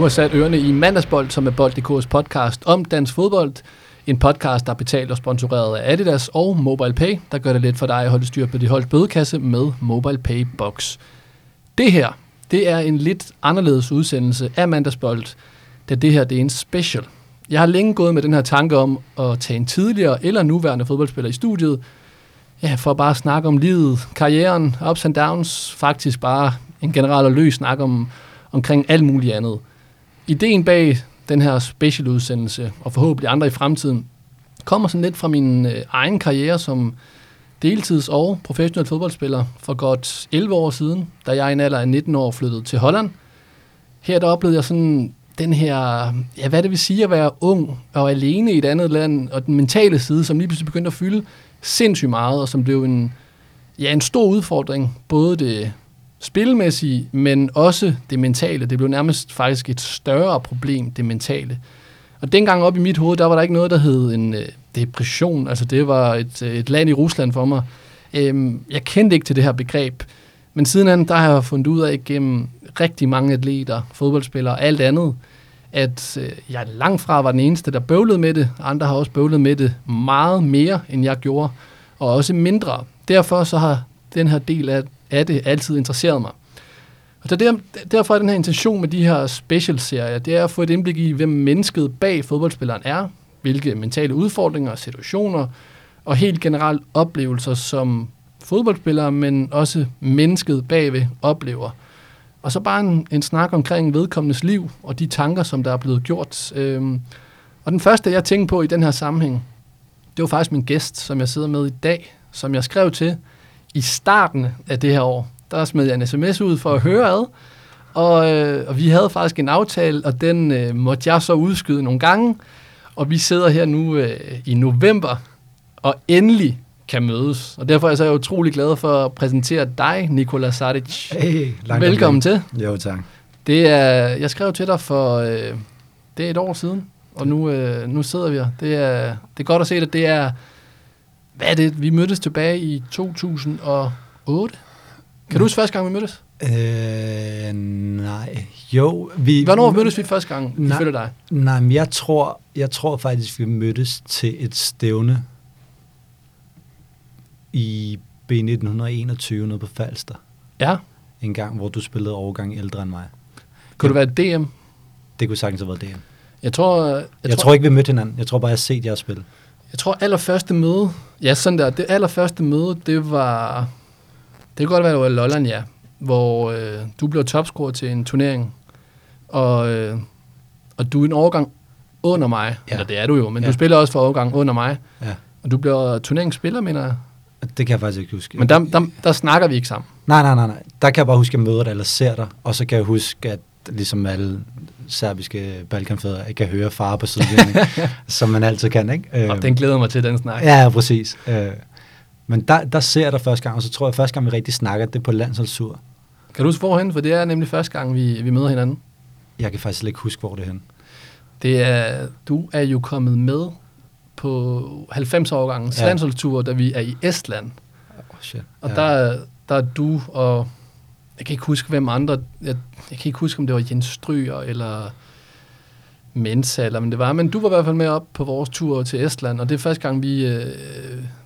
Du har sat ørerne i Mandagsbold, som er Bold.dk's podcast om dansk fodbold. En podcast, der er betalt og sponsoreret af Adidas og MobilePay, der gør det let for dig at holde styr på dit holdt bødekasse med MobilePay Box. Det her, det er en lidt anderledes udsendelse af Mandagsbold, da det her det er en special. Jeg har længe gået med den her tanke om at tage en tidligere eller nuværende fodboldspiller i studiet, ja, for bare at snakke om livet, karrieren, ups and downs, faktisk bare en generel og løs snak om, omkring alt muligt andet. Ideen bag den her specialudsendelse, og forhåbentlig andre i fremtiden, kommer sådan lidt fra min øh, egen karriere som deltids- og professionel fodboldspiller for godt 11 år siden, da jeg i en alder af 19 år flyttede til Holland. Her der oplevede jeg sådan den her, ja, hvad det vil sige at være ung og alene i et andet land, og den mentale side, som lige pludselig begyndte at fylde sindssygt meget, og som blev en, ja, en stor udfordring, både det spilmæssige, men også det mentale. Det blev nærmest faktisk et større problem, det mentale. Og dengang op i mit hoved, der var der ikke noget, der hed en øh, depression. Altså det var et, øh, et land i Rusland for mig. Øhm, jeg kendte ikke til det her begreb. Men siden der har jeg fundet ud af gennem rigtig mange atleter, fodboldspillere og alt andet, at øh, jeg langt fra var den eneste, der bøvlede med det. Andre har også bøvlet med det meget mere, end jeg gjorde, og også mindre. Derfor så har den her del af, af det altid interesseret mig. Og der, derfor er den her intention med de her specialserier, det er at få et indblik i, hvem mennesket bag fodboldspilleren er, hvilke mentale udfordringer og situationer, og helt generelt oplevelser som fodboldspillere, men også mennesket bagved oplever. Og så bare en, en snak omkring vedkommendes liv og de tanker, som der er blevet gjort. Øhm, og den første, jeg tænkte på i den her sammenhæng, det var faktisk min gæst, som jeg sidder med i dag, som jeg skrev til i starten af det her år. Der smed jeg en sms ud for at høre ad, og, øh, og vi havde faktisk en aftale, og den øh, måtte jeg så udskyde nogle gange. Og vi sidder her nu øh, i november, og endelig kan mødes. Og derfor er jeg så utrolig glad for at præsentere dig, Nikola Saric. Hey, Velkommen til. Jo, tak. Det er, jeg skrev til dig for øh, det er et år siden, og nu, øh, nu sidder vi her. Det er, det er godt at se det. Det er, hvad er det? Vi mødtes tilbage i 2008. Kan du huske første gang, vi mødtes? Øh, nej. Jo, vi... Hvornår mødtes vi første gang, nej, ifølge dig? Nej, men jeg tror, jeg tror faktisk, vi mødtes til et stævne i B1921 nede på Falster. Ja. En gang, hvor du spillede overgang ældre end mig. Kunne ja. det være DM? Det kunne sagtens have været DM. Jeg tror... Jeg, jeg tror, tror ikke, vi mødte hinanden. Jeg tror bare, jeg har set jer spille. Jeg tror, allerførste møde... Ja, sådan der. Det allerførste møde, det var... Det kan godt være, det var Lolland, ja. Hvor øh, du blev topscorer til en turnering. Og, øh, og du er en overgang under mig. Ja. Eller det er du jo, men ja. du spiller også for overgang under mig. Ja. Og du bliver turneringsspiller, mener jeg. Det kan jeg faktisk ikke huske. Men der, der, der snakker vi ikke sammen. Nej, nej, nej, nej. Der kan jeg bare huske, at jeg møder dig eller ser dig, og så kan jeg huske, at ligesom alle serbiske balkanfædre ikke kan høre far på siden, som man altid kan, ikke? Og den glæder mig til, den snak. Ja, præcis. Øh, men der, der ser jeg dig første gang, og så tror jeg, at første gang, vi rigtig snakker, det er på landsholdstur. Kan du huske hvorhen? For det er nemlig første gang, vi, vi møder hinanden. Jeg kan faktisk ikke huske, hvor det er hen. Det er, du er jo kommet med på 90-årgangens ja. landsholdstur, da vi er i Estland. Oh, shit. Og ja. der, der er du og... Jeg kan ikke huske, hvem andre... Jeg, jeg kan ikke huske, om det var Jens Stryger eller Mensa, eller men det var. Men du var i hvert fald med op på vores tur til Estland, og det er første gang, vi, øh,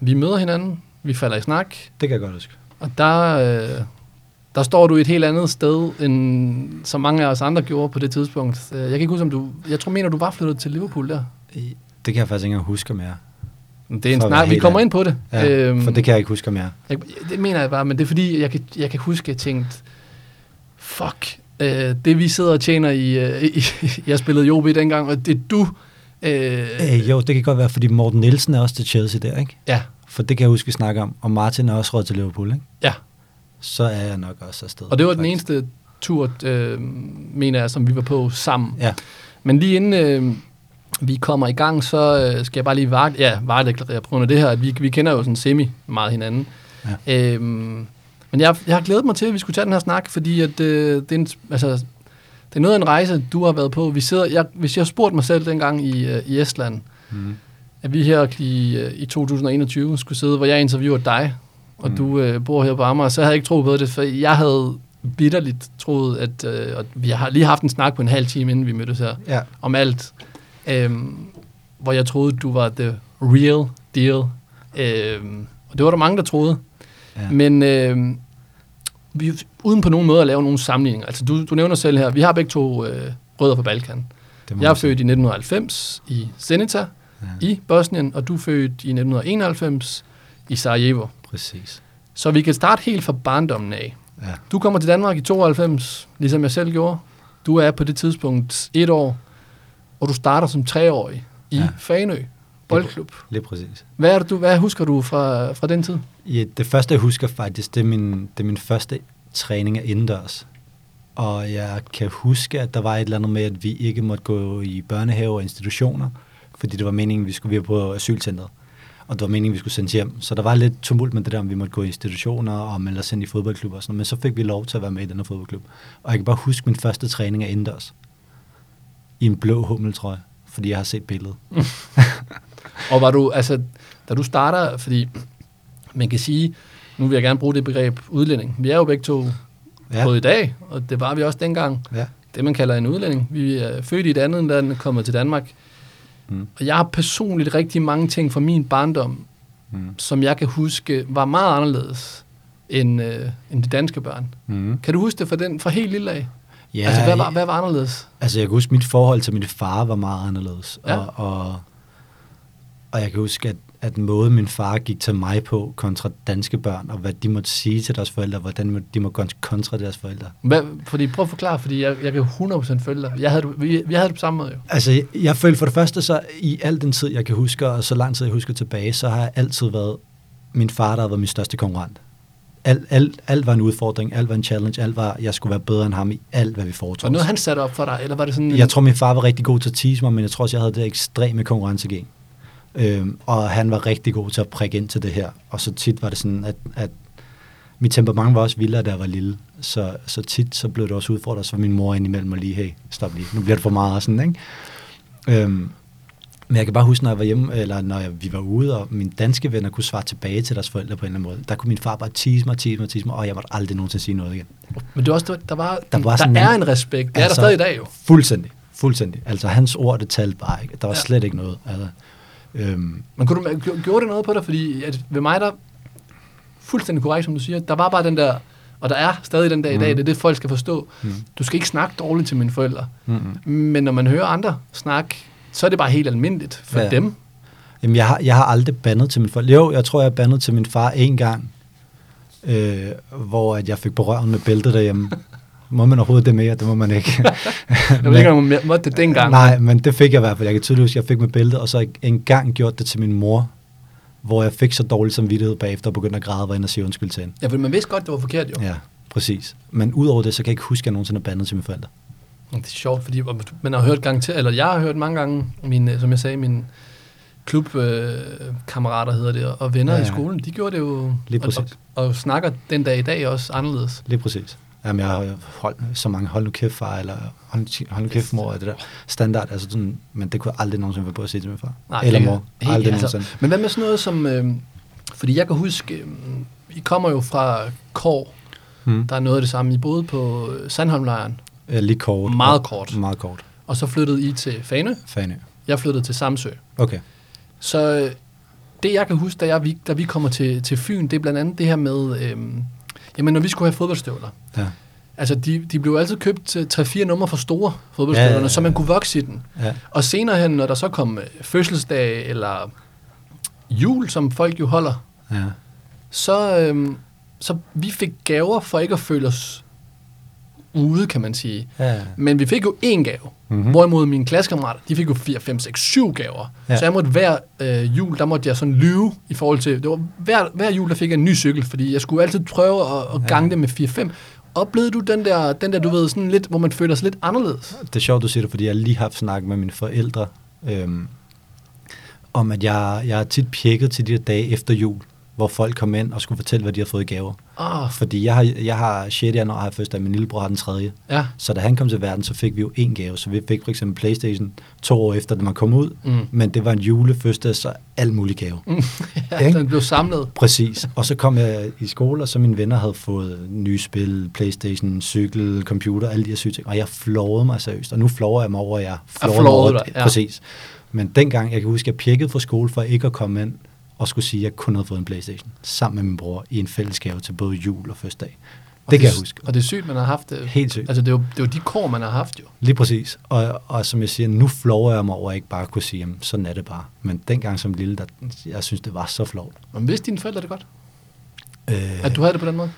vi møder hinanden. Vi falder i snak. Det kan jeg godt huske. Og der, øh, der står du et helt andet sted, end så mange af os andre gjorde på det tidspunkt. Jeg kan ikke huske, om du... Jeg tror, mener, du var flyttet til Liverpool der. Det kan jeg faktisk ikke engang huske mere. Det er en snak, vi kommer ind på det. Ja, øhm, for det kan jeg ikke huske mere. Jeg, det mener jeg bare, men det er fordi, jeg kan, jeg kan huske, at jeg tænkte, fuck, øh, det vi sidder og tjener i, øh, i jeg spillede Jobi dengang, og det er du. Øh, øh, jo, det kan godt være, fordi Morten Nielsen er også til Chelsea der, ikke? Ja. For det kan jeg huske, vi snakker om. Og Martin er også råd til Liverpool, ikke? Ja. Så er jeg nok også afsted. Og det var faktisk. den eneste tur, øh, mener jeg, som vi var på sammen. Ja. Men lige inden... Øh, vi kommer i gang, så øh, skal jeg bare lige vare, ja, varedeklarere på grund af det her, at vi, vi kender jo sådan semi meget hinanden. Ja. Øhm, men jeg, jeg har glædet mig til, at vi skulle tage den her snak, fordi at, øh, det, er en, altså, det er noget af en rejse, du har været på. Vi sidder, jeg, hvis jeg spurgt mig selv dengang i, øh, i Estland, mm. at vi her i, øh, i 2021 skulle sidde, hvor jeg interviewer dig, og mm. du øh, bor her på Amager, så havde jeg ikke troet på det, for jeg havde bitterligt troet, at øh, og vi har lige haft en snak på en halv time, inden vi mødtes her, Ja. om alt, øhm, hvor jeg troede, du var the real deal. Øhm, og det var der mange, der troede. Ja. Men øh, vi, uden på nogen måde at lave nogle sammenligninger. Altså, du, du nævner selv her, vi har begge to øh, rødder fra Balkan. Jeg er født i 1990 i Zenica Ja. i Bosnien, og du er født i 1991 i Sarajevo. Præcis. Så vi kan starte helt fra barndommen af. Ja. Du kommer til Danmark i 92, ligesom jeg selv gjorde. Du er på det tidspunkt et år, og du starter som treårig i ja. Fanø Boldklub. Lige præcis. Hvad, er det, du, hvad husker du fra, fra den tid? Ja, det første, jeg husker faktisk, det er min, det er min første træning af indendørs. Og jeg kan huske, at der var et eller andet med, at vi ikke måtte gå i børnehave og institutioner, fordi det var meningen, vi skulle var på asylcentret. Og det var meningen, vi skulle sendes hjem. Så der var lidt tumult med det der, om vi måtte gå i institutioner og melde os ind i fodboldklubber og sådan noget. Men så fik vi lov til at være med i den her fodboldklub. Og jeg kan bare huske min første træning af indendørs. I en blå hummel, tror jeg. Fordi jeg har set billedet. Og var du, altså, da du starter, fordi man kan sige, nu vil jeg gerne bruge det begreb udlænding. Vi er jo begge to ja. Ja, både i dag, og det var vi også dengang. ja. Det, man kalder en udlænding. Vi er født i et andet land, kommet til Danmark. Mm. Og jeg har personligt rigtig mange ting fra min barndom, Mm. som jeg kan huske, var meget anderledes end, øh, end de danske børn. Mm. Kan du huske det fra, den, fra helt lille af? Ja, altså, hvad var, hvad var anderledes? Altså, jeg kan huske, mit forhold til min far var meget anderledes. Ja. Og, og, og jeg kan huske, at, at måden min far gik til mig på kontra danske børn, og hvad de måtte sige til deres forældre, hvordan de må gå kontra deres forældre. Hvad, fordi, prøv at forklare, fordi jeg, jeg kan 100% følge dig. Jeg havde, vi, vi havde det på samme måde jo. Altså, jeg, jeg følte for det første, så i al den tid, jeg kan huske, og så lang tid, jeg husker tilbage, så har jeg altid været min far, der har været min største konkurrent. Alt, alt, alt var en udfordring, alt var en challenge, alt var, jeg skulle være bedre end ham i alt, hvad vi foretog Var noget, han satte op for dig, eller var det sådan... en- Jeg tror, min far var rigtig god til at tease mig, men jeg tror også, jeg havde det ekstreme konkurrencegen. Øhm, og han var rigtig god til at prikke ind til det her. Og så tit var det sådan, at, at mit temperament var også vildere, da jeg var lille. Så, så tit så blev det også udfordret, så min mor indimellem og lige, hey, stop lige, nu bliver det for meget og sådan, ikke? Øhm, men jeg kan bare huske, når jeg var hjemme, eller når jeg, vi var ude, og mine danske venner kunne svare tilbage til deres forældre på en eller anden måde, der kunne min far bare tease mig, tease mig, tease mig, og jeg måtte aldrig nogensinde sige noget igen. Men det var også, der var, der, Der var der sådan er en- respekt. Det er Altså, der stadig i dag jo. Fuldstændig, fuldstændig. Altså hans ord, det talte bare ikke. Der var Ja. slet ikke noget. Altså, øhm, Men kunne du, gj- gjorde det noget på dig? Fordi at ved mig, der fuldstændig korrekt, som du siger, der var bare den der, og der er stadig den dag i dag, Mhm. det er det, folk skal forstå. mm, Du skal ikke snakke dårligt til mine forældre. mm, Men når man hører andre snakke, så er det bare helt almindeligt for Ja. dem. Jamen, jeg har, jeg har aldrig bandet til min far. Jo, jeg tror, jeg har bandet til min far en gang, øh, hvor at jeg fik berøret med bæltet derhjemme. Må man overhovedet det mere? Det må man ikke. Jeg ved ikke, om man måtte det dengang. Nej, men det fik jeg i hvert fald. Jeg kan tydeligt huske, at jeg fik med bæltet, og så en gang gjort det til min mor, hvor jeg fik så dårlig samvittighed bagefter og begyndte at græde var inde og sige undskyld til hende. Ja, for man vidste godt, det var forkert jo. Ja, præcis. Men udover det, så kan jeg ikke huske, at jeg nogensinde har bandet til mine forældre. Det er sjovt, fordi man har hørt gang til, eller jeg har hørt mange gange, mine, som jeg sagde, mine klubkammerater øh, hedder det, og venner ja, Ja, i skolen, de gjorde det jo, Lige og, præcis. og, og snakker den dag i dag også anderledes. Lige præcis. Jamen, jeg har holdt så mange hold nu kæft far, eller hold, hold nu kæft mor, og det der standard, altså sådan, men det kunne jeg aldrig nogensinde være på at sige til min far. Nej, eller mor. helt- aldrig altså, nogensinde. Men hvad med sådan noget som, øh, fordi jeg kan huske, øh, I kommer jo fra Kår, Hmm. der er noget af det samme, I boede på øh, Sandholmlejren, Ja, lige kort. Meget kort. Meget kort. og så flyttede I til Fanø, Fanø. jeg flyttede til Samsø. Okay. Så øh, det jeg kan huske, da, jeg, vi, da vi kommer til, til Fyn, det er blandt andet det her med, øhm, jamen når vi skulle have fodboldstøvler. Ja. Altså de, de blev altid købt til 3-4 numre for store fodboldstøvlerne, Ja, ja, ja. så man kunne vokse i den. Ja. Og senere hen, når der så kom øh, fødselsdag eller jul, som folk jo holder, ja. så, øhm, så vi fik gaver for ikke at føle os ude, kan man sige. ja. Men vi fik jo én gave. Mhm. Mm-hmm. Hvorimod mine klassekammerater, de fik jo 4, 5, 6, 7 gaver. Ja. Så jeg måtte hver øh, jul, der måtte jeg sådan lyve i forhold til... Det var hver, hver jul, der fik jeg en ny cykel, fordi jeg skulle altid prøve at, at gange Ja. det med 4-5. Oplevede du den der, den der, du ved, sådan lidt, hvor man føler sig lidt anderledes? Det er sjovt, du siger det, fordi jeg har lige haft snak med mine forældre, øhm, om at jeg, jeg er tit pjekket til de her dage efter jul. Hvor folk kom ind og skulle fortælle, hvad de har fået i gaver. Åh, Fordi jeg har, jeg har 6. januar har jeg fødselsdag, min lillebror har den 3. ja. Så da han kom til verden, så fik vi jo en gave. Så vi fik for eksempel Playstation to år efter, da man kom ud. Mm. Men det var en julefødselsdag, så alt muligt gave. ja Ikke? den blev samlet. Præcis. Og så kom jeg i skole, og så mine venner havde fået nye spil, Playstation, cykel, computer, alle de her syge ting. Og jeg flåede mig seriøst. Og nu flår jeg mig over, jeg flåede mig over. dig, ja. Præcis. Men dengang, jeg kan huske, jeg pjekkede fra skole for ikke at komme ind og skulle sige, at jeg kun havde fået en Playstation. Sammen med min bror i en fællesgave til både jul og fødselsdag. Og Det kan jeg huske. Og det er sygt, man har haft det. Helt sygt. Altså, det er, jo, det er jo de kår, man har haft jo. Lige præcis. Og, og som jeg siger, nu flår jeg mig over, at jeg ikke bare kunne sige, jamen, sådan er det bare. Men dengang som lille, der, jeg synes, det var så flot. Men vidste dine forældre det godt? Øh, At du havde det på den måde?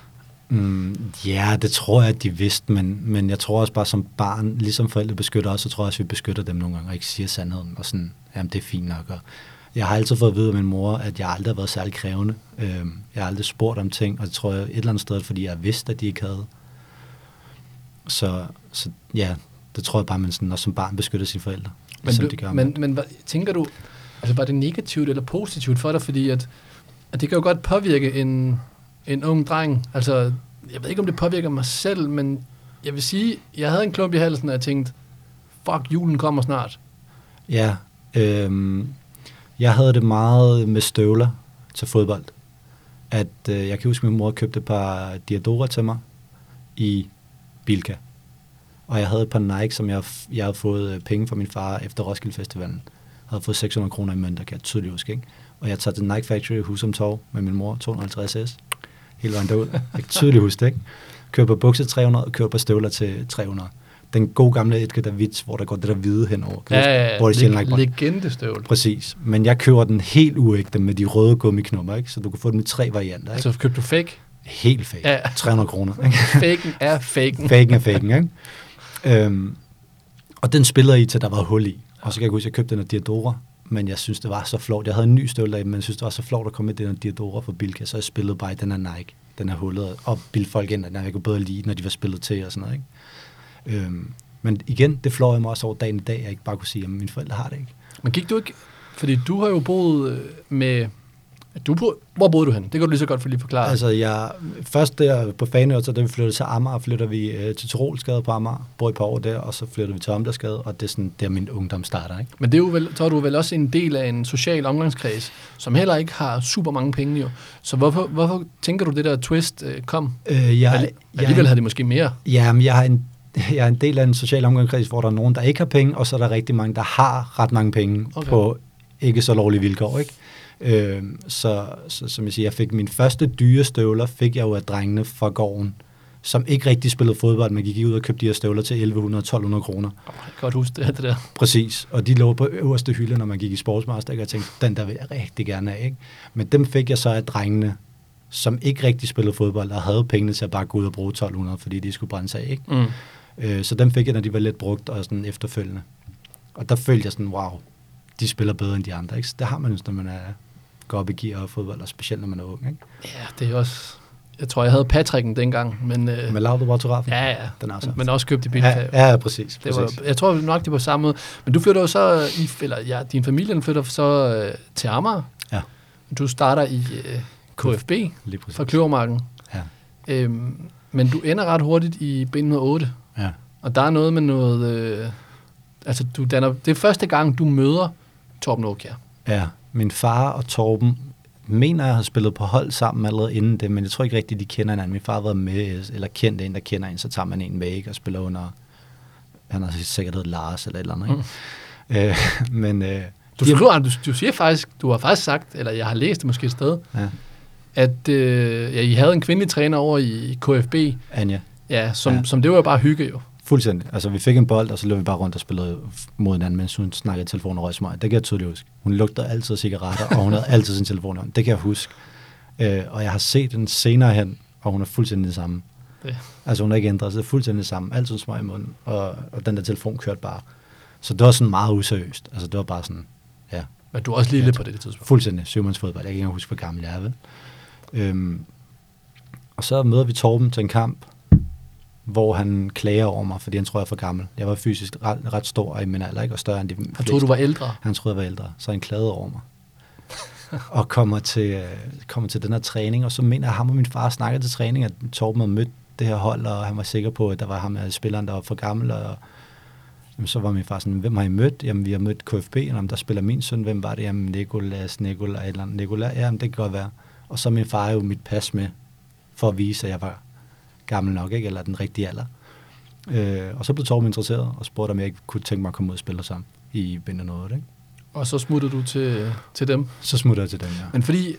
Mm, ja, det tror jeg, at de vidste, men, men jeg tror også bare som barn, ligesom forældre beskytter os, så tror jeg også, at vi beskytter dem nogle gange og ikke siger sandheden. Og sådan, jamen det er fint nok. Og jeg har altid fået at vide af min mor, at jeg aldrig har været særlig krævende. Øhm, jeg har aldrig spurgt om ting, og det tror jeg et eller andet sted, fordi jeg vidste, at de ikke havde. Så, så ja, det tror jeg bare, man sådan, også som barn beskytter sine forældre. Men, ligesom du, de gør men, men hvad, tænker du, altså var det negativt eller positivt for dig? Fordi at, at det kan jo godt påvirke en, en ung dreng. Altså, jeg ved ikke, om det påvirker mig selv, men jeg vil sige, jeg havde en klump i halsen, og jeg tænkte, fuck, julen kommer snart. Ja, øhm, jeg havde det meget med støvler til fodbold. At øh, jeg kan huske, at min mor købte et par Diadora til mig i Bilka. Og jeg havde et par Nike, som jeg, jeg havde fået øh, penge fra min far efter Roskilde Festivalen. Jeg havde fået 600 kroner i mønter, kan jeg tydeligt huske. Ikke? Og jeg tager til Nike Factory i Husum Torv med min mor, 250 S. Hele vejen derud. Jeg kan tydeligt huske det, ikke? Køber bukser 300 og køber støvler til 300. Den gode gamle Edgar Davids, hvor der går det der hvide henover. Kan du huske? Hvor det siger Nike Brand. legendestøvl. Præcis. Men jeg køber den helt uægte med de røde gummiknopper, ikke? Så du kan få den i tre varianter, ikke? Altså, købte du fake? Helt fake. Ja. 300 kroner, ikke? Faken er faken. Faken er faken, ikke? Øhm, og den spiller i, til der var hul i. Og så kan jeg huske, at jeg købte den af Diadora, men jeg synes, det var så flot. Jeg havde en ny støvle af, men jeg synes, det var så flot at komme med den af Diadora for Bilka, så jeg spillede bare i den her Nike, den her hullet, og bilde folk ind, og jeg kunne bedre lide, når de var spillet til og sådan noget, ikke? Øhm, men igen, det flår jeg mig også over dagen i dag, at jeg ikke bare kunne sige, at mine forældre har det ikke. Men gik du ikke... Fordi du har jo boet øh, med... Du, bo- hvor boede du hen? Det kan du lige så godt for lige forklare. Altså, jeg, først der på Fanø, så da vi flyttede til Amager, flytter vi øh, til Tirolsgade på Amager, bor et par år der, og så flytter vi til Omdersgade, og det er sådan, der min ungdom starter, ikke? Men det er jo vel, så er du vel også en del af en social omgangskreds, som heller ikke har super mange penge jo. Så hvorfor, hvorfor tænker du, det der twist øh, kom? Øh, jeg, Alli- alligevel havde det måske mere. Ja, men jeg har en, jeg er en del af en social omgangskreds, hvor der er nogen, der ikke har penge, og så er der rigtig mange, der har ret mange penge Okay. på ikke så lovlige vilkår, ikke? Øh, så, så, som jeg siger, jeg fik min første dyre støvler, fik jeg jo af drengene fra gården, som ikke rigtig spillede fodbold, men gik ud og købte de her støvler til 1100-1200 kroner. Oh, godt huske det, det der. Præcis, og de lå på øverste hylde, når man gik i sportsmaster, og jeg tænkte, den der vil jeg rigtig gerne have. Ikke? Men dem fik jeg så af drengene, som ikke rigtig spillede fodbold, og havde pengene til at bare gå ud og bruge 1200, fordi de skulle brænde sig af. Ikke? Mm. Øh, så dem fik jeg, når de var lidt brugt og sådan efterfølgende. Og der følte jeg sådan, wow, de spiller bedre end de andre. Ikke? Så det har man jo, når man er, går op i gear og fodbold, og specielt når man er ung. Ikke? Ja, det er også... Jeg tror, jeg havde Patricken dengang, men... Øh, Med Laudrup Autografen. ja, ja. Den er men også købt i. Ja, ja, præcis. Det præcis. var, jeg tror nok, det var på samme måde. Men du flytter jo så, i, eller ja, din familie den flytter så øh, til Amager. Ja. Du starter i øh, KFB Lige præcis. fra Kløvermarken. Ja. Øhm, men du ender ret hurtigt i B108. Ja. Og der er noget med noget... Øh, altså, du danner, det er første gang, du møder Torben Aakjær. Ja, min far og Torben mener, jeg har spillet på hold sammen allerede inden det, men jeg tror ikke rigtigt, de kender hinanden. Min far har været med, eller kendt en, der kender en, så tager man en med, ikke, og spiller under, han har sikkert heddet Lars eller et eller andet, ikke? Mm. Øh, men øh, Du, skriver, du, du siger faktisk, du har faktisk sagt, eller jeg har læst det måske et sted, ja, at øh, ja, I havde en kvindelig træner over i KFB, Anja, ja, som, ja. Ja. som det var bare hygge jo. fuldstændig. Altså, vi fik en bold, og så løb vi bare rundt og spillede mod hinanden, mens hun snakkede i telefonen og røg smøg. Det kan jeg tydeligt huske. Hun lugtede altid cigaretter, og hun havde altid sin telefon i hånden. Det kan jeg huske. Øh, og jeg har set den senere hen, og hun er fuldstændig det samme. Det. Altså hun har ikke ændret sig, fuldstændig det samme, altid smøg i munden, og, og den der telefon kørte bare. Så det var sådan meget useriøst. Altså det var bare sådan, ja, Men du er også lille på det tidspunkt. fuldstændig syvmandsfodbold. Jeg kan ikke engang huske, hvor gammel jeg er, vel? Øhm, og så møder vi Torben til en kamp, hvor han klager over mig, fordi han tror, jeg er for gammel. Jeg var fysisk ret, ret stor i min alder, ikke? og større end de Jeg troede, du var ældre. Han troede, jeg var ældre, så han klagede over mig. og kommer til, øh, kommer til den her træning, og så mener jeg, at ham og min far snakkede til træning, at Torben havde mødt det her hold, og han var sikker på, at der var ham af spilleren, der var for gammel, og jamen, så var min far sådan, hvem har I mødt? Jamen, vi har mødt KFB, og der spiller min søn, hvem var det? Jamen, Nikolas, Nikolaj, eller Nikolaj, jamen, det kan godt være. Og så min far jo mit pas med, for at vise, at jeg var gammel nok, ikke? eller den rigtige alder. Øh, og så blev Torben interesseret, og spurgte, om jeg ikke kunne tænke mig at komme ud og spille sammen i Binder noget, ikke? Og så smutter du til, til dem. Så smutter jeg til dem, ja. Men fordi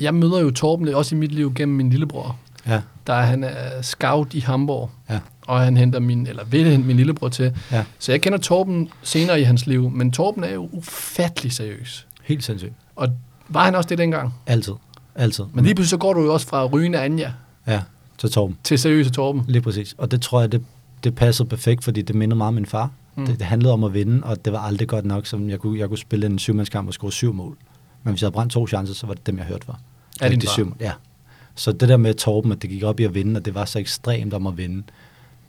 jeg møder jo Torben også i mit liv gennem min lillebror. Ja, Der er han er scout i Hamburg, ja, og han henter min, eller vil hente min lillebror til. ja. Så jeg kender Torben senere i hans liv, men Torben er jo ufattelig seriøs. Helt sindssygt. Og var han også det dengang? Altid. Altid. Men lige pludselig så går du jo også fra rygende Anja Ja, til Torben. til seriøse Torben. Lige præcis. Og det tror jeg, det, det passede perfekt, fordi det mindede meget om min far. Mm. Det, det handlede om at vinde, og det var aldrig godt nok, som jeg kunne, jeg kunne spille en syvmandskamp og score syv mål. Men hvis jeg havde brændt to chancer, så var det dem, jeg hørte for. Er din de far? syv mål. Ja. Så det der med Torben, at det gik op i at vinde, og det var så ekstremt om at vinde,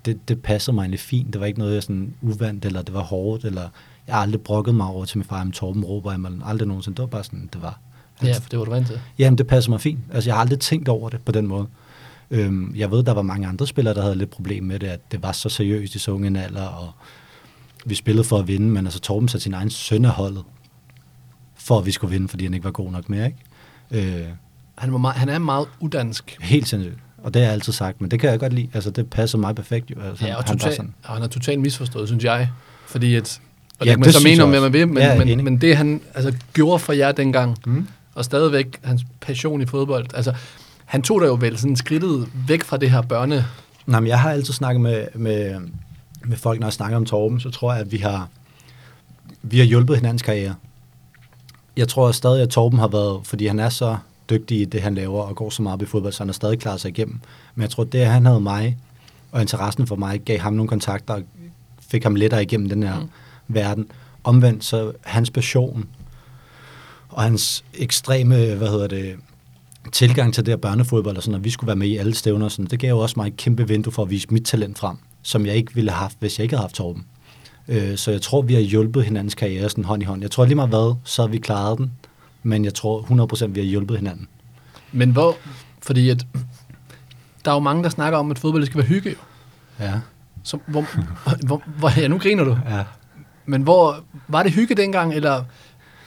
det, det passede mig egentlig fint. Det var ikke noget, jeg sådan uvandt, eller det var hårdt, eller jeg har aldrig brokket mig over til min far, om Torben råber af mig, aldrig nogensinde. Det var bare sådan, det var. Ja, for det var du vant til. Jamen, det passer mig fint. Altså, jeg har aldrig tænkt over det på den måde. Øhm, jeg ved, der var mange andre spillere, der havde lidt problem med det, at det var så seriøst i så unge en alder, og vi spillede for at vinde, men altså Torben satte sin egen søn af holdet, for at vi skulle vinde, fordi han ikke var god nok mere, ikke? Øh, Han, var meget, han er meget udansk. helt sindssygt. Og det har jeg altid sagt, men det kan jeg godt lide. Altså, det passer mig perfekt jo. Altså, Ja, og, han total, sådan- og han er totalt misforstået, synes jeg. Fordi at, og Ja, det kan man så mene om, hvad man vil, men, Ja, men, enig. men det han altså, gjorde for jer dengang, Mm. og stadigvæk hans passion i fodbold, altså han tog da jo vel sådan skridtet væk fra det her børne... Nej, men jeg har altid snakket med, med, med folk, når jeg snakker om Torben, så tror jeg, at vi har, vi har hjulpet hinandens karriere. Jeg tror stadig, at Torben har været, fordi han er så dygtig i det, han laver, og går så meget op i fodbold, så han har stadig klaret sig igennem. Men jeg tror, det, at han havde mig, og interessen for mig, gav ham nogle kontakter, og fik ham lettere igennem den her Mm. mm. verden. Omvendt, så hans passion, og hans ekstreme, hvad hedder det, tilgang til det her børnefodbold, og sådan, at vi skulle være med i alle stævner, og sådan, det gav jo også mig et kæmpe vindue for at vise mit talent frem, som jeg ikke ville have haft, hvis jeg ikke havde haft Torben. Øh, så jeg tror, vi har hjulpet hinandens karriere sådan hånd i hånd. Jeg tror lige meget hvad, så har vi klaret den, men jeg tror 100% vi har hjulpet hinanden. Men hvor... Fordi at, der er jo mange, der snakker om, at fodbold skal være hygge. Jo. Ja, Så, hvor, hvor, hvor, ja, nu griner du. ja. Men hvor, var det hygge dengang, eller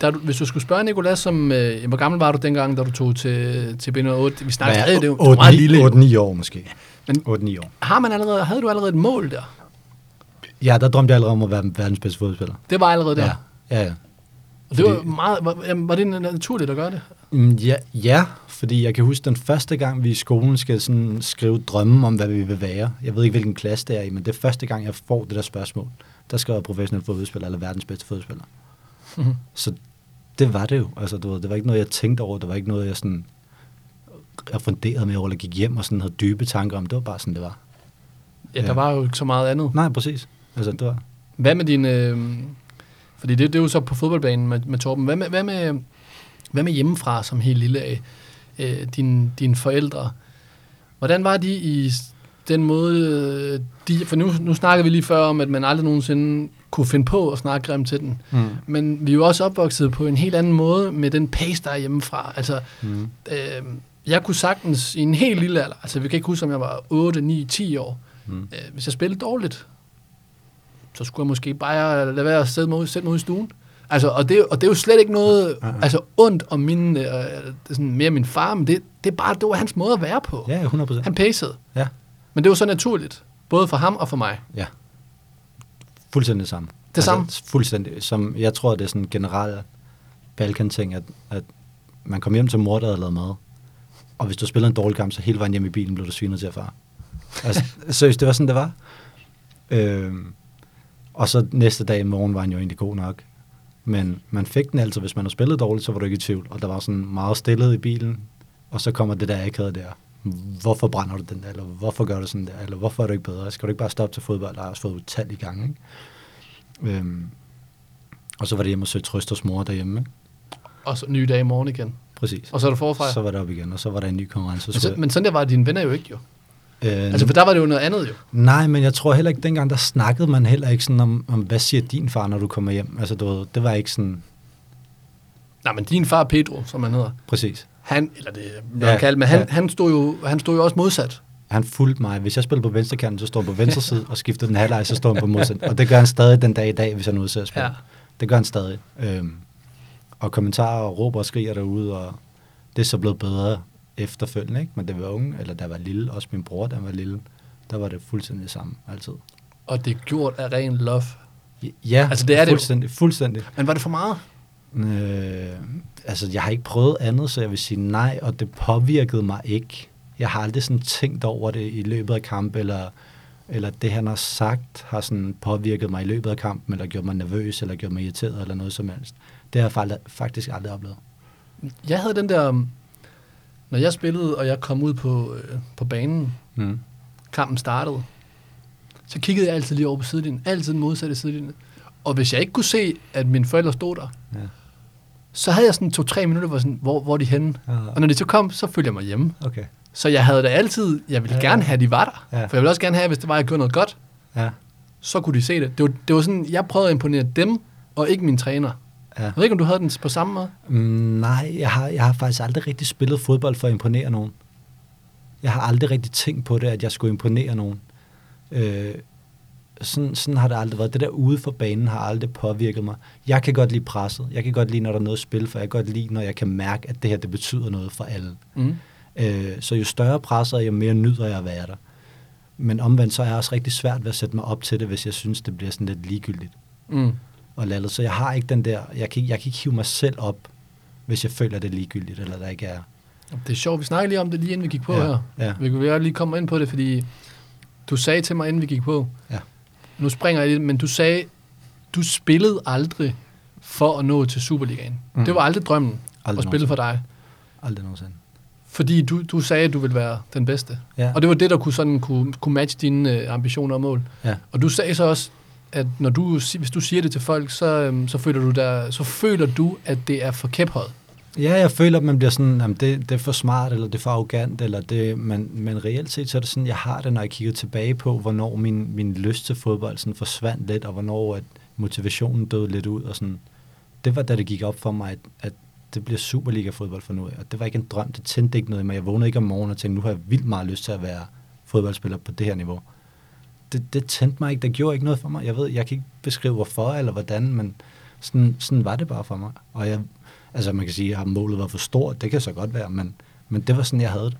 du, hvis du skulle spørge Nikolas, som, øh, hvor gammel var du dengang, da du tog til, til B08? Vi snakker stadig, det jo meget lille. jo. 8-9 år måske. Men- 8-9 år. Har man allerede, havde du allerede et mål der? Ja, der drømte jeg allerede om at være verdens bedste fodboldspiller. Det var allerede der. Ja, ja, ja. Og det var meget, var, var det naturligt at gøre det? Mm, Ja, ja, fordi jeg kan huske den første gang, vi i skolen skal sådan skrive drømme om, hvad vi vil være. Jeg ved ikke, hvilken klasse det er i, men det er første gang, jeg får det der spørgsmål. Der skal jeg være professionel fodboldspiller, eller verdens bedste fodboldspiller. Mhm. Så det var det jo. Altså, du ved, det var ikke noget, jeg tænkte over. Det var ikke noget, jeg sådan jeg funderede med over, eller gik hjem og sådan havde dybe tanker om. Det var bare sådan, det var. Ja, der var jo ikke så meget andet. Nej, præcis. Altså, det var... Hvad med din... Øh, fordi det, det er jo så på fodboldbanen med, med Torben. Hvad med, hvad, med, hvad med hjemmefra som helt lille af? Øh, din, dine forældre. Hvordan var de i den måde... øh, De, for nu, nu snakker vi lige før om, at man aldrig nogensinde kunne finde på at snakke grimt til den. Mm. Men vi er jo også opvokset på en helt anden måde med den pace, der er hjemmefra. Altså, Mm. øh, jeg kunne sagtens i en helt lille alder, altså vi kan ikke huske, om jeg var 8, 9, 10 år, Mm. øh, hvis jeg spillede dårligt, så skulle jeg måske bare lade være at sætte mig ud, sætte mig ud i stuen. Altså, og, det, og det er jo slet ikke noget altså, ondt om min, øh, det er sådan mere min far, men det, det er bare det var hans måde at være på. Ja, 100 procent. Han pacede. Ja. Men det var så naturligt, både for ham og for mig. Ja. Fuldstændig det samme. Det samme? Altså, fuldstændig. Som, jeg tror, det er sådan en generel Balkan-ting, at, at man kom hjem til mor, der havde lavet mad. Og hvis du spillede en dårlig kamp, så hele vejen hjem i bilen blev du svinet til af far. Altså, seriøst, det var sådan, det var. Øhm, og så næste dag i morgen var han jo egentlig god nok. Men man fik den altså, hvis man havde spillet dårligt, så var du ikke i tvivl. Og der var sådan meget stillet i bilen. Og så kommer det der akavet der. Hvorfor brænder du den der? Eller hvorfor gør du sådan der? Eller hvorfor er du ikke bedre? Skal du ikke bare stoppe til fodbold? Der har også fået utal i gang, ikke? Øhm, og så var det hjemme og søge trøst hos mor derhjemme, ikke? Og så nye dage i morgen igen. Præcis. Og så er du forfra. Så var det op igen, og så var der en ny konkurrence. men, så, men sådan der var dine venner jo ikke jo. øh, Altså, for der var det jo noget andet jo. Nej, men jeg tror heller ikke, dengang der snakkede man heller ikke sådan om, om hvad siger din far, når du kommer hjem. Altså, du ved, det var ikke sådan... Nej, men din far Pedro, som han hedder, Præcis. Han, eller det bliver Ja, kaldt, men han, ja. han, stod jo, han stod jo også modsat. Han fulgte mig. Hvis jeg spillede på venstre kanten, så stod han på venstre side, og skiftede den halvleg, så stod han på modsat. Og det gør han stadig den dag i dag, hvis han er ude til at spille. Ja. Det gør han stadig. Øhm, og kommentarer og råber og skriger derude, og det er så blevet bedre efterfølgende, ikke? Men vi var unge, eller jeg var lille, også min bror, han var lille, der var det fuldstændig det samme, altid. Og det er gjort af ren love. Ja, Altså, det er det fuldstændig, fuldstændig. Men var det for meget? Øh, altså, jeg har ikke prøvet andet, så jeg vil sige nej, og det påvirkede mig ikke. Jeg har aldrig sådan tænkt over det i løbet af kamp, eller, eller det, han har sagt, har sådan påvirket mig i løbet af kampen, eller gjort mig nervøs, eller gjort mig irriteret, eller noget som helst. Det har jeg fa- faktisk aldrig oplevet. Jeg havde den der, um, når jeg spillede, og jeg kom ud på, øh, på banen, Mm. kampen startede, så kiggede jeg altid lige over på sidelinjen. Altid den modsatte sidelinje. Og hvis jeg ikke kunne se, at mine forældre stod der, Ja. Så havde jeg sådan to-tre minutter, hvor, sådan, hvor, hvor er de henne? Ja. Og når de så kom, så følte jeg mig hjemme. Okay. Så jeg havde da altid, jeg ville Ja. gerne have, at de var der. Ja. For jeg ville også gerne have, hvis det var, at jeg gjorde noget godt, Ja. så kunne de se det. Det var, det var sådan, jeg prøvede at imponere dem, og ikke min træner. ja. Jeg ved ikke, om du havde den på samme måde? Mm, nej, jeg har, jeg har faktisk aldrig rigtig spillet fodbold for at imponere nogen. Jeg har aldrig rigtig tænkt på det, at jeg skulle imponere nogen. Øh, sådan, sådan har det aldrig været. Det der ude for banen har aldrig påvirket mig. Jeg kan godt lide presset. Jeg kan godt lide, når der er noget at spille, for jeg kan godt lide, når jeg kan mærke, at det her det betyder noget for alle. Mm. Øh, så jo større presset jo mere nyder jeg at være der. Men omvendt, så er jeg også rigtig svært ved at sætte mig op til det, hvis jeg synes, det bliver sådan lidt ligegyldigt Mm. og lallet. Så jeg har ikke den der, jeg kan, jeg kan ikke hive mig selv op, hvis jeg føler, det er ligegyldigt, eller der ikke er. Det er sjovt, vi snakkede lige om det, lige inden vi gik på Ja, her. ja. Vi kunne lige komme ind på det, fordi du sagde til mig, inden vi gik på, Ja. Nu springer jeg lidt, men du sagde, du spillede aldrig for at nå til Superligaen. Mm. Det var aldrig drømmen Aldrig at spille for dig. Aldrig nogensinde. Fordi du, du sagde, at du ville være den bedste. Ja. Og det var det, der kunne, sådan, kunne, kunne matche dine øh, ambitioner og mål. Ja. Og du sagde så også, at når du, hvis du siger det til folk, så, øhm, så, føler du der, så føler du, at det er for kæphøjet. Ja, jeg føler, at man bliver sådan, jamen det, det er for smart, eller det er for arrogant, eller det, men, men reelt set, så er det sådan, jeg har det, når jeg kigger tilbage på, hvornår min, min lyst til fodbold sådan forsvandt lidt, og hvornår at motivationen døde lidt ud, og sådan. Det var da det gik op for mig, at, at det bliver Superliga-fodbold for nu af, og det var ikke en drøm, det tændte ikke noget i mig. Jeg vågnede ikke om morgenen og tænkte, nu har jeg vildt meget lyst til at være fodboldspiller på det her niveau. Det, det tændte mig ikke, det gjorde ikke noget for mig. Jeg ved, jeg kan ikke beskrive hvorfor eller hvordan, men sådan, sådan var det bare for mig. Og jeg, altså man kan sige, at målet var for stort, det kan så godt være, men, men det var sådan, jeg havde det.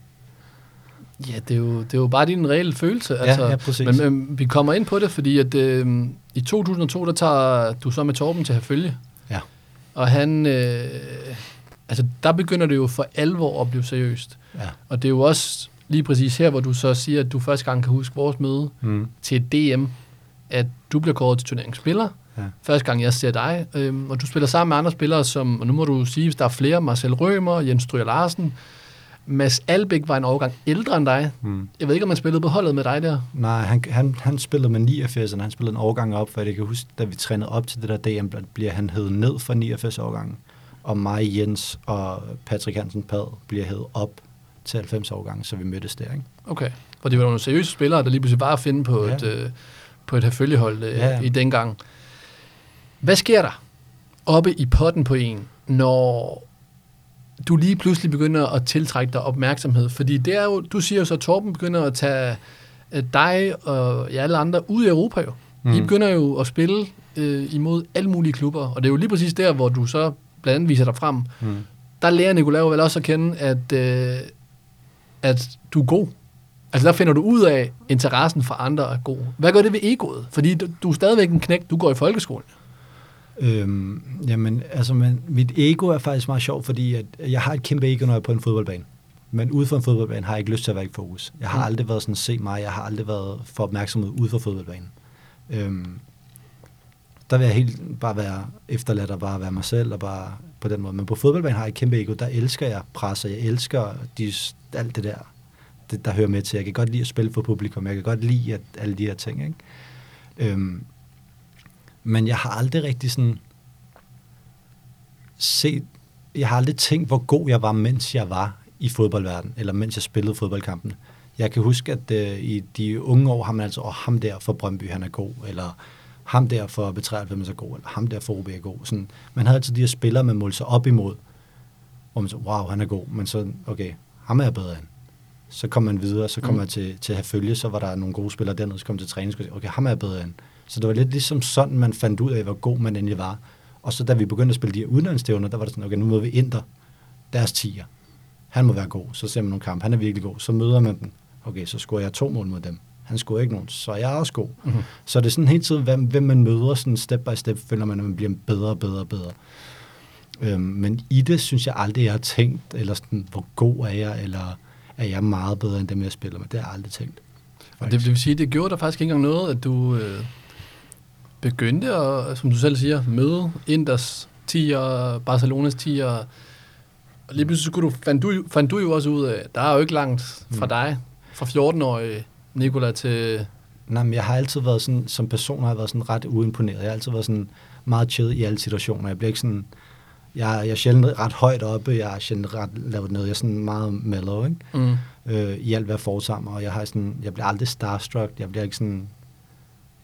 Ja, det er jo, det er jo bare din reelle følelse. Altså, ja, præcis. Men, men vi kommer ind på det, fordi at, øh, i 2002, der tager du så med Torben til Herfølge. Ja. Og han, øh, altså der begynder det jo for alvor at blive seriøst. Ja. Og det er jo også lige præcis her, hvor du så siger, at du første gang kan huske vores møde Mm. til DM, at du bliver kåret til turneringsspiller. Ja. Første gang jeg ser dig, øhm, og du spiller sammen med andre spillere, som, og nu må du sige, hvis der er flere, Marcel Rømer, Jens Stryger Larsen, Mads Albæk var en overgang ældre end dig. Mm. Jeg ved ikke, om han spillede på holdet med dig der. Nej, han, han, han spillede med 89, og han spillede en overgang op, for jeg kan huske, da vi trænede op til det der DM, bliver han hævet ned for 89 årgangen, og mig, Jens og Patrick Hansen Pad bliver hævet op til 90 årgangen, så vi mødtes der, ikke? Okay. For det var nogle seriøse spillere, der lige pludselig var at finde på Ja. et, øh, på et herfølgehold øh, Ja, i den gang. Hvad sker der oppe i potten på en, når du lige pludselig begynder at tiltrække dig opmærksomhed? Fordi det er jo, du siger jo så, at Torben begynder at tage øh, dig og ja, alle andre ud i Europa jo. Mm. I begynder jo at spille øh, imod alle mulige klubber, og det er jo lige præcis der, hvor du så blandt andet viser dig frem. Mm. Der lærer Nicolao vel også at kende, at, øh, at du er god. Altså der finder du ud af, at interessen for andre er god. Hvad gør det ved egoet? Fordi du, du er stadigvæk en knæk, du går i folkeskolen. Øhm, jamen, altså, men, mit ego er faktisk meget sjovt, fordi at jeg har et kæmpe ego, når jeg er på en fodboldbane. Men ude for en fodboldbane har jeg ikke lyst til at være i fokus. Jeg har Mm. aldrig været sådan, se mig, jeg har aldrig været for opmærksomhed ude for fodboldbanen. Øhm, der vil jeg helt bare være efterladt og bare være mig selv og bare på den måde. Men på fodboldbanen har jeg et kæmpe ego, der elsker jeg presser, jeg elsker de, alt det der, det, der hører med til. Jeg kan godt lide at spille for publikum, jeg kan godt lide at, alle de her ting, ikke? Øhm, men jeg har aldrig rigtig sådan set, jeg har aldrig tænkt, hvor god jeg var, mens jeg var i fodboldverdenen, eller mens jeg spillede fodboldkampen. Jeg kan huske, at øh, i de unge år har man altså, åh, ham der fra Brøndby, han er god, eller ham der for B93 er god, eller ham der for OB er god. Sådan, man havde altid de her spillere, man målte sig op imod, hvor man så, wow, han er god, men så, okay, ham er jeg bedre end. Så kom man videre, så kom Mm. man til, til at have følge, så var der nogle gode spillere dernede, så kom til træning, så okay, ham er jeg bedre end. Så det var lidt ligesom sådan, man fandt ud af, hvor god man endelig var. Og så da vi begyndte at spille de her udenlandsstævner, der var det sådan, okay, nu møder vi Inter, deres tiger. Han må være god. Så ser man nogle kampe, han er virkelig god. Så møder man dem. Okay, så scorer jeg to mål mod dem. Han scorer ikke nogen, så er jeg også god. Mhm. Så det er sådan hele tiden, hvem, hvem man møder, sådan step by step, føler man, at man bliver bedre og bedre og bedre. Øhm, men i det synes jeg aldrig, jeg har tænkt, eller sådan, hvor god er jeg, eller er jeg meget bedre end dem, jeg spiller med. Det har jeg aldrig tænkt. Og det, det vil sige, det gjorde der faktisk ikke engang noget, at du øh, begyndte at, som du selv siger, møde Inders 10'er, Barcelonas 10'er. Og lige pludselig skulle du, fandt, du, fandt du jo også ud af, der er jo ikke langt fra Mm. dig, fra 14-årig Nikola til... Nej, men jeg har altid været sådan, som person har jeg været sådan ret uimponeret. Jeg har altid været sådan meget chill i alle situationer. Jeg bliver ikke sådan, jeg, jeg er sjældent ret højt oppe, jeg er sjældent ret lavt nede. Jeg er sådan meget mellow, ikke? Mm. øh, i alt, hvad jeg foretager mig, og jeg, har sådan, jeg bliver aldrig starstruck, jeg bliver ikke sådan,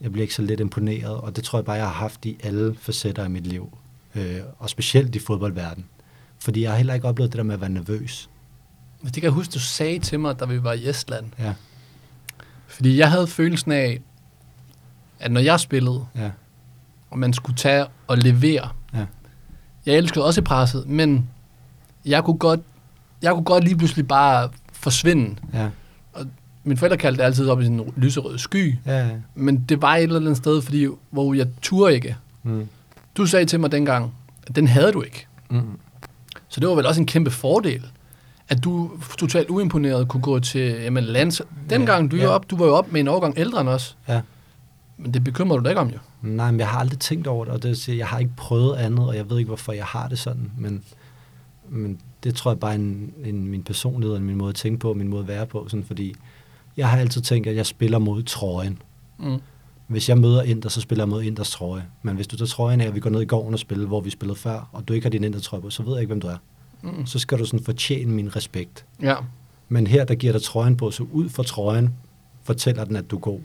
jeg bliver ikke så lidt imponeret, og det tror jeg bare, jeg har haft i alle facetter af mit liv, øh, og specielt i fodboldverdenen. Fordi jeg har heller ikke oplevet det der med at være nervøs. Det kan jeg huske, du sagde til mig, da vi var i Estland. Ja, Fordi jeg havde følelsen af, at når jeg spillede, ja, og man skulle tage og levere, ja, jeg elskede også presset, men jeg kunne godt, jeg kunne godt lige pludselig bare forsvinde. ja, Mine forældre kaldte det altid op i sådan en lyserød sky, ja, ja. men det var et eller andet sted, fordi, hvor jeg turde ikke. Mm. Du sagde til mig dengang, at den havde du ikke. Mm. Så det var vel også en kæmpe fordel, at du totalt uimponeret kunne gå til jamen, lands. Dengang du, Ja, ja. ja. op, du var jo op med en årgang ældre end os, ja. men det bekymrer du dig ikke om jo. Nej, men jeg har aldrig tænkt over det, og det vil jeg har ikke prøvet andet, og jeg ved ikke, hvorfor jeg har det sådan, men, men det tror jeg bare en, en, min personlighed, og min måde at tænke på, min måde at være på, sådan, fordi jeg har altid tænkt, at jeg spiller mod trøjen. Mm. Hvis jeg møder Inter, så spiller jeg mod Inters trøje. Men hvis du tager trøjen af, og vi går ned i gården og spiller, hvor vi spillede før, og du ikke har din Inter trøje på, så ved jeg ikke, hvem du er. Mm. Så skal du sådan fortjene min respekt. Ja. Men her, der giver dig trøjen på, så ud fra trøjen fortæller den, at du er god.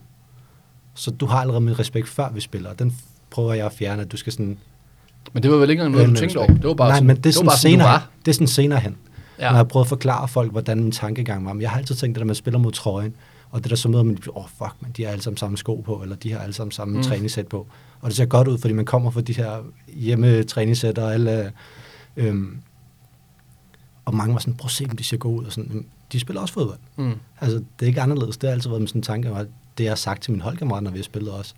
Så du har allerede min respekt, før vi spiller. Den prøver jeg at fjerne, at du skal sådan... Men det var vel ikke engang noget, du tænkte over. Det var bare Nej, sådan, men det er var sådan, bare sådan, senere, var. det er sådan senere hen. Ja. Når jeg har prøvet at forklare folk, hvordan min tankegang var. Men jeg har altid tænkt at spille mod trøjen. Og det der så møder man, åh oh, fuck, men de har alle sammen samme sko på, eller de har alle sammen samme Mm. træningssæt på. Og det ser godt ud, fordi man kommer fra de her hjemme træningssæt og alle... Øhm, og mange var sådan, prøv at se dem, de ser gode ud. Og sådan, "Jamen, de spiller også fodbold. Mm. Altså, det er ikke anderledes. Det har altid været med sådan en tanke, og det jeg har sagt til mine holdkammerater, når vi har spillet også.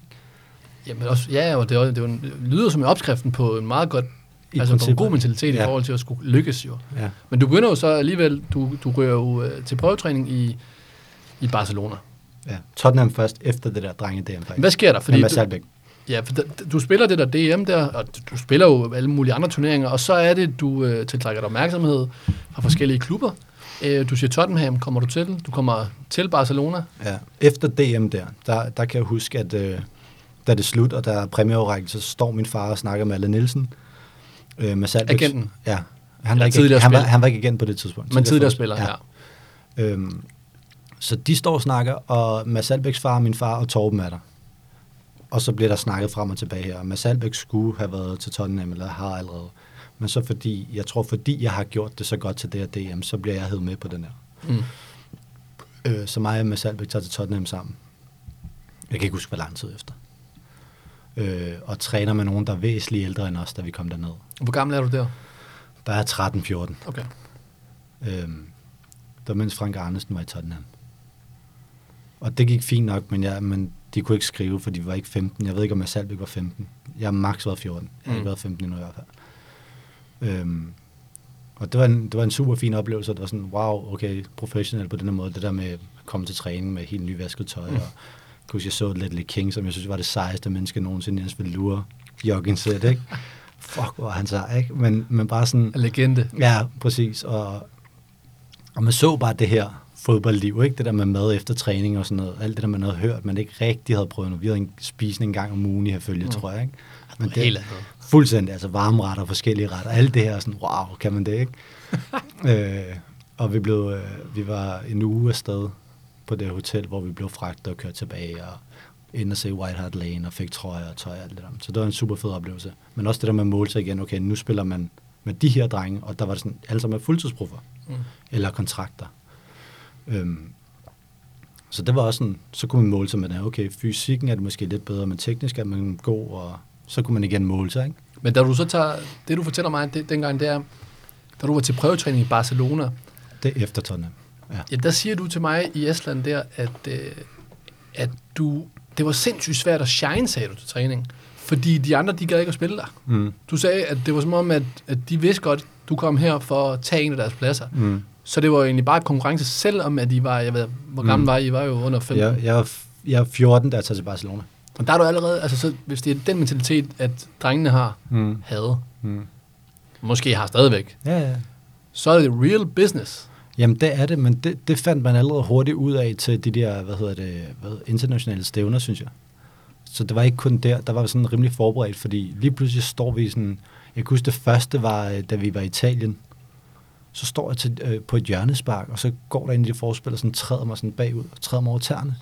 Jamen også, ja, og det, er, det, det lyder som en opskriften på en meget godt, I altså på en god mentalitet ja. i forhold til at skulle lykkes jo. Ja. Men du begynder jo så alligevel, du, du rører jo øh, til prøvetræning i, i Barcelona. ja. Tottenham først, efter det der drenge DM faktisk. Hvad sker der? Fordi du, ja, for da, du spiller det der DM der, og du, spiller jo alle mulige andre turneringer, og så er det, du øh, tiltrækker dig opmærksomhed fra forskellige klubber. Øh, du siger Tottenham, kommer du til? Du kommer til Barcelona. Ja. Efter DM der, der, der kan jeg huske, at øh, da det er slut, og der er præmieoverrækkelse, så står min far og snakker med Alle Nielsen. Øh, med Salbæks- Agenten? Ja. Han var, ikke, han, var, han var ikke agent på det tidspunkt. Men tidligere spiller, ja. Øhm, så de står og snakker, og Mads Albeks far, min far og Torben er der. Og så bliver der snakket frem og tilbage her. Mads Albeck skulle have været til Tottenham, eller har allerede. Men så fordi, jeg tror fordi jeg har gjort det så godt til det her DM, så bliver jeg hævet med på den her. Mm. Øh, så mig og Mads Albeck tager til Tottenham sammen. Jeg kan ikke huske, hvor lang tid efter. Øh, og træner med nogen, der er væsentligt ældre end os, da vi kom derned. Hvor gammel er du der? Der er 13-14. Okay. Øhm, det var mens Frank Arnesen var i Tottenham. Og det gik fint nok, men, jeg, men de kunne ikke skrive, for de var ikke 15. Jeg ved ikke, om jeg selv var 15. Jeg har max været 14. Jeg har Mm. ikke været 15 endnu i hvert fald. Øhm, og det var, en, det var en super fin oplevelse. Det var sådan, wow, okay, professionel på den her måde. Det der med at komme til træning med helt nyvasket tøj. Mm. Og jeg huske, jeg så Ledley King, som jeg synes var det sejeste menneske nogensinde, Jens Velure jogging-sæt, ikke? Fuck, hvor han sej, ikke? Men, men bare sådan, En legende. Ja, præcis. Og, og man så bare det her fodboldliv, ikke? Det der med mad efter træning og sådan noget. Alt det der, man havde hørt, men ikke rigtig havde prøvet nu. Vi havde en spisning en gang om ugen i herfølge, Mm. tror jeg, ikke? Men Noget helt fuldstændig, altså varmretter, forskellige retter, alt det her, sådan, wow, kan man det, ikke? øh, og vi blev, øh, vi var en uge afsted på det hotel, hvor vi blev fragtet og kørt tilbage, og ind og se White Hart Lane og fik trøjer og tøj og alt det der. Så det var en super fed oplevelse. Men også det der med at måle sig igen, okay, nu spiller man med de her drenge, og der var det sådan, alle sammen er fuldtidsproffer, Mm. eller kontrakter. Øhm, så det var også sådan, så kunne man måle sig med det. Okay, fysikken er det måske lidt bedre, men teknisk er man god, og så kunne man igen måle sig, ikke? Men da du så tager, det du fortæller mig det, dengang, det er, da du var til prøvetræning i Barcelona, Det er efter Tottenham. Ja. ja, der siger du til mig i Estland der, at, øh, at du, det var sindssygt svært at shine, sagde du til træning. Fordi de andre, de gad ikke at spille dig. Mm. Du sagde, at det var som om, at, at de vidste godt, du kom her for at tage en af deres pladser. Mm. Så det var jo egentlig bare et konkurrence, selvom at I var, jeg ved, hvor gammel Mm. var I? I var jo under 15. Jeg, jeg, jeg er 14, da jeg tager til Barcelona. Og der er du allerede, altså så, hvis det er den mentalitet, at drengene har, Mm. havde, Mm. måske har stadigvæk, Ja, ja. så er det real business. Jamen det er det, men det, det fandt man allerede hurtigt ud af til de der, hvad hedder det, hvad, internationale stævner, synes jeg. Så det var ikke kun der, der var sådan rimelig forberedt, fordi lige pludselig står vi sådan, jeg kan huske det første var, øh, da vi var i Italien, så står jeg til, øh, på et hjørnespark, og så går der ind i det forspil, og sådan træder mig sådan bagud, og træder mig over tæerne.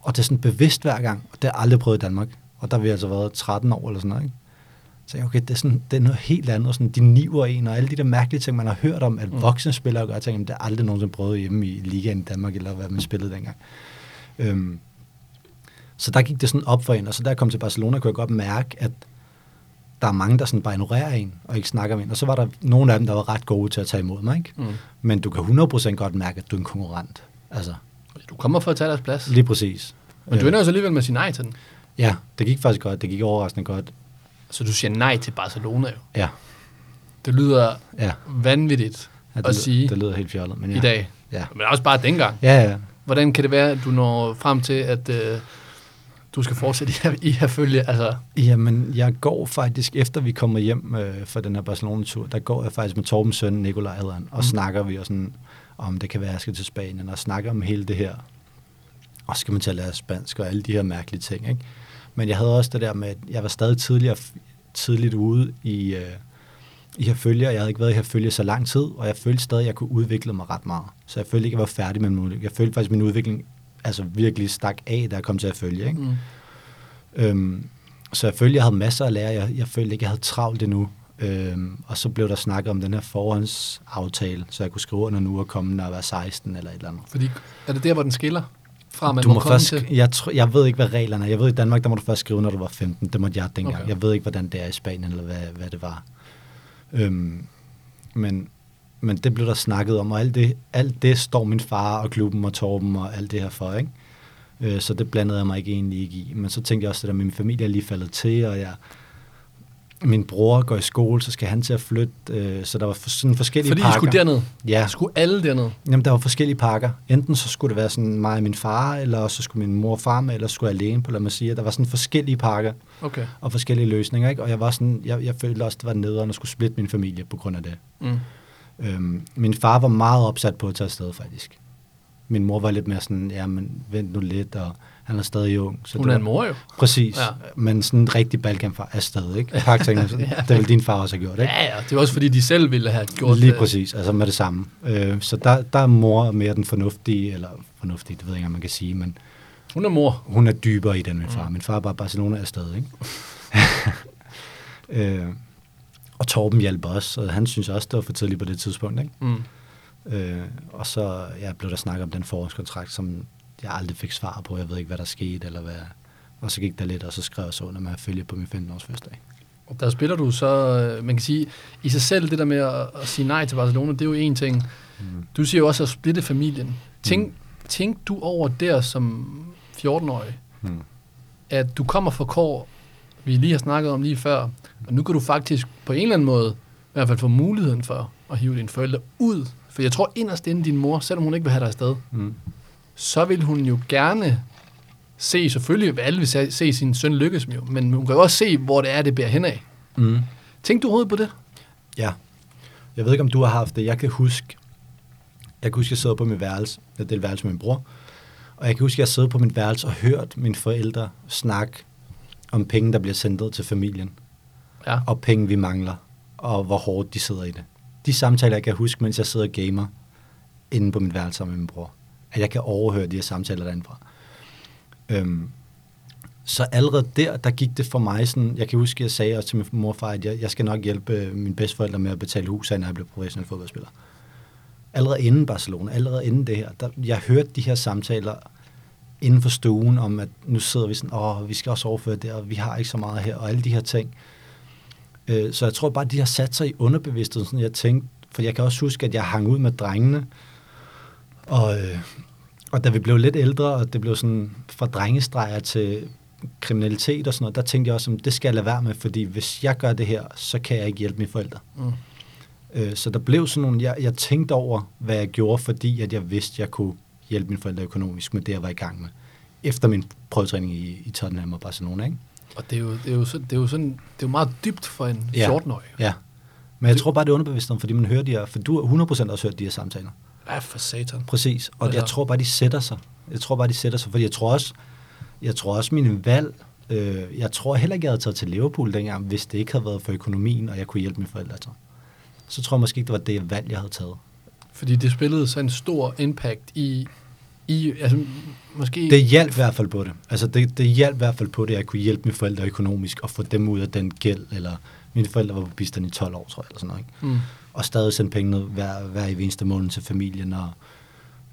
Og det er sådan bevidst hver gang, og det har jeg aldrig prøvet i Danmark. Og der har vi altså været 13 år eller sådan noget, ikke? Så jeg, okay, det er, sådan, det er noget helt andet, sådan, de niver en, og alle de der mærkelige ting, man har hørt om, at Mm. voksne spillere gør, jeg tænker, det er aldrig nogensinde prøvet hjemme i ligaen i Danmark, eller hvad man spillede dengang. Øhm, så der gik det sådan op for en, og så da jeg kom til Barcelona, kunne jeg godt mærke, at der er mange, der sådan bare ignorerer en, og ikke snakker med en. Og så var der nogle af dem, der var ret gode til at tage imod mig, ikke? Mm. Men du kan 100% godt mærke, at du er en konkurrent. Altså, Du kommer for at tage deres plads. lige præcis. Men du ender jo så alligevel med at sige nej til den. Ja, det gik faktisk godt. Det gik overraskende godt. Så du siger nej til Barcelona jo. Ja, Det lyder ja. vanvittigt ja det, at lyder- sige det lyder helt fjollet. Men ja. i dag. Ja. Men også bare dengang. Ja, ja. Hvordan kan det være, at du når frem til, at øh, du skal fortsætte i, her- i her følge? Altså, Jamen, jeg går faktisk, efter vi kommer hjem øh, fra den her Barcelona-tur, der går jeg faktisk med Torbens søn, Nikolaj hedder han, og Mhm. snakker vi og sådan, om det kan være, at jeg skal til Spanien, og snakker om hele det her. Og skal man til at lære spansk og alle de her mærkelige ting, ikke? Men jeg havde også det der med, at jeg var stadig tidligere, tidligt ude i, øh, i her følge, og jeg havde ikke været i her følge så lang tid, og jeg følte stadig, at jeg kunne udvikle mig ret meget. Så jeg følte ikke, at jeg var færdig med min udvikling. Jeg følte faktisk, at min udvikling altså virkelig stak af, da jeg kom til at følge, ikke? mm. Øhm, så jeg følte, jeg havde masser at lære. Jeg, jeg følte ikke, jeg havde travlt endnu. Øhm, og så blev der snakket om den her forhåndsaftale, så jeg kunne skrive under nu og komme, når jeg var 16 eller et eller andet. Fordi, er det der, hvor den skiller? Fra man du må, må komme først, til? jeg, tr- jeg ved ikke, hvad reglerne er. Jeg ved, i Danmark, der må du først skrive, når du var 15. Det måtte jeg dengang. Okay. Jeg ved ikke, hvordan det er i Spanien, eller hvad, hvad det var. Øhm, men, men det blev der snakket om, og alt det, alt det står min far og klubben og Torben og alt det her for, ikke? Øh, så det blandede jeg mig ikke egentlig ikke i. Men så tænkte jeg også, at min familie er lige faldet til, og jeg, min bror går i skole, så skal han til at flytte. Øh, så der var for, sådan forskellige Fordi pakker. skulle derned? Ja, Skulle alle derned? Jamen, der var forskellige pakker. Enten så skulle det være sådan mig og min far, eller så skulle min mor og far med, eller skulle jeg alene på, lad mig sige. Der var sådan forskellige pakker Okay. og forskellige løsninger, ikke? Og jeg var sådan, jeg, jeg følte også, det var nederen at skulle splitte min familie på grund af det. Mm. Øhm, min far var meget opsat på at tage afsted, faktisk. Min mor var lidt mere sådan, ja, men vent nu lidt, og han er stadig ung. Så Hun det er var, en mor jo. Præcis, Ja. ja. men sådan en rigtig balkanfar afsted, ikke? Pak tingene, sådan, det vil din far også have gjort, ikke? Ja, ja. Det var også fordi, de selv ville have gjort Lige det. præcis, altså med det samme. Øh, så der, der er mor mere den fornuftige, eller fornuftige, det ved jeg ikke, om man kan sige, men Hun er mor. hun er dybere i den, min far. Mm. Min far er bare Barcelona afsted, ikke? øh, og Torben hjælper også, og han synes også, det var for tidligt på det tidspunkt, ikke? Mm. Øh, og så ja, blev der snakket om den forårskontrakt, som jeg aldrig fik svar på. Jeg ved ikke, hvad der skete, eller hvad. Og så gik der lidt, og så skrev jeg så under med at følge på min 15-års fødselsdag. Og Der spiller du så, øh, man kan sige, i sig selv det der med at, at sige nej til Barcelona, det er jo en ting. Mm. Du siger jo også at splitte familien. Tænk, mm. tænk du over der som 14-årig, Mm. at du kommer fra kår, vi lige har snakket om lige før, og nu kan du faktisk på en eller anden måde i hvert fald få muligheden for at hive dine forældre ud. For jeg tror inderst inde din mor, selvom hun ikke vil have dig afsted, Mm. Så vil hun jo gerne se, selvfølgelig alle vil se, se sin søn lykkes med, jo, men hun kan jo også se, hvor det er, det bærer henad. Mm. Tænk du overhovedet på det? Ja. Jeg ved ikke, om du har haft det. Jeg kan huske, jeg kan huske, jeg sad på mit værelse. Jeg delte værelse med min bror. Og jeg kan huske, jeg sad på mit værelse og hørt mine forældre snakke om penge, der bliver sendt til familien. Ja. Og penge, vi mangler. Og hvor hårdt de sidder i det. De samtaler, jeg kan huske, mens jeg sidder og gamer inde på mit værelse med min bror. At jeg kan overhøre de her samtaler derindefra. Øhm, Så allerede der, der gik det for mig sådan, jeg kan huske, jeg sagde også til min mor og far, at jeg, jeg skal nok hjælpe øh, mine bedsteforældre med at betale hus, når jeg blev professionel fodboldspiller. Allerede inden Barcelona, allerede inden det her, der, jeg hørte de her samtaler inden for stuen om, at nu sidder vi sådan, åh, vi skal også overføre det, og vi har ikke så meget her, og alle de her ting. Øh, så jeg tror bare, de har sat sig i underbevidstheden, sådan jeg tænkte, for jeg kan også huske, at jeg hang ud med drengene, og, øh, og da vi blev lidt ældre, og det blev sådan fra drengestreger til kriminalitet og sådan noget, der tænkte jeg også, at det skal jeg lade være med, fordi hvis jeg gør det her, så kan jeg ikke hjælpe mine forældre. Mm. Øh, så der blev sådan nogle, jeg, jeg tænkte over, hvad jeg gjorde, fordi at jeg vidste, at jeg kunne hjælpe mine forældre økonomisk med det, jeg var i gang med, efter min prøvetræning i, i Tottenham og Barcelona. Ikke? Og det er, jo, det, er jo sådan, det, er jo sådan, det er jo meget dybt for en Ja. 14-årig. Ja. Men jeg tror bare, det er underbevidst, fordi man hører de her, for du har 100% også hørt de her samtaler. Ja, for satan. Præcis. Og Ja. jeg tror bare, de sætter sig. Jeg tror bare, de sætter sig, fordi jeg tror også, jeg tror også mine valg, øh, jeg tror heller ikke, jeg havde taget til Liverpool dengang, hvis det ikke havde været for økonomien, og jeg kunne hjælpe mine forældre. Så, så tror jeg måske ikke, det var det valg, jeg havde taget. Fordi det spillede så en stor impact i, i altså, måske... Det hjalp i hvert fald på det. Altså det, det hjalp i hvert fald på det, at jeg kunne hjælpe mine forældre økonomisk og få dem ud af den gæld, eller mine forældre var på bistand i 12 år, tror jeg, eller sådan noget. Ikke? Mm. Og stadig sende penge ned hver, hver i eneste måned til familien, og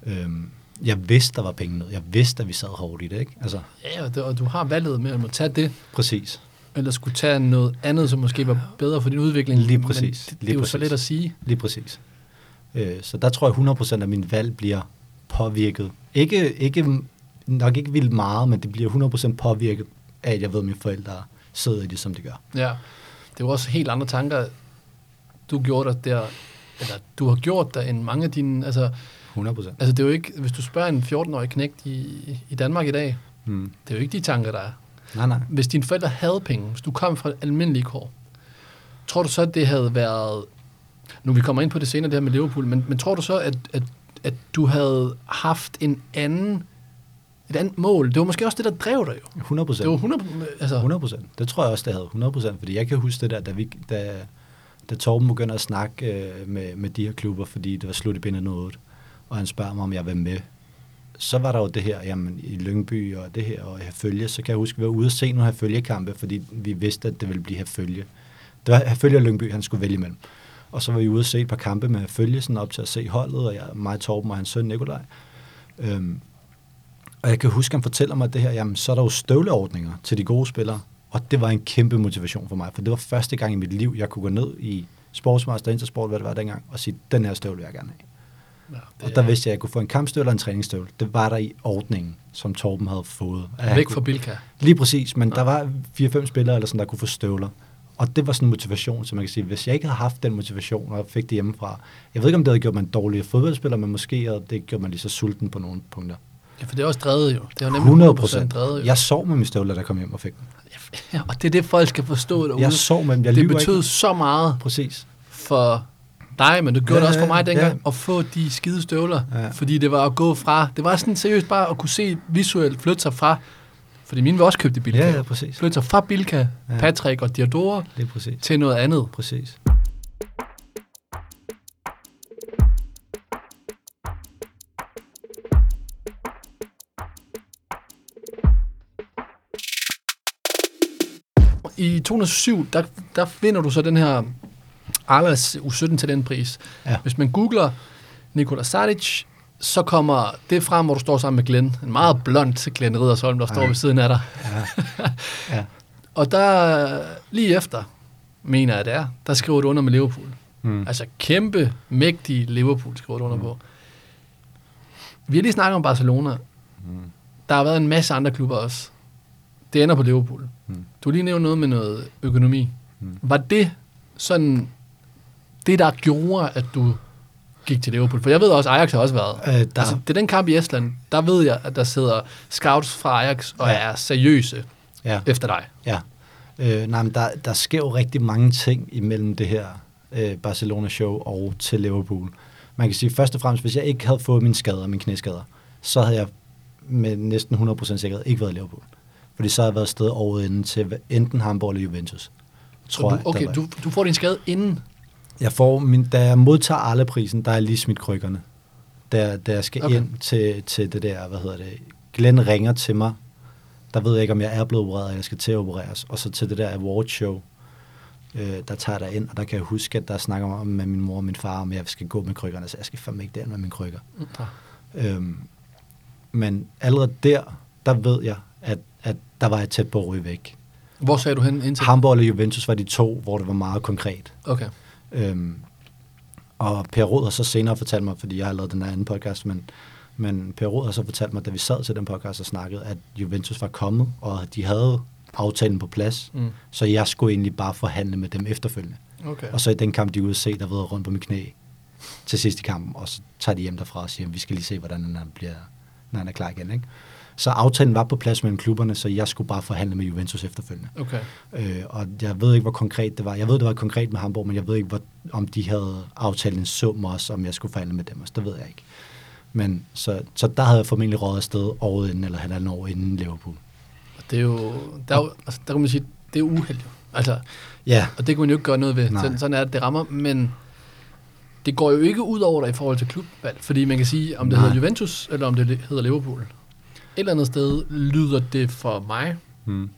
øhm, jeg vidste, der var penge ned. Jeg vidste, at vi sad hårdt i det, ikke? Altså, Ja, og, det, og du har valget med at tage det, præcis. eller skulle tage noget andet, som måske var bedre for din udvikling. Lige Men præcis. det, det Lige er jo så præcis. let at sige. Lige præcis. Øh, så der tror jeg 100% af min valg bliver påvirket. Ikke, ikke, nok ikke vildt meget, men det bliver 100% påvirket af, at jeg ved, at mine forældre sidder i det, som de gør. Ja. Det er jo også helt andre tanker, du gjorde dig der, eller du har gjort dig end mange af dine, altså, 100%. altså det er jo ikke, hvis du spørger en 14-årig knægt i, i Danmark i dag, Mm. det er jo ikke de tanker, der er. Nej, nej. Hvis dine forældre havde penge, hvis du kom fra almindelige kår, tror du så, at det havde været... Nu vi kommer ind på det senere, det her med Liverpool, men, men tror du så, at, at, at du havde haft en anden, et andet mål? Det var måske også det, der drev dig jo. 100 procent. Det var 100... Altså, 100 procent. Det tror jeg også, det havde. 100 procent. Fordi jeg kan huske det der, da, vi, da, da Torben begynder at snakke øh, med, med de her klubber, fordi det var slut i bindet 8, og han spørger mig, om jeg vil med. Så var der jo det her, jamen i Lyngby og det her, og i Herfølge, så kan jeg huske, at vi var ude og se nogle Herfølge-kampe, fordi vi vidste, at det ville blive Herfølge. Det var Herfølge og Lyngby, han skulle vælge imellem. Og så var vi ude og se et par kampe med Herfølge, sådan op til at se holdet, og jeg, mig, Torben og hans søn Nikolaj. Øhm, og jeg kan huske, han fortæller mig det her, jamen så er der jo støvleordninger til de gode spillere. Og det var en kæmpe motivation for mig, for det var første gang i mit liv, jeg kunne gå ned i Sportsmaster, Intersport, hvad det var dengang, og sige, den her støvle vil jeg gerne have. ja, Og der vidste jeg, at jeg kunne få en kampstøvle og en træningsstøvle. Det var der i ordningen, som Torben havde fået. At Væk kunne- fra Bilka. Lige præcis, men Ja. der var 4-5 spillere, eller sådan, der kunne få støvler. Og det var sådan en motivation, som man kan sige, hvis jeg ikke havde haft den motivation, og fik det hjemmefra, jeg ved ikke, om det havde gjort mig en dårligere fodboldspiller, men måske havde det gjort mig lige så sulten på nogle punkter. Ja, for det er også drevet jo. Det er jo nemlig 100 100% procent. drevet jo. Jeg sov med mine støvler, der kom hjem og fik dem. Og det er det, folk skal forstå derude. Jeg sov med dem. Jeg det betød ikke. så meget Præcis. for dig, men det gjorde Ja, det også for mig dengang, ja. at få de skide støvler. Ja. Fordi det var at gå fra, det var sådan seriøst bare at kunne se visuelt flytte sig fra, fordi mine var også købt i Bilka. Ja, ja, præcis. Flytte sig fra Bilka, Ja. Patrick og Diodora Lige præcis. til noget andet. Præcis. I 2007, der, der finder du så den her Arlas U17 talentpris. Ja. Hvis man googler Nikola Sadic, så kommer det frem, hvor du står sammen med Glenn. En meget blond Glenn Riddersholm, der står Ja. ved siden af dig. Ja. ja. Og der, lige efter, mener jeg det er, der skriver du under med Liverpool. Mm. Altså kæmpe, mægtig Liverpool skriver du under på. Vi har lige snakket om Barcelona. Mm. Der har været en masse andre klubber også. Det ender på Liverpool. Du lige nævnt noget med noget økonomi. Mm. Var det sådan det, der gjorde, at du gik til Liverpool? For jeg ved også, Ajax har også været. Øh, der, Altså, det er den kamp i Estland, der ved jeg, at der sidder scouts fra Ajax og Ja. er seriøse ja. efter dig. Ja. Øh, nej, men der, der sker jo rigtig mange ting imellem det her øh, Barcelona-show og til Liverpool. Man kan sige, først og fremmest, hvis jeg ikke havde fået mine skader, mine knæskader, så havde jeg med næsten 100% sikkerhed ikke været i Liverpool. Fordi så havde jeg været afsted året inden til enten Hamburg eller Juventus. Så du, okay, der var- du, du får din skade inden. Jeg får min, da jeg modtager Arle-prisen, der er jeg lige smidt krykkerne. Da, da jeg skal Okay. ind til, til det der, hvad hedder det, Glenn ringer til mig der ved jeg ikke, om jeg er blevet opereret, eller jeg skal til at opereres. Og så til det der award show, øh, der tager jeg ind, og der kan jeg huske, at der snakker om med min mor og min far, om jeg skal gå med krykkerne, så jeg skal fandme ikke derind med mine krykker. Mm. Øhm, men allerede der, der ved jeg, der var jeg tæt på at ryge væk. Hvor sagde du hen indtil? Hamburg og Juventus var de to, hvor det var meget konkret. Okay. Øhm, og Per Rod har så senere fortalt mig, fordi jeg har lavet den anden podcast, men, men Per Rod har så fortalt mig, da vi sad til den podcast og snakkede, at Juventus var kommet, og de havde aftalen på plads, Mm. så jeg skulle egentlig bare forhandle med dem efterfølgende. Okay. Og så i den kamp, de er ude at se, der ved jeg rundt på mit knæ til sidst i kampen, og så tager de hjem derfra og siger, vi skal lige se, hvordan han bliver, når han er klar igen. Ikke? Så aftalen var på plads mellem klubberne, så jeg skulle bare forhandle med Juventus efterfølgende. Okay. Øh, og jeg ved ikke, hvor konkret det var. Jeg ved, det var konkret med Hamburg, men jeg ved ikke, hvor, om de havde aftalt en sum også, om jeg skulle forhandle med dem også. Det ved jeg ikke. Men så, så der havde jeg formentlig rådet afsted året inden, eller halvanden år inden Liverpool. Og det er jo, der, er jo, altså, der kan man sige, det er uheldigt. Altså, Ja, og det kan man jo ikke gøre noget ved. Nej. Sådan, sådan er det, det rammer, men det går jo ikke ud over dig i forhold til klubvalg, fordi man kan sige, om det Nej. hedder Juventus, eller om det hedder Liverpool. Eller andet sted lyder det for mig hmm.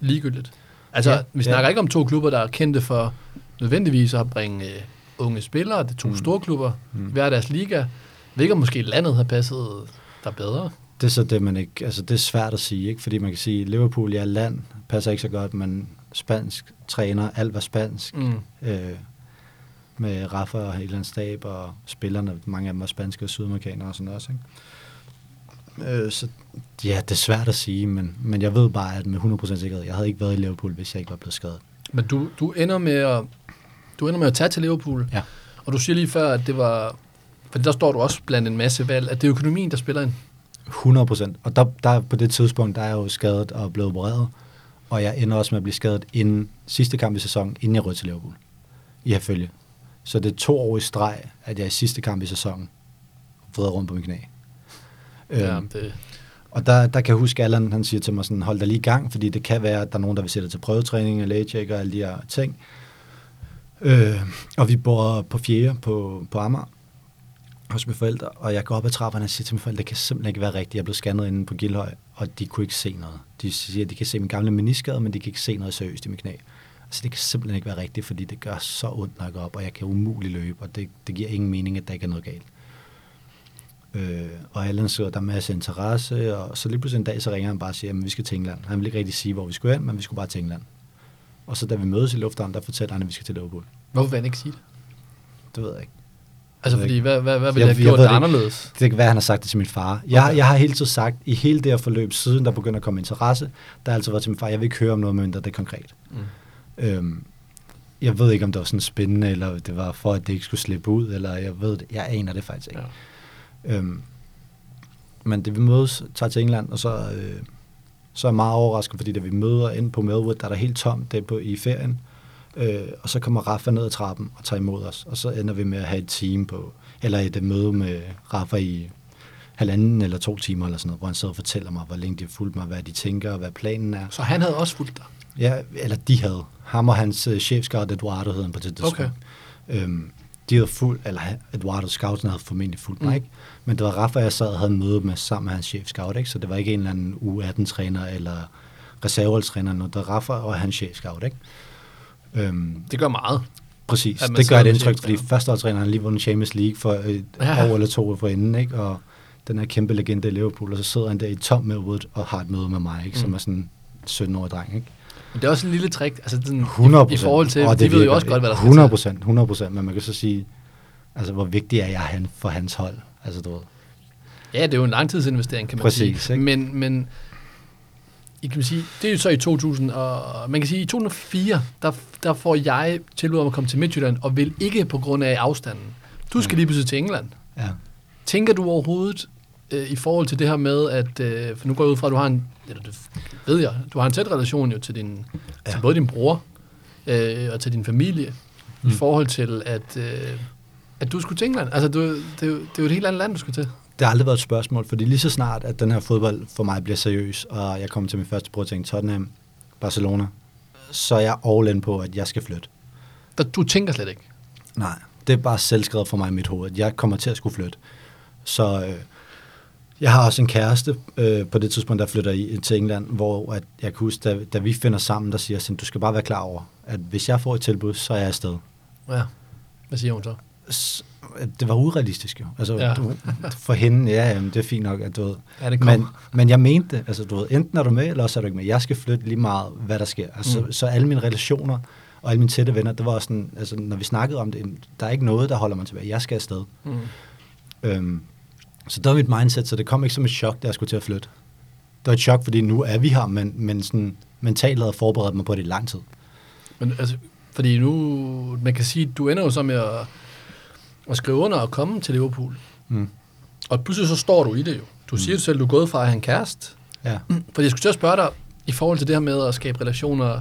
ligegyldigt. Altså, Ja, ja, vi ja. snakker ikke om to klubber, der er kendte for nødvendigvis at bringe øh, unge spillere, det er to Mm. store klubber, Mm. hver deres liga. Hvilket måske landet har passet der bedre. det er så det, man ikke... Altså, det er svært at sige, ikke? Fordi man kan sige, Liverpool, ja, land, passer ikke så godt, men spansk træner, alt var spansk. Mm. øh, med Rafa og hele stab, og spillerne, mange af dem var spanske og sydamerikanere og sådan også. Ikke? Øh, så ja, det er svært at sige, men, men jeg ved bare, at med 100% sikkerhed, jeg havde ikke været i Liverpool, hvis jeg ikke var blevet skadet. Men du, du, ender med at, du ender med at tage til Liverpool, Ja. og du siger lige før, at det var... For der står du også blandt en masse valg, at det er økonomien, der spiller ind. 100%. Og der, der på det tidspunkt, der er jeg jo skadet og blevet opereret, og jeg ender også med at blive skadet inden sidste kamp i sæsonen, inden jeg rød til Liverpool. I har følge. Så det er to år i streg, at jeg i sidste kamp i sæsonen vreder rundt på min knæ. Ja, Øhm, det, Og der, der kan jeg huske, at Allan han siger til mig sådan, hold dig lige i gang, fordi det kan være, at der er nogen, der vil sætte dig til prøvetræning og lægetjek og alle de her ting. Øh, og vi bor på fjerde på, på Amager hos mine forældre, og jeg går op ad trapperne og siger til mine forældre, det kan simpelthen ikke være rigtigt. Jeg blevet scannet inde på Gildhøj, og de kunne ikke se noget. De siger, at de kan se min gamle meniskade, men de kan ikke se noget seriøst i mit knæ. Altså det kan simpelthen ikke være rigtigt, fordi det gør så ondt, når jeg går op, og jeg kan umuligt løbe, og det, det giver ingen mening, at der ikke er noget galt. Øh, og Allan at der er masser af interesse, og så lige pludselig en dag, så ringer han bare og siger, at vi skal til England. Han vil ikke rigtig sige, hvor vi skulle hen, men vi skulle bare til England. Og så da vi mødes i lufthavnen, der fortæller han, at vi skal til Liverpool. hvorfor vil han ikke sige det? Det ved jeg ikke. Altså, Jeg fordi hvad, hvad, hvad ville Jeg- jeg, have jeg gjort ved det det ikke. anderledes? Det kan være, han har sagt det til min far. Jeg, Okay. jeg har hele tiden sagt, i hele det her forløb, siden der begynder at komme interesse, der har altid været til min far, jeg vil ikke høre om noget, mindre det er konkret. Mm. Øhm, jeg ved ikke, om det var sådan spændende, eller det var for, at det ikke skulle slippe ud, eller jeg ved det. Jeg aner det faktisk ikke. Ja. Øhm, men det vi mødes, tager til England, og så, øh, så er jeg meget overrasket, fordi da vi møder ind på Melwood, der er der helt tomt det på, i ferien. Øh, og så kommer Rafa ned ad trappen og tager imod os, og så ender vi med at have et team på, eller et øh, møde med Rafa i halvanden eller to timer eller sådan noget, hvor han sidder og fortæller mig, hvor længe de har fulgt mig, hvad de tænker, og hvad planen er. Så han havde også fulgt dig? Ja, eller de havde. Ham og hans chefscout, Eduardo hed han på det tidspunkt. Okay. Øhm, de havde fuldt, eller Eduardo Scouten havde formentlig fulgt mig, Mm. ikke? Men det var Rafa, jeg sad og havde møde med sammen med hans chefscout, ikke? Så det var ikke en eller anden U18-træner eller reserveholdstræner, noget. det var Rafa og hans chefscout, ikke? Øhm, Det gør meget. præcis, det gør et indtryk, fordi førsteholdstræneren har lige vundet Champions League for et Ja. år eller to for inden, ikke? Og den her kæmpe legende i Liverpool, og så sidder han der i tom med Wood og har et møde med mig, ikke? Som Mm. er sådan en 17-årig dreng, ikke? Men det er også en lille trick, altså sådan, 100 i, i forhold til, Og de ved jo også godt, hvad der skal 100 til. procent, 100 procent, men man kan så sige, altså hvor vigtig er jeg han for hans hold? Altså du ved. Ja, det er jo en langtidsinvestering, kan man Præcis, sige. ikke? Men, men I kan sige, det er jo så i 2000, og man kan sige, i 2004, der, der får jeg tilbud om at komme til Midtjylland, og vil ikke på grund af afstanden. Du skal Mm. lige pludselig til England. Ja. Tænker du overhovedet øh, i forhold til det her med, at, øh, for nu går jeg ud fra, at du har en, eller det ved jeg, du har en tæt relation jo til, din, ja. til både din bror øh, og til din familie, mm. i forhold til, at, øh, at du skulle til England. Altså, du, det, er jo, det er jo et helt andet land, du skal til. Det har aldrig været et spørgsmål, fordi lige så snart, at den her fodbold for mig bliver seriøs, og jeg kommer til min første prøve Tottenham, Barcelona, så er jeg all in på, at jeg skal flytte. Der, du tænker slet ikke. Nej, det er bare selvskrevet for mig i mit hoved, at jeg kommer til at skulle flytte. Så øh, Jeg har også en kæreste øh, på det tidspunkt, der flytter i, til England, hvor at jeg kan huske, da, da vi finder sammen, der siger sådan, du skal bare være klar over, at hvis jeg får et tilbud, så er jeg afsted. Ja. Hvad siger hun så? S- det var urealistisk jo. Altså, Ja. du, for hende, ja, jamen, det er fint nok, at du ved. Ja, det kommer. Men, men jeg mente det. Altså, du ved, enten er du med, eller også er du ikke med. Jeg skal flytte lige meget, hvad der sker. Altså, Mm. mm. så alle mine relationer og alle mine tætte venner, det var også sådan, altså, når vi snakkede om det, der er ikke noget, der holder mig tilbage. Jeg skal afsted. Mm. Øhm, så der var mit mindset, så det kom ikke som et chok, da jeg skulle til at flytte. Det var et chok, fordi nu er vi her, men, men sådan, mentalt havde forberedt mig på det i lang tid. Men altså, fordi nu, man kan sige, du ender jo så med at, at skrive under og komme til Liverpool. Mm. Og pludselig så står du i det jo. Du siger jo selv, du er gået fra at have en kæreste. Ja. Fordi jeg skulle til at spørge dig, i forhold til det her med at skabe relationer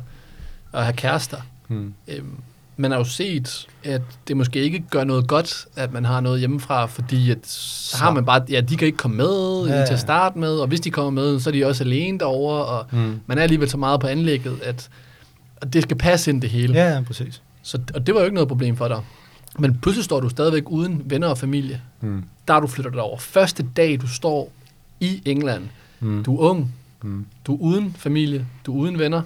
og have kærester. Mm. Øhm, man har jo set, at det måske ikke gør noget godt, at man har noget hjemmefra, fordi at, så har man bare, ja, de kan ikke komme med Ja, ja, til at starte med, og hvis de kommer med, så er de også alene derovre, og Mm. man er alligevel så meget på anlægget, at, at det skal passe ind det hele. Ja, ja, præcis. Så, og det var jo ikke noget problem for dig. Men pludselig står du stadigvæk uden venner og familie. Mm. Der er du flytter dig over. Første dag, du står i England. Mm. Du er ung. Mm. Du er uden familie. Du er uden venner.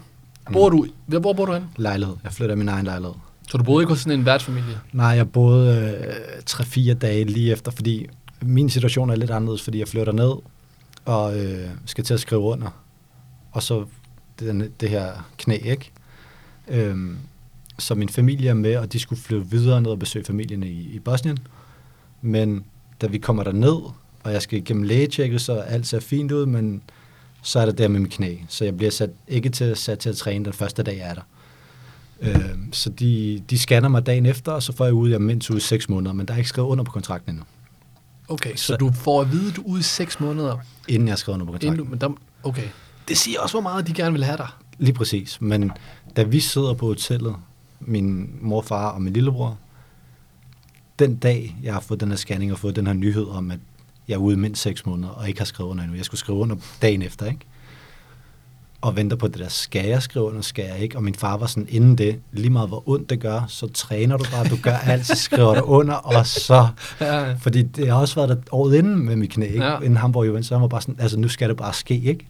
Bor du, hvor, bor du hen? Lejlighed. Jeg flytter min egen lejlighed. Så du boede ikke hos sådan en værtsfamilie? Nej, jeg boede øh, 3-4 dage lige efter, fordi min situation er lidt anderledes, fordi jeg flytter ned og øh, skal til at skrive under. Og så den, det her knæ, ikke? Øhm, så min familie er med, og de skulle flyve videre ned og besøge familien i, i Bosnien. Men da vi kommer der ned, og jeg skal igennem lægetjekket, så alt ser fint ud, men så er det der med mit knæ. Så jeg bliver sat, ikke til, sat til at træne den første dag, jeg er der. Øh, så de, de scanner mig dagen efter, og så får jeg ud, jeg mindst ude i seks måneder, men der er ikke skrevet under på kontrakten endnu, Okay, så, Så- du får at vide, at du er ude i seks måneder. inden jeg har skrevet under på kontrakten. Inden du, men der, okay. Det siger også, hvor meget de gerne vil have dig. Lige præcis. Men da vi sidder på hotellet, min mor, far og min lillebror, den dag, jeg har fået den her scanning og fået den her nyhed om, at jeg er ude i mindst seks måneder og ikke har skrevet under endnu. Jeg skulle skrive under dagen efter, ikke? Og venter på det der, skal jeg skrive under, skal jeg ikke? Og min far var sådan, inden det, lige meget hvor ondt det gør, så træner du bare, du gør alt, så skriver du under, og så... Ja, Fordi det har også været der året inden med mit knæ, ikke? Ja. Ja. inden Hamburg Juventus, så han var bare sådan, altså nu skal det bare ske, ikke?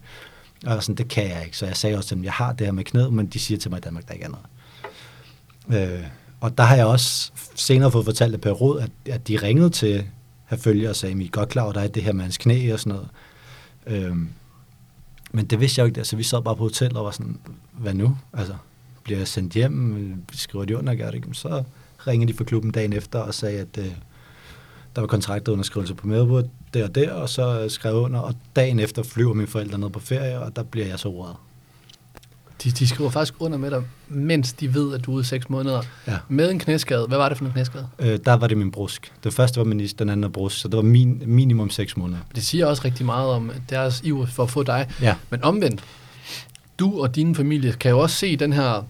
Og jeg sådan, det kan jeg ikke. Så jeg sagde også til dem, jeg har det her med knæet, men de siger til mig i Danmark, der ikke er noget. Øh, og der har jeg også senere fået fortalt af Per Rod, at, at de ringede til Herfølge og sagde, I er godt klar over, der er det her med hans knæ og sådan noget. Øhm, men det vidste jeg jo ikke, altså vi sad bare på hotel og var sådan, hvad nu? Altså, bliver jeg sendt hjem? Skriver de under, gør det ikke? Så ringede de fra klubben dagen efter og sagde, at øh, der var kontraktunderskrivelse på Melbourne, der og der, og så skrev jeg under, og dagen efter flyver mine forældre ned på ferie, og der bliver jeg så røret de, de skriver faktisk under med dig, mens de ved, at du er ude i seks måneder. Ja. Med en knæskade. Hvad var det for en knæskade? Øh, der var det min brusk. Det første var min den anden er brusk, så det var min, minimum 6 måneder. Det siger også rigtig meget om deres iver for at få dig. Ja. Men omvendt, du og din familie kan jo også se den her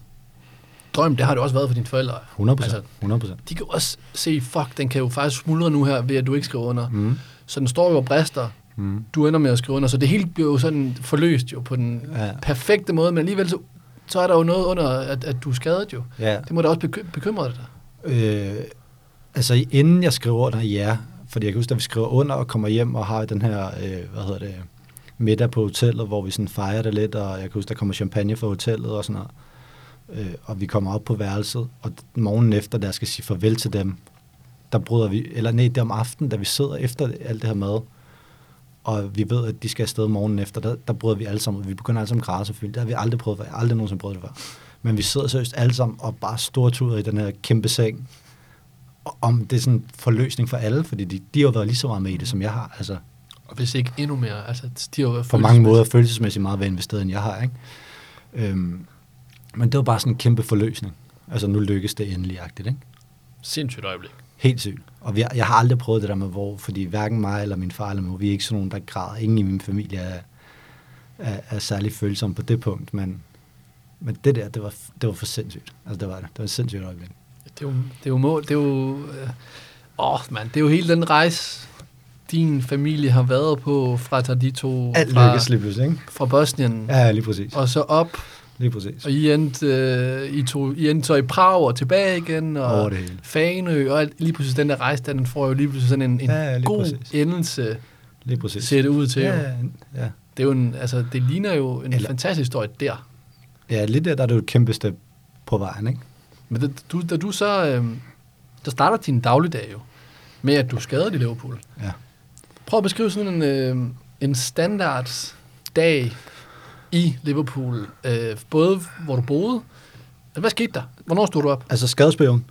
drøm, det har det også været for dine forældre. 100 procent. Altså, 100 procent. de kan også se, fuck, den kan jo faktisk smuldre nu her, ved at du ikke skriver under. Mm. Så den står jo og brister. Mm. Du ender med at skrive under, så det hele bliver jo sådan forløst jo på den Ja. perfekte måde, men alligevel så, så er der jo noget under, at, at du er skadet jo. ja. Det må da også beky- bekymre dig. Øh, altså inden jeg skriver under, ja. Fordi jeg kan huske, at vi skriver under og kommer hjem og har den her, øh, hvad hedder det, middag på hotellet, hvor vi sådan fejrer det lidt, og jeg kan huske, der kommer champagne fra hotellet og sådan noget. Øh, og vi kommer op på værelset, og morgenen efter, da jeg skal sige farvel til dem, der bryder vi, eller nej, det er om aftenen, da vi sidder efter alt det her mad, og vi ved, at de skal afsted morgenen efter, der, der bryder vi alle sammen. Vi begynder alle sammen at græde selvfølgelig. Det har vi aldrig prøvet før. Jeg har aldrig nogensinde prøvet det før. Men vi sidder seriøst alle sammen og bare stortuder i den her kæmpe seng. Og om det er sådan en forløsning for alle, fordi de, de har jo været lige så meget med i det, som jeg har. Altså, Og hvis ikke endnu mere, altså de har jo på mange måder følelsesmæssigt meget ved investeret, end jeg har. Ikke? Øhm, men det var bare sådan en kæmpe forløsning. Altså, nu lykkes det endelig-agtigt, ikke? Sindssygt øjeblik. Helt sygt. Og vi, jeg har aldrig prøvet det der med, hvor, fordi hverken mig eller min far eller mor, vi er ikke sådan nogen, der græder. Ingen i min familie er, er, er særlig følsom på det punkt, men, men det der, det var, det var for sindssygt. Altså, det var det. Det var et sindssygt øjeblik. Det er jo, det er jo mål, det er jo... Øh, åh, mand, det er jo hele den rejse, din familie har været på fra Tardito, Alt fra, lykkes lige pludselig, ikke? fra Bosnien. Ja, lige præcis. og så op, Lige præcis. og I endte, øh, I, tog, I endte så i Prag og tilbage igen, og Over det hele. Fanø, og alt, lige pludselig den der rejse, der, den får jo lige pludselig sådan en, en Ja, ja, lige god præcis. endelse lige præcis. ser det ud til. ja, ja. Det, er jo en, altså, det ligner jo en Eller- fantastisk historie der. ja, lidt der, der er det jo et kæmpe step på vejen, ikke? Men da du, da du så... Øh, der starter din dagligdag jo med, at du er skadet i Liverpool. Ja. Prøv at beskrive sådan en, øh, en standard dag i Liverpool. Øh, både hvor du boede. Hvad skete der? Hvornår stod du op? Altså skadesperioden.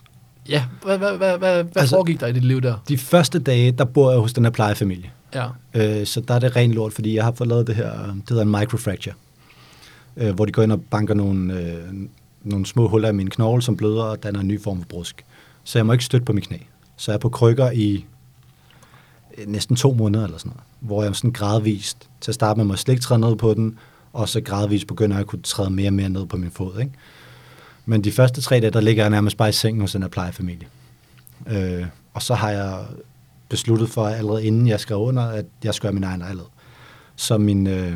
Ja, hvad, hvad, hvad, hvad, hvad Altså- foregik der i dit liv der? De første dage, der bor jeg hos den her plejefamilie. Ja. Øh, så der er det ren lort, fordi jeg har fået lavet det her, det hedder en microfracture, øh, hvor de går ind og banker nogle, øh, nogle små huller i min knogle, som bløder og danner en ny form for brusk. Så jeg må ikke støtte på mit knæ. Så jeg er på krykker i øh, næsten to måneder eller sådan noget, hvor jeg sådan gradvist, til at starte med, må slet ikke træde ned på den, og så gradvist begynder jeg at kunne træde mere og mere ned på min fod. Ikke? Men de første tre dage, der ligger jeg nærmest bare i sengen hos den her plejefamilie. Øh, og så har jeg besluttet for, allerede inden jeg skrev under, at jeg skulle have min egen lejlighed. Så min... Øh,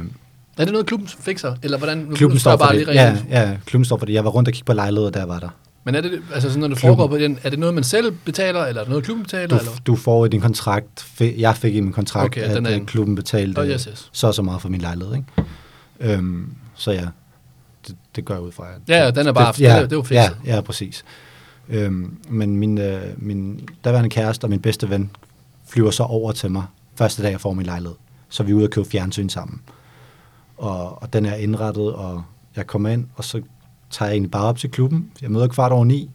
Er det noget, klubben fikser? Eller hvordan? Nu- klubben står for bare det. lige Ja, ja, klubben står for det. Jeg var rundt og kigge på lejligheder, der var der. Men er det, altså sådan, når det Klubben. foregår på den, er det noget, man selv betaler, eller er det noget, klubben betaler? Du, eller? du får i din kontrakt, jeg fik i min kontrakt, Okay, okay, den at er øh, en- klubben betalte Oh, yes, yes. så og så meget for min lejlighed. Ikke? Øhm, så ja, det, det gør jeg ud fra. Ja, ja, den er bare- det, det er- det er jo. Ja, ja, præcis. Øhm, men min, øh, min daværende kæreste og min bedste ven flyver så over til mig første dag, jeg får min lejlighed. Så vi er ude og købe fjernsyn sammen. Og, og den er indrettet, og jeg kommer ind, og så tager jeg egentlig bare op til klubben. Jeg møder kvart over ni,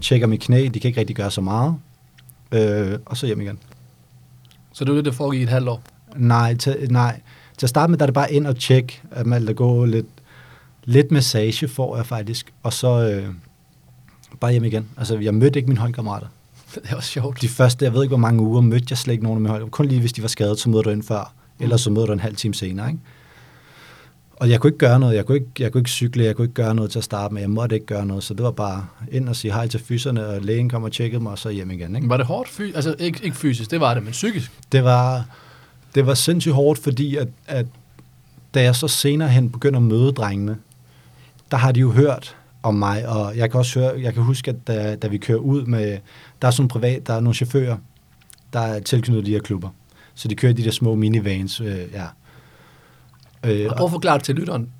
tjekker mit knæ, de kan ikke rigtig gøre så meget, øh, og så hjem igen. Så det er jo det, der foregik i et halvt år. Nej, til, nej. Til at starte med, der er det bare ind og tjekke, at man lader gå lidt, lidt massage får jeg faktisk, og så øh, bare hjem igen. Altså, jeg mødte ikke mine holdkammerater. Det er også sjovt. De første, jeg ved ikke, hvor mange uger, mødte jeg slet ikke nogen af mine holdkammerater. Kun lige, hvis de var skadet, så mødte du ind før. Ellers så mødte du en halv time senere, ikke? Og jeg kunne ikke gøre noget. Jeg kunne ikke, jeg kunne ikke cykle, jeg kunne ikke gøre noget til at starte med. Jeg måtte ikke gøre noget, så det var bare ind og sige hej til fyserne, og lægen kom og tjekkede mig, og så hjem igen, ikke? Var det hårdt? Fy- altså ikke, ikke fysisk, det var det, men psykisk. Det var, det var sindssygt hårdt, fordi at, at da jeg så senere hen begynder at møde drengene, der har de jo hørt om mig, og jeg kan også høre, jeg kan huske, at da, da vi kører ud med, der er sådan privat, der er nogle chauffører, der er tilknyttet de her klubber. Så de kører i de der små minivans, øh, ja. Øh, Og prøv at forklare til lytteren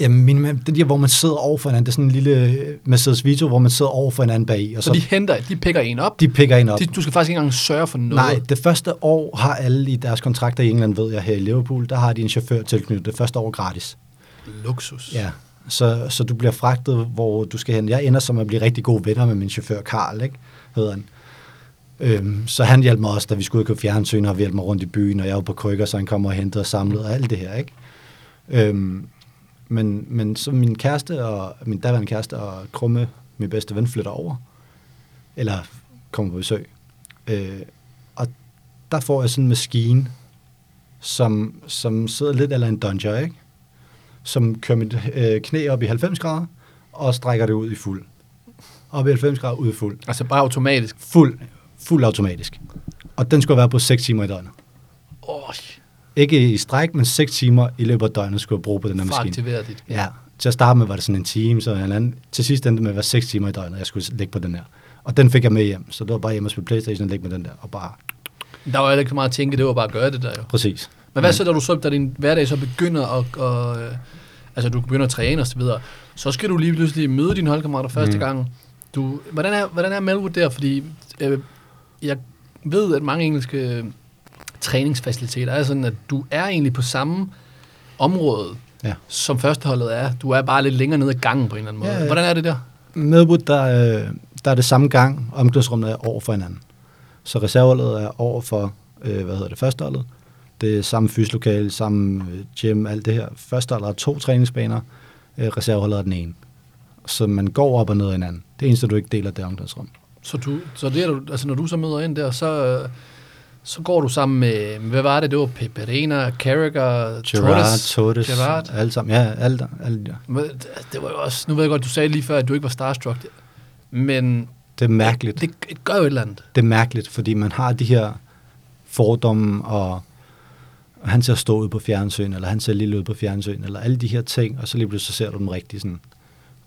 jamen, minivan, det er der, hvor man sidder over for hinanden. Det er sådan en lille øh, Mercedes Vito, hvor man sidder over for hinanden bag. Og Så de henter, de pikker en op. de pikker en op. De, du skal faktisk ikke engang sørge for noget. Nej, det første år har alle i deres kontrakter i England, ved jeg, her i Liverpool, der har de en chauffør tilknyttet. Det første år gratis. Luksus. Ja. Så, så du bliver fragtet, hvor du skal hen. Jeg ender som at blive rigtig gode venner med min chauffør, Karl, ikke? hedder han. Øhm, så han hjalp mig også, da vi skulle ud og købe fjernsyn, og hjalp mig rundt i byen, og jeg var på krykker, så han kom og hentede og samlede og alt det her. Ikke? Øhm, men, men så min kæreste og min daværende kæreste og Krumme, min bedste ven, flytter over. Eller kommer på besøg. Øh, og der får jeg sådan en maskine, som, som sidder lidt eller en dunger, ikke? Som kører mit øh, knæ op i 90 grader, og strækker det ud i fuld. Op i 90 grader, ud i fuld. Altså bare automatisk. Fuld, fuld automatisk. Og den skulle være på 6 timer i døgnet. Åh, Ikke i stræk, men 6 timer i løbet af døgnet skulle jeg bruge på den her maskine. aktivere dit. Ja, til at starte med var det sådan en time, så en anden. Til sidst endte det med at være 6 timer i døgnet, jeg skulle ligge på den her. Og den fik jeg med hjem, så det var bare hjemme og spille Playstation og ligge med den der, og bare, Der var heller ikke så meget at tænke, det var bare at gøre det der jo. præcis. Men hvad så, da du så, da din hverdag så begynder at, og, øh, altså du begynder at træne og så videre, så skal du lige pludselig møde dine holdkammerater første Mm. gang. Du, hvordan, er, hvordan er Melwood der? Fordi øh, jeg ved, at mange engelske træningsfaciliteter er sådan, at du er egentlig på samme område, Ja. som førsteholdet er. Du er bare lidt længere nede ad gangen på en eller anden måde. Ja, ja. Hvordan er det der? Medwood, der, øh, der er det samme gang, omklædningsrummet er over for hinanden. Så reserveholdet er over for, øh, hvad hedder det, førsteholdet. Det er samme fyslokale, samme øh, gym, alt det her. Førsteholdet har to træningsbaner, øh, reserveholdet er den ene. Så man går op og ned ad hinanden. Det eneste, du ikke deler, det er omklædningsrum. Så, du, så det er du, altså når du så møder ind der, så, øh, så går du sammen med, hvad var det, det var Peperina, Carragher, Gerard, Todes, Gerrard. alle sammen. Ja, alt, alt, ja. Men det- Det var jo også, nu ved jeg godt, du sagde lige før, at du ikke var starstruck, men Det er mærkeligt. det, det gør jo et eller andet. det er mærkeligt, fordi man har de her fordomme, og han ser stå ud på fjernsyn, eller han ser lille ud på fjernsyn, eller alle de her ting, og så lige pludselig så ser du dem rigtig sådan.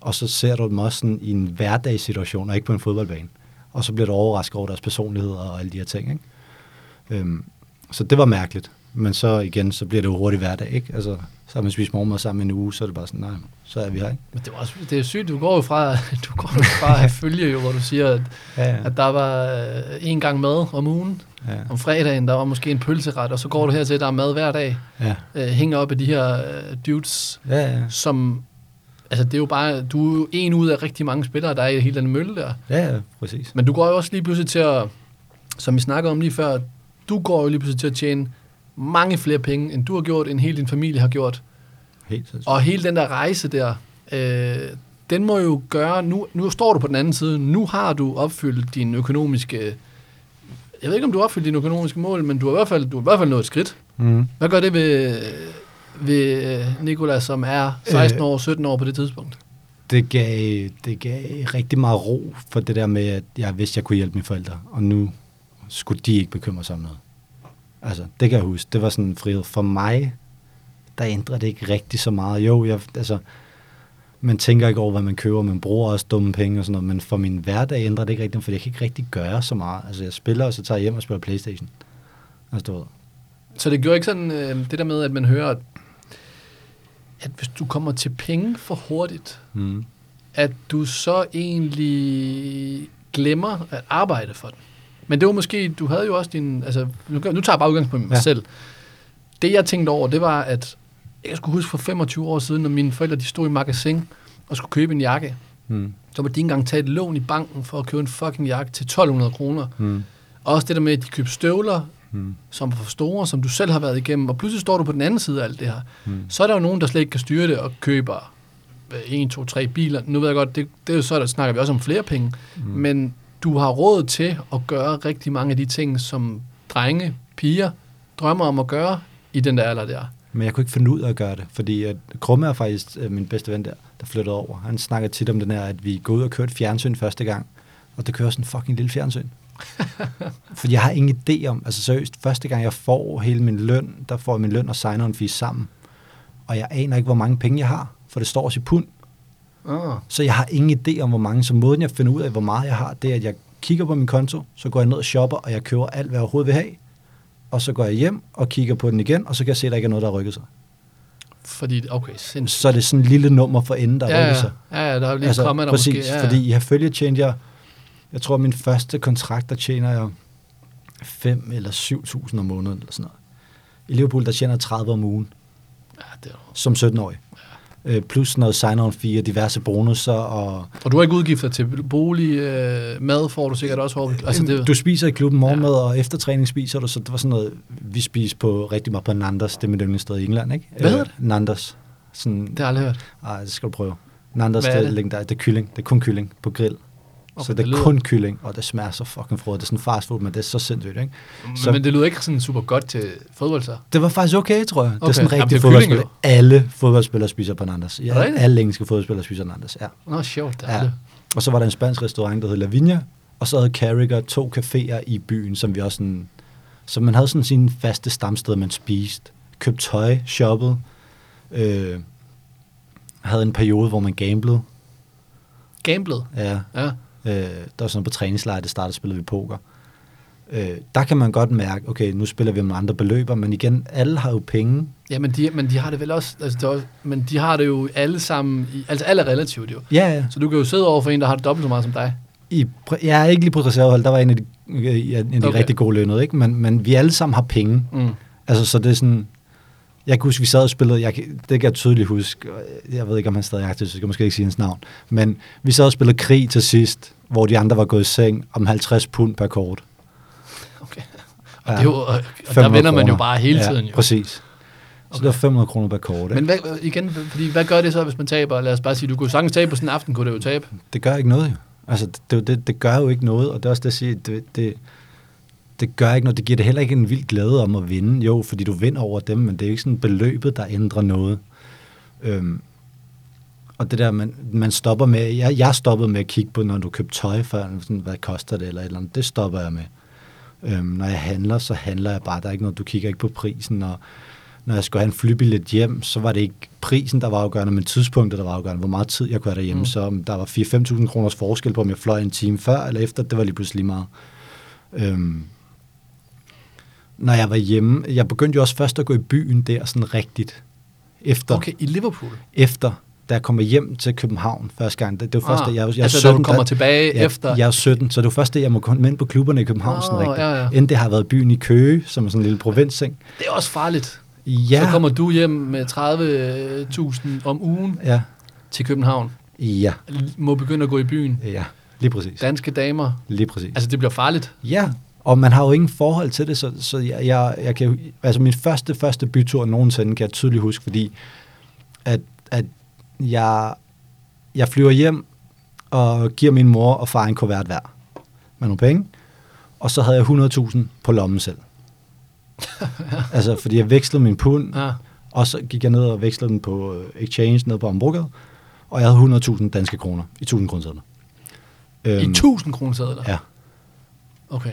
Og så ser du dem også sådan i en hverdagssituation, og ikke på en fodboldbane. Og så bliver du overrasket over deres personlighed og alle de her ting. Ikke? Øhm, så det var mærkeligt. Men så igen, så bliver det jo hurtigt hverdag, ikke? Altså, så har man spist morgenmad sammen en uge, så er det bare sådan, nej, så er vi her, ikke? Men det, var også, det er sygt, du går jo fra, du går jo fra at følge jo, hvor du siger, at, Ja, ja. at der var øh, en gang mad om ugen. ja, Om fredagen, der var måske en pølseret, og så går du her til, at der er mad hver dag. ja, Øh, hænger op af de her øh, dudes, ja, ja. som... Altså, det er jo bare... Du er jo en ud af rigtig mange spillere, der er i hele den mølle der. ja, ja præcis. Men du går jo også lige pludselig til at... Som vi snakkede om lige før, du går jo lige pludselig til at tjene mange flere penge, end du har gjort, end hele din familie har gjort. Helt sindssygt. Og hele den der rejse der, øh, den må jo gøre, nu, nu står du på den anden side, nu har du opfyldt din økonomiske, jeg ved ikke om du har opfyldt dine økonomiske mål, men du har i hvert fald, du har i hvert fald nået et skridt. Mm. Hvad gør det ved, ved øh, Nikolas, som er 16 Øh. år, 17 år på det tidspunkt? Det gav, det gav rigtig meget ro for det der med, at jeg vidste, at jeg kunne hjælpe mine forældre, og nu skulle de ikke bekymre sig om noget. Altså, det kan jeg huske. Det var sådan en frihed. For mig, der ændrer det ikke rigtig så meget. Jo, jeg, altså, man tænker ikke over, hvad man køber, man bruger også dumme penge og sådan noget, men for min hverdag ændrer det ikke rigtigt, for jeg kan ikke rigtig gøre så meget. Altså, jeg spiller, og så tager jeg hjem og spiller Playstation. Altså, du ved. Så det gjorde ikke sådan, øh, det der med, at man hører, at, at hvis du kommer til penge for hurtigt, Mm. at du så egentlig glemmer at arbejde for den. Men det var måske, du havde jo også din, altså, nu, nu tager jeg bare udgangspunkt med mig ja. Selv. Det jeg tænkte over, det var, at jeg skulle huske for 25 år siden, når mine forældre de stod i magasin og skulle købe en jakke, Mm. så måtte de ikke engang tage et lån i banken for at købe en fucking jakke til 1200 kroner. Mm. Og også det der med, at de købte støvler, Mm. som er for store, som du selv har været igennem, og pludselig står du på den anden side af alt det her. Mm. Så er der jo nogen, der slet ikke kan styre det og køber øh, 1, 2, 3 biler. Nu ved jeg godt, det, det er jo så, der snakker vi også om flere penge. Mm. Men du har råd til at gøre rigtig mange af de ting, som drenge, piger drømmer om at gøre i den der alder der. Men jeg kunne ikke finde ud af at gøre det, fordi at Krumme er faktisk øh, min bedste ven der, der flyttede over. Han snakker tit om den her, at vi går ud og kører et fjernsyn første gang, og det kører sådan en fucking lille fjernsyn. fordi jeg har ingen idé om, altså seriøst, første gang jeg får hele min løn, der får jeg min løn og signer en fee sammen. Og jeg aner ikke, hvor mange penge jeg har, for det står også i pund. Ah. Så jeg har ingen idé om, hvor mange. Så måden, jeg finder ud af, hvor meget jeg har, det er, at jeg kigger på min konto, så går jeg ned og shopper, og jeg køber alt, hvad jeg overhovedet vil have. Og så går jeg hjem og kigger på den igen, og så kan jeg se, at der ikke er noget, der har rykket sig. Fordi, okay, sindssygt. Så er det sådan en lille nummer for enden, der Ja, rykker ja, sig. ja, ja, der er lige altså, kommet der præcis, måske. Ja, fordi i Herfølge tjente jeg, jeg tror, min første kontrakt, der tjener jeg 5 eller 7.000 om måneden, eller sådan noget. I Liverpool, der tjener jeg 30 om ugen, ja, det er, som 17-årig. Øh, plus noget sign-on fee og diverse bonusser. Og, og du har ikke udgifter til bolig, øh, mad får du sikkert også over. Altså, det, du spiser i klubben morgenmad, ja. og efter træning spiser du, så det var sådan noget, vi spiste på rigtig meget på Nandos, det er mit yndlingssted i England, ikke? Hvad hedder det? Nandos. Sådan, det har jeg aldrig hørt. ej, det skal du prøve. Nandos, Hvad er det? Det, det er kylling. Det er kun kylling på grill. Okay, så det, det er lyder- kun kylling, og det smager så fucking frøet. Det er sådan fast food, men det er så sindssygt, ikke? Men, Så- men det lyder ikke sådan super godt til fodbold, så. Det var faktisk okay, tror jeg. Okay. Det er sådan rigtig er fodboldspiller. Alle fodboldspillere spiser. Er det Ja, rigtigt? alle engelske fodboldspillere spiser Nandos, ja. Nå, sjovt, det er ja. det. Og så var der en spansk restaurant, der hed Lavinia, og så havde Carragher to caféer i byen, som vi også sådan... Så man havde sådan sine faste stamsteder, man spiste. Købte tøj, shoppede. Øh, havde en periode, hvor man gamblede. Gamblet. Ja, Ja. Øh, der var sådan på træningslejr, det startede spillede vi poker. Øh, der kan man godt mærke, okay, nu spiller vi med andre beløber, men igen, alle har jo penge. Ja, men de, men de har det vel også, altså det også, men de har det jo alle sammen, i, altså alle er relativt jo. Ja, ja. Så du kan jo sidde over for en, der har det dobbelt så meget som dig. I, jeg er ikke lige på reservehold, der var en af de, øh, en af de Okay. rigtig gode lønnede, ikke? Men, men vi alle sammen har penge. Mm. Altså, så det er sådan... Jeg kan huske, vi sad og spillede, jeg, det kan jeg tydeligt huske, jeg ved ikke, om han stadig er aktiv, så jeg kan måske ikke sige hans navn, men vi sad og spillede krig til sidst, hvor de andre var gået i seng om 50 pund per kort. Okay. Og, Ja. det er jo, og, og der 500 vinder man jo bare hele ja, tiden jo. præcis. Så Okay. det var 500 kroner per kort, ikke? Men hvad, igen, fordi hvad gør det så, hvis man taber? Lad os bare sige, du kunne sagtens tabe på sådan en aften, kunne det jo tabe. det gør ikke noget jo. Altså, det, det, det, det gør jo ikke noget, og det er også det, jeg siger, det, det, det gør ikke noget. Det giver det heller ikke en vild glæde om at vinde. Jo, fordi du vinder over dem, men det er jo ikke sådan beløbet, der ændrer noget. Øhm, og det der, man, man stopper med, jeg, jeg stoppede med at kigge på, når du køber tøj, før, sådan, hvad koster det, eller et eller andet, det stopper jeg med. Øhm, når jeg handler, så handler jeg bare, der er ikke noget, du kigger ikke på prisen, og når jeg skulle have en flybillet hjem, så var det ikke prisen, der var afgørende, men tidspunktet, der var afgørende, hvor meget tid jeg kunne have derhjemme. Mm. Så om der var 4-5.000 kroners forskel på, om jeg fløj en time før eller efter, det var lige pludselig meget. Øhm, når jeg var hjemme, jeg begyndte jo også først at gå i byen der sådan rigtigt. Efter, Okay, i Liverpool. efter da jeg kommer hjem til København første gang. Det, det var Ah, da jeg, jeg, altså, er da 17, du kommer der- tilbage ja, efter... Jeg er 17, så det var først det, jeg må komme ind på klubberne i København sådan Åh, rigtigt. ja, ja. Inden det har været byen i Køge, som er sådan en lille provins, ikke? Det er også farligt. Ja, Så kommer du hjem med 30.000 om ugen ja, til København. ja, Må begynde at gå i byen. ja, lige præcis. Danske damer. Lige præcis. Altså, det bliver farligt. Ja, og man har jo ingen forhold til det, så, så jeg, jeg, jeg kan altså min første, første bytur nogensinde kan jeg tydeligt huske, fordi at, at jeg, jeg flyver hjem og giver min mor og far en kuvert hver med nogle penge, og så havde jeg 100.000 på lommen selv. altså, fordi jeg vekslede min pund, Ja. og så gik jeg ned og vekslede den på øh, exchange ned på Hamburgade, og jeg havde 100.000 danske kroner i 1000 kroner I 1000 kroner sædler? Ja. Okay.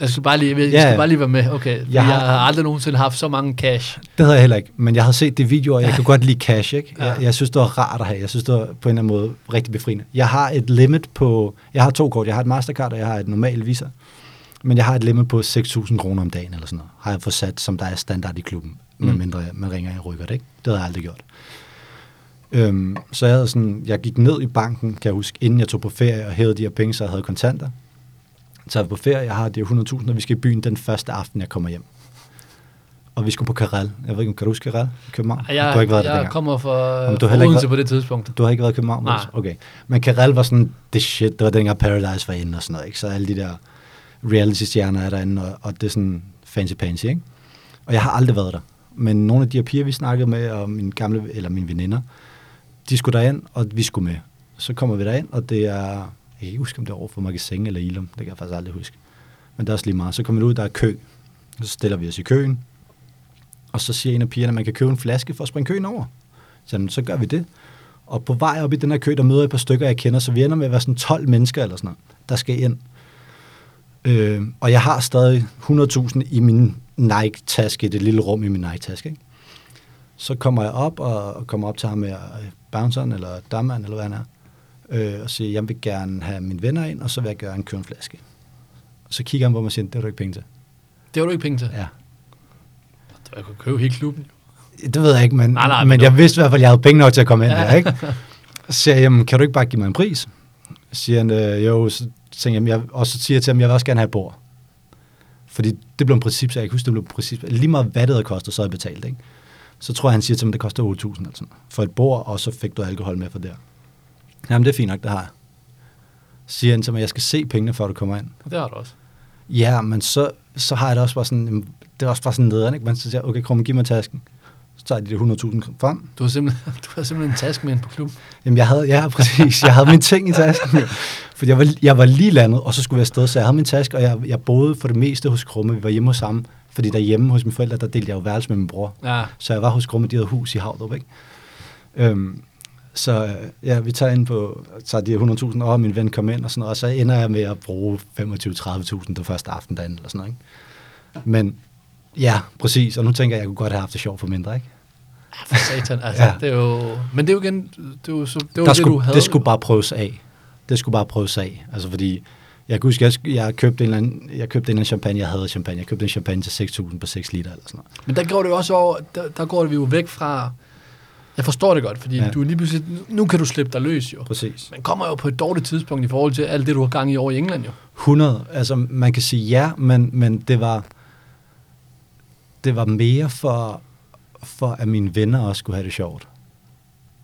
Jeg skal bare lige, jeg Ja, skal bare lige være med. Okay. Jeg, Jeg har, har- jeg har aldrig nogensinde haft så mange cash. Det havde jeg heller ikke, men jeg havde set de videoer, og jeg kan godt lide cash, ikke? Ja. Jeg, jeg synes, det var rart at have. Jeg synes, det var på en eller anden måde rigtig befriende. Jeg har et limit på... Jeg har to kort. Jeg har et Mastercard, og jeg har et normalt Visa. Men jeg har et limit på 6.000 kroner om dagen, eller sådan noget. Har jeg fået sat, som der er standard i klubben. Mm. Medmindre man ringer i rykker det, ikke? Det havde jeg aldrig gjort. Øhm, så jeg, havde sådan, jeg gik ned i banken, kan jeg huske, inden jeg tog på ferie og hævede de her penge, så jeg havde kontanter. Er på ferie, jeg har de her 100.000, og vi skal i byen den første aften, jeg kommer hjem. Og vi skulle på Karel. Jeg ved ikke, om kan du huske Karel i København? Jeg, du har ikke været der jeg dengang. kommer fra, Jamen, du har Odense været- på det tidspunkt. Du har ikke været i København? Nej. også? Okay. Men Karel var sådan, det shit, det var dengang Paradise var inde og sådan noget, ikke? Så alle de der reality-stjerner er derinde, og, og det er sådan fancy-pansy, ikke? Og jeg har aldrig været der. Men nogle af de her piger, vi snakkede med, og mine gamle, eller mine veninder, de skulle derind, og vi skulle med. Så kommer vi derind, og det er, jeg kan ikke huske, om det er over for Magasin eller Ilum, det kan jeg faktisk aldrig huske. Men det er også lige meget. Så kommer vi ud, der er kø. Så stiller vi os i køen, og så siger en af pigerne, at man kan købe en flaske for at springe køen over. Så, jamen, så gør vi det. Og på vej op i den her kø, der møder jeg et par stykker, jeg kender, så vi ender med at være sådan 12 mennesker eller sådan noget, der skal ind. Øh, og jeg har stadig 100.000 i min Nike-taske, det lille rum i min Nike-taske. Ikke? Så kommer jeg op og, kommer op til ham med øh, bounceren, eller dammeren, eller hvad han er, øh, og siger, jeg vil gerne have mine venner ind, og så vil jeg købe en flaske. Og så kigger han på mig og siger, det har du ikke penge til. Det var du ikke penge til. Ja. Jeg kunne købe hele klubben. Det ved jeg ikke, men, Nej, nej, men men jeg vidste i hvert fald, at jeg havde penge nok til at komme ind Ja. der, ikke? Så siger jeg, jamen, kan du ikke bare give mig en pris? Så siger han, øh, jo, så tænker jeg, jeg, og så siger jeg til ham, jeg vil også gerne have et bord. Fordi det blev en princip, så jeg kan huske, det blev en princip. Lige meget hvad det havde kostet, så havde jeg betalt, ikke? Så tror jeg, han siger til mig, det koster 8.000 eller sådan for et bord, og så fik du alkohol med for der. Jamen, det er fint nok, det har jeg. Så siger han til mig, jeg skal se pengene, før du kommer ind. Det har du også. Ja, men så, så har jeg det også bare sådan, jamen, det er også bare sådan nederen, ikke? Man så siger, okay, Krumme, giv mig tasken. Så tager de de 100.000 frem. Du har simpelthen, du har simpelthen en task med ind på klubben. Jamen, jeg havde, ja, præcis. Jeg havde min ting i tasken. For jeg var, jeg var lige landet, og så skulle vi afsted, så jeg havde min taske, og jeg, jeg boede for det meste hos Krumme. Vi var hjemme hos ham, fordi derhjemme hos mine forældre, der delte jeg jo værelse med min bror. Ja. Så jeg var hos Krumme, de havde hus i Havdrup, ikke? Øhm, så ja, vi tager ind på, tager de her 100.000, og min ven kom ind og sådan noget, og så ender jeg med at bruge 25-30.000 den første aften derinde, eller sådan noget, ikke? Men ja, præcis, og nu tænker jeg, at jeg kunne godt have haft det sjovt for mindre, ikke? For satan, altså. Ja. Det er jo, men det er jo igen, det, er jo så, det var der det, skulle, du havde. det skulle bare prøves af. Det skulle bare prøves af. Altså fordi, jeg kan huske, jeg, jeg købte en eller anden, jeg købte en eller anden champagne, jeg havde champagne. Jeg købte en champagne til 6.000 på 6 liter eller sådan noget. Men der går det jo også over, der, der går det vi jo væk fra, jeg forstår det godt, fordi Ja. du er lige pludselig, nu kan du slippe dig løs jo. Præcis. Man kommer jo på et dårligt tidspunkt i forhold til alt det, du har gang i over i England jo. 100, altså man kan sige ja, men, men det var, det var mere for, for, at mine venner også skulle have det sjovt.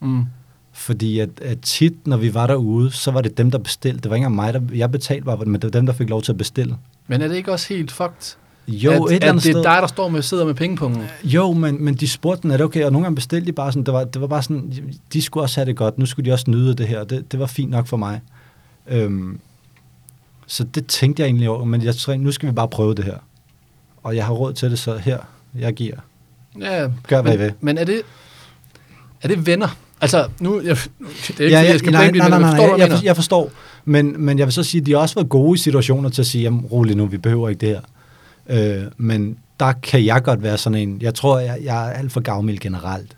Mm. Fordi at, at tit, når vi var derude, så var det dem, der bestilte. Det var ikke engang mig, der, jeg betalte bare, men det var dem, der fik lov til at bestille. Men er det ikke også helt fucked? Jo, at, et eller at andet det er sted. dig, der står med, sidder med pengepungen. Jo, men, men de spurgte den, er det okay? Og nogle gange bestilte de bare sådan, det var, det var bare sådan, de skulle også have det godt, nu skulle de også nyde det her, det, det var fint nok for mig. Øhm, så det tænkte jeg egentlig over, men jeg tror, nu skal vi bare prøve det her. Og jeg har råd til det, så her, jeg giver. Ja, Gør, hvad I men, vil. men er det, er det venner? Altså, nu, jeg, det er ikke, ja, jeg skal nej, nej, nej, nej, forstår, jeg, jeg jeg forstår. Men, men jeg vil så sige, at de også været gode i situationer til at sige, jamen rolig nu, vi behøver ikke det her. Øh, men der kan jeg godt være sådan en, jeg tror, jeg, jeg er alt for gavmild generelt.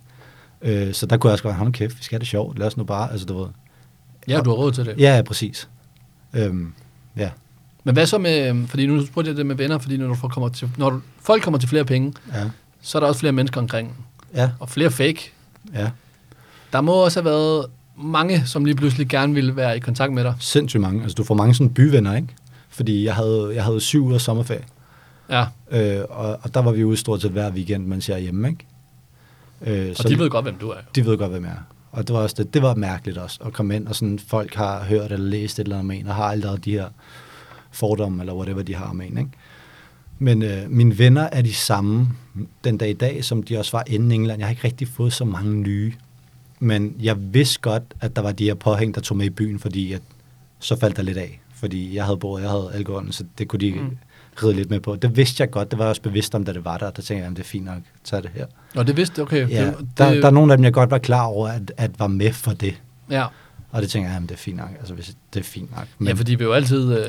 Øh, så der kunne jeg også godt nu kæft, vi skal have det sjovt, lad os nu bare, altså du ved. Ja, du har råd til det. Ja, ja, præcis. Øhm, ja. Men hvad så med, fordi nu spurgte jeg det med venner, fordi når, du kommer til, når du, folk kommer til flere penge, Ja. så er der også flere mennesker omkring, Ja. og flere fake. Ja. Der må også have været mange, som lige pludselig gerne ville være i kontakt med dig. Sindssygt mange. Altså, du får mange sådan byvenner, ikke? Fordi jeg havde, jeg havde syv uger sommerferie. Ja, Øh, og, og der var vi ude stort set hver weekend, mens jeg er hjemme, ikke? Øh, og de ved godt, hvem du er. de ved godt, hvem jeg er. Og det var også det, det var mærkeligt også, at komme ind, og sådan folk har hørt eller læst et eller andet med en, og har allerede de her fordomme, eller whatever de har med en, ikke? Men øh, mine venner er de samme den dag i dag, som de også var inden England. Jeg har ikke rigtig fået så mange nye. Men jeg vidste godt, at der var de her påhæng, der tog med i byen, fordi at, så faldt der lidt af. Fordi jeg havde båret, jeg havde alkoholen, så det kunne de Mm. Ride lidt med på. Det vidste jeg godt, det var jeg også bevidst om, da det var der. Der tænkte jeg, at det er fint nok, tag det her. Og det vidste okay. Ja, det, der, det, der er nogle af dem, jeg godt var klar over, at, at var med for det. Ja. Og det tænker jeg, at det er fint nok. Altså, hvis det er fint nok. Men, ja, for de vil jo altid, øh,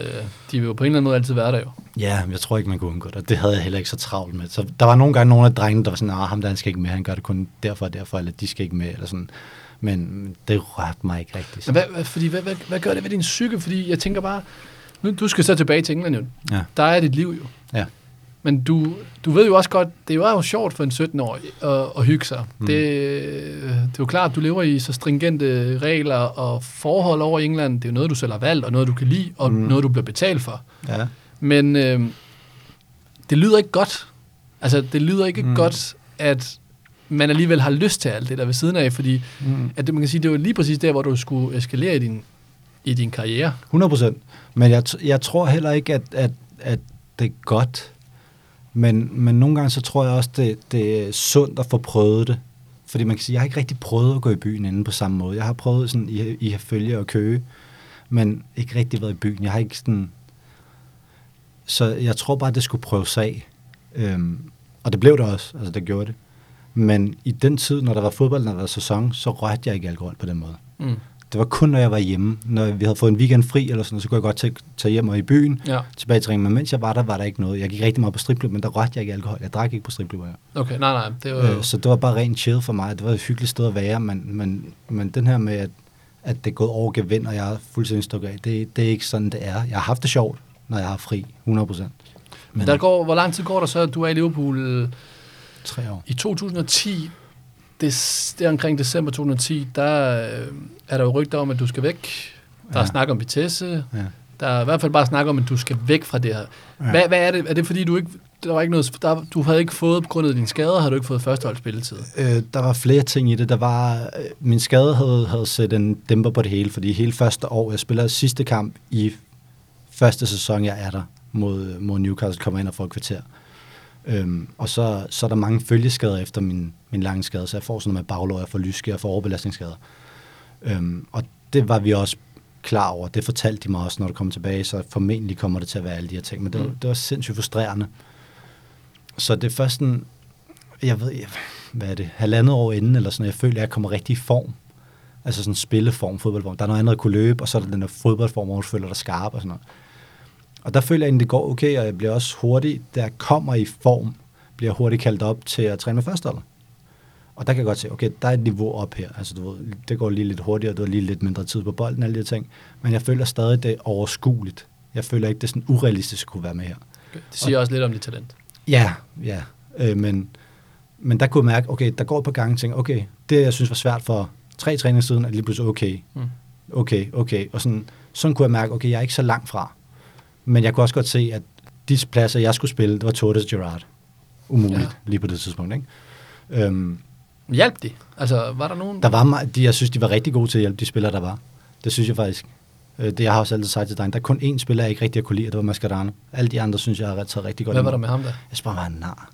de vil jo på en eller anden måde altid være der jo. Ja, men jeg tror ikke, man kunne undgå det. Og Det havde jeg heller ikke så travlt med. Så der var nogle gange nogle af drengene, der var sådan, at ham der, han skal ikke med, han gør det kun derfor og derfor, eller de skal ikke med, eller sådan. Men det rørte mig ikke rigtigt. Hvad, hvad, fordi, hvad, hvad, hvad gør det ved din psyke? Fordi jeg tænker bare, nu, du skal så tilbage til England jo. Ja. Der er dit liv jo. Ja. Men du, du ved jo også godt, det er jo sjovt for en 17-årig at, at hygge sig. Mm. Det, det er jo klart, at du lever i så stringente regler og forhold over i England. Det er jo noget, du selv har valgt, og noget, du kan lide, og mm. Noget, du bliver betalt for. Ja. Men øh, det lyder ikke godt. Altså, det lyder ikke. Mm. godt, at man alligevel har lyst til alt det der ved siden af, fordi Mm. at det, man kan sige, det var lige præcis der, hvor du skulle eskalere i din, i din karriere. 100 procent. Men jeg, jeg tror heller ikke, at, at, at det er godt. Men, men nogle gange så tror jeg også, det, det er sundt at få prøvet det. Fordi man kan sige, jeg har ikke rigtig prøvet at gå i byen inden på samme måde. Jeg har prøvet sådan i, i følge og køge, men ikke rigtig været i byen. Jeg har ikke sådan... Så jeg tror bare, det skulle prøves af. Øhm, og det blev det også. Altså, det gjorde det. Men i den tid, når der var fodbold, når der var sæson, så rørte jeg ikke alkohol på den måde. Mm. Det var kun, når jeg var hjemme. Når vi havde fået en weekend fri, eller sådan, så kunne jeg godt tage, tage hjem og i byen, Ja, tilbage til ringen. Men mens jeg var der, var der ikke noget. Jeg gik rigtig meget på stripklub, men der rørte jeg ikke alkohol. Jeg drak ikke på stripklubber. okay, nej, nej, det var. Øh, så det var bare rent chill for mig. Det var et hyggeligt sted at være, men, men, men den her med, at, at det er gået over gevind, og jeg er fuldstændig stukket af, det, det er ikke sådan, det er. Jeg har haft det sjovt, når jeg har fri, 100 procent. Men der går, hvor lang tid går der så, at du er i Liverpool tre år. i 2010? Det, det er omkring december 2010, der øh, er der jo rygter om, at du skal væk. Der er Ja. snak om Vitesse. Ja. Der er i hvert fald bare snak om, at du skal væk fra det her. Ja. Hvad, hvad er det? Er det fordi, du ikke, der var ikke noget, der, du havde ikke fået, på grund af dine skader, har du ikke fået førsteholdsspilletid? Øh, der var flere ting i det. Der var, øh, min skade havde, havde sat en dæmper på det hele, fordi hele første år, jeg spiller sidste kamp i første sæson, jeg er der mod, mod Newcastle, kommer ind og får et kvarter. Øhm, og så, så er der mange følgeskader efter min, min lange skade, så jeg får sådan noget med baglår, jeg får lyske, jeg får overbelastningsskader. Øhm, og det var vi også klar over. Det fortalte de mig også, når du kom tilbage, så formentlig kommer det til at være alle de her ting. Men det, var, Mm. det var sindssygt frustrerende. Så det er først en, jeg ved, jeg, hvad er det, halvandet år inden, eller sådan, jeg føler, at jeg kommer rigtig i form. Altså sådan spilleform, fodboldform. Der er noget andet at kunne løbe, og så er der den der fodboldform, hvor du føler dig skarp og sådan noget. Og der føler jeg egentlig, det går okay, og jeg bliver også hurtigt, da jeg kommer i form, bliver hurtigt kaldt op til at træne med førsteholdet. Og der kan jeg godt se, okay, der er et niveau op her. Altså, du ved, det går lige lidt hurtigere, du har lige lidt mindre tid på bolden, alle de her ting. Men jeg føler stadig, det er overskueligt. Jeg føler ikke, det er sådan urealistisk at kunne være med her. Det siger også lidt om dit talent. Ja, ja. Øh, men, men der kunne jeg mærke, okay, der går et par gange og tænker, okay, det jeg synes var svært for tre træninger siden, er lige pludselig okay. Mm. Okay, okay. Og sådan, sådan kunne jeg mærke, okay, jeg er ikke så langt fra. Men jeg kunne også godt se, at de pladser, jeg skulle spille, det var Torres Gerrard. Umuligt, ja. lige på det tidspunkt. Ikke? Øhm, Hjalp de? Altså, var der nogen? der var de, jeg synes, de var rigtig gode til at hjælpe de spillere, der var. Det synes jeg faktisk. Øh, Det jeg har også altid sagt til dig. Der er kun én spiller, jeg ikke rigtig kunne lide, og det var Mascherano. Alle de andre, synes jeg, har taget rigtig godt Hvad var der med ham der? Jeg synes bare, nar.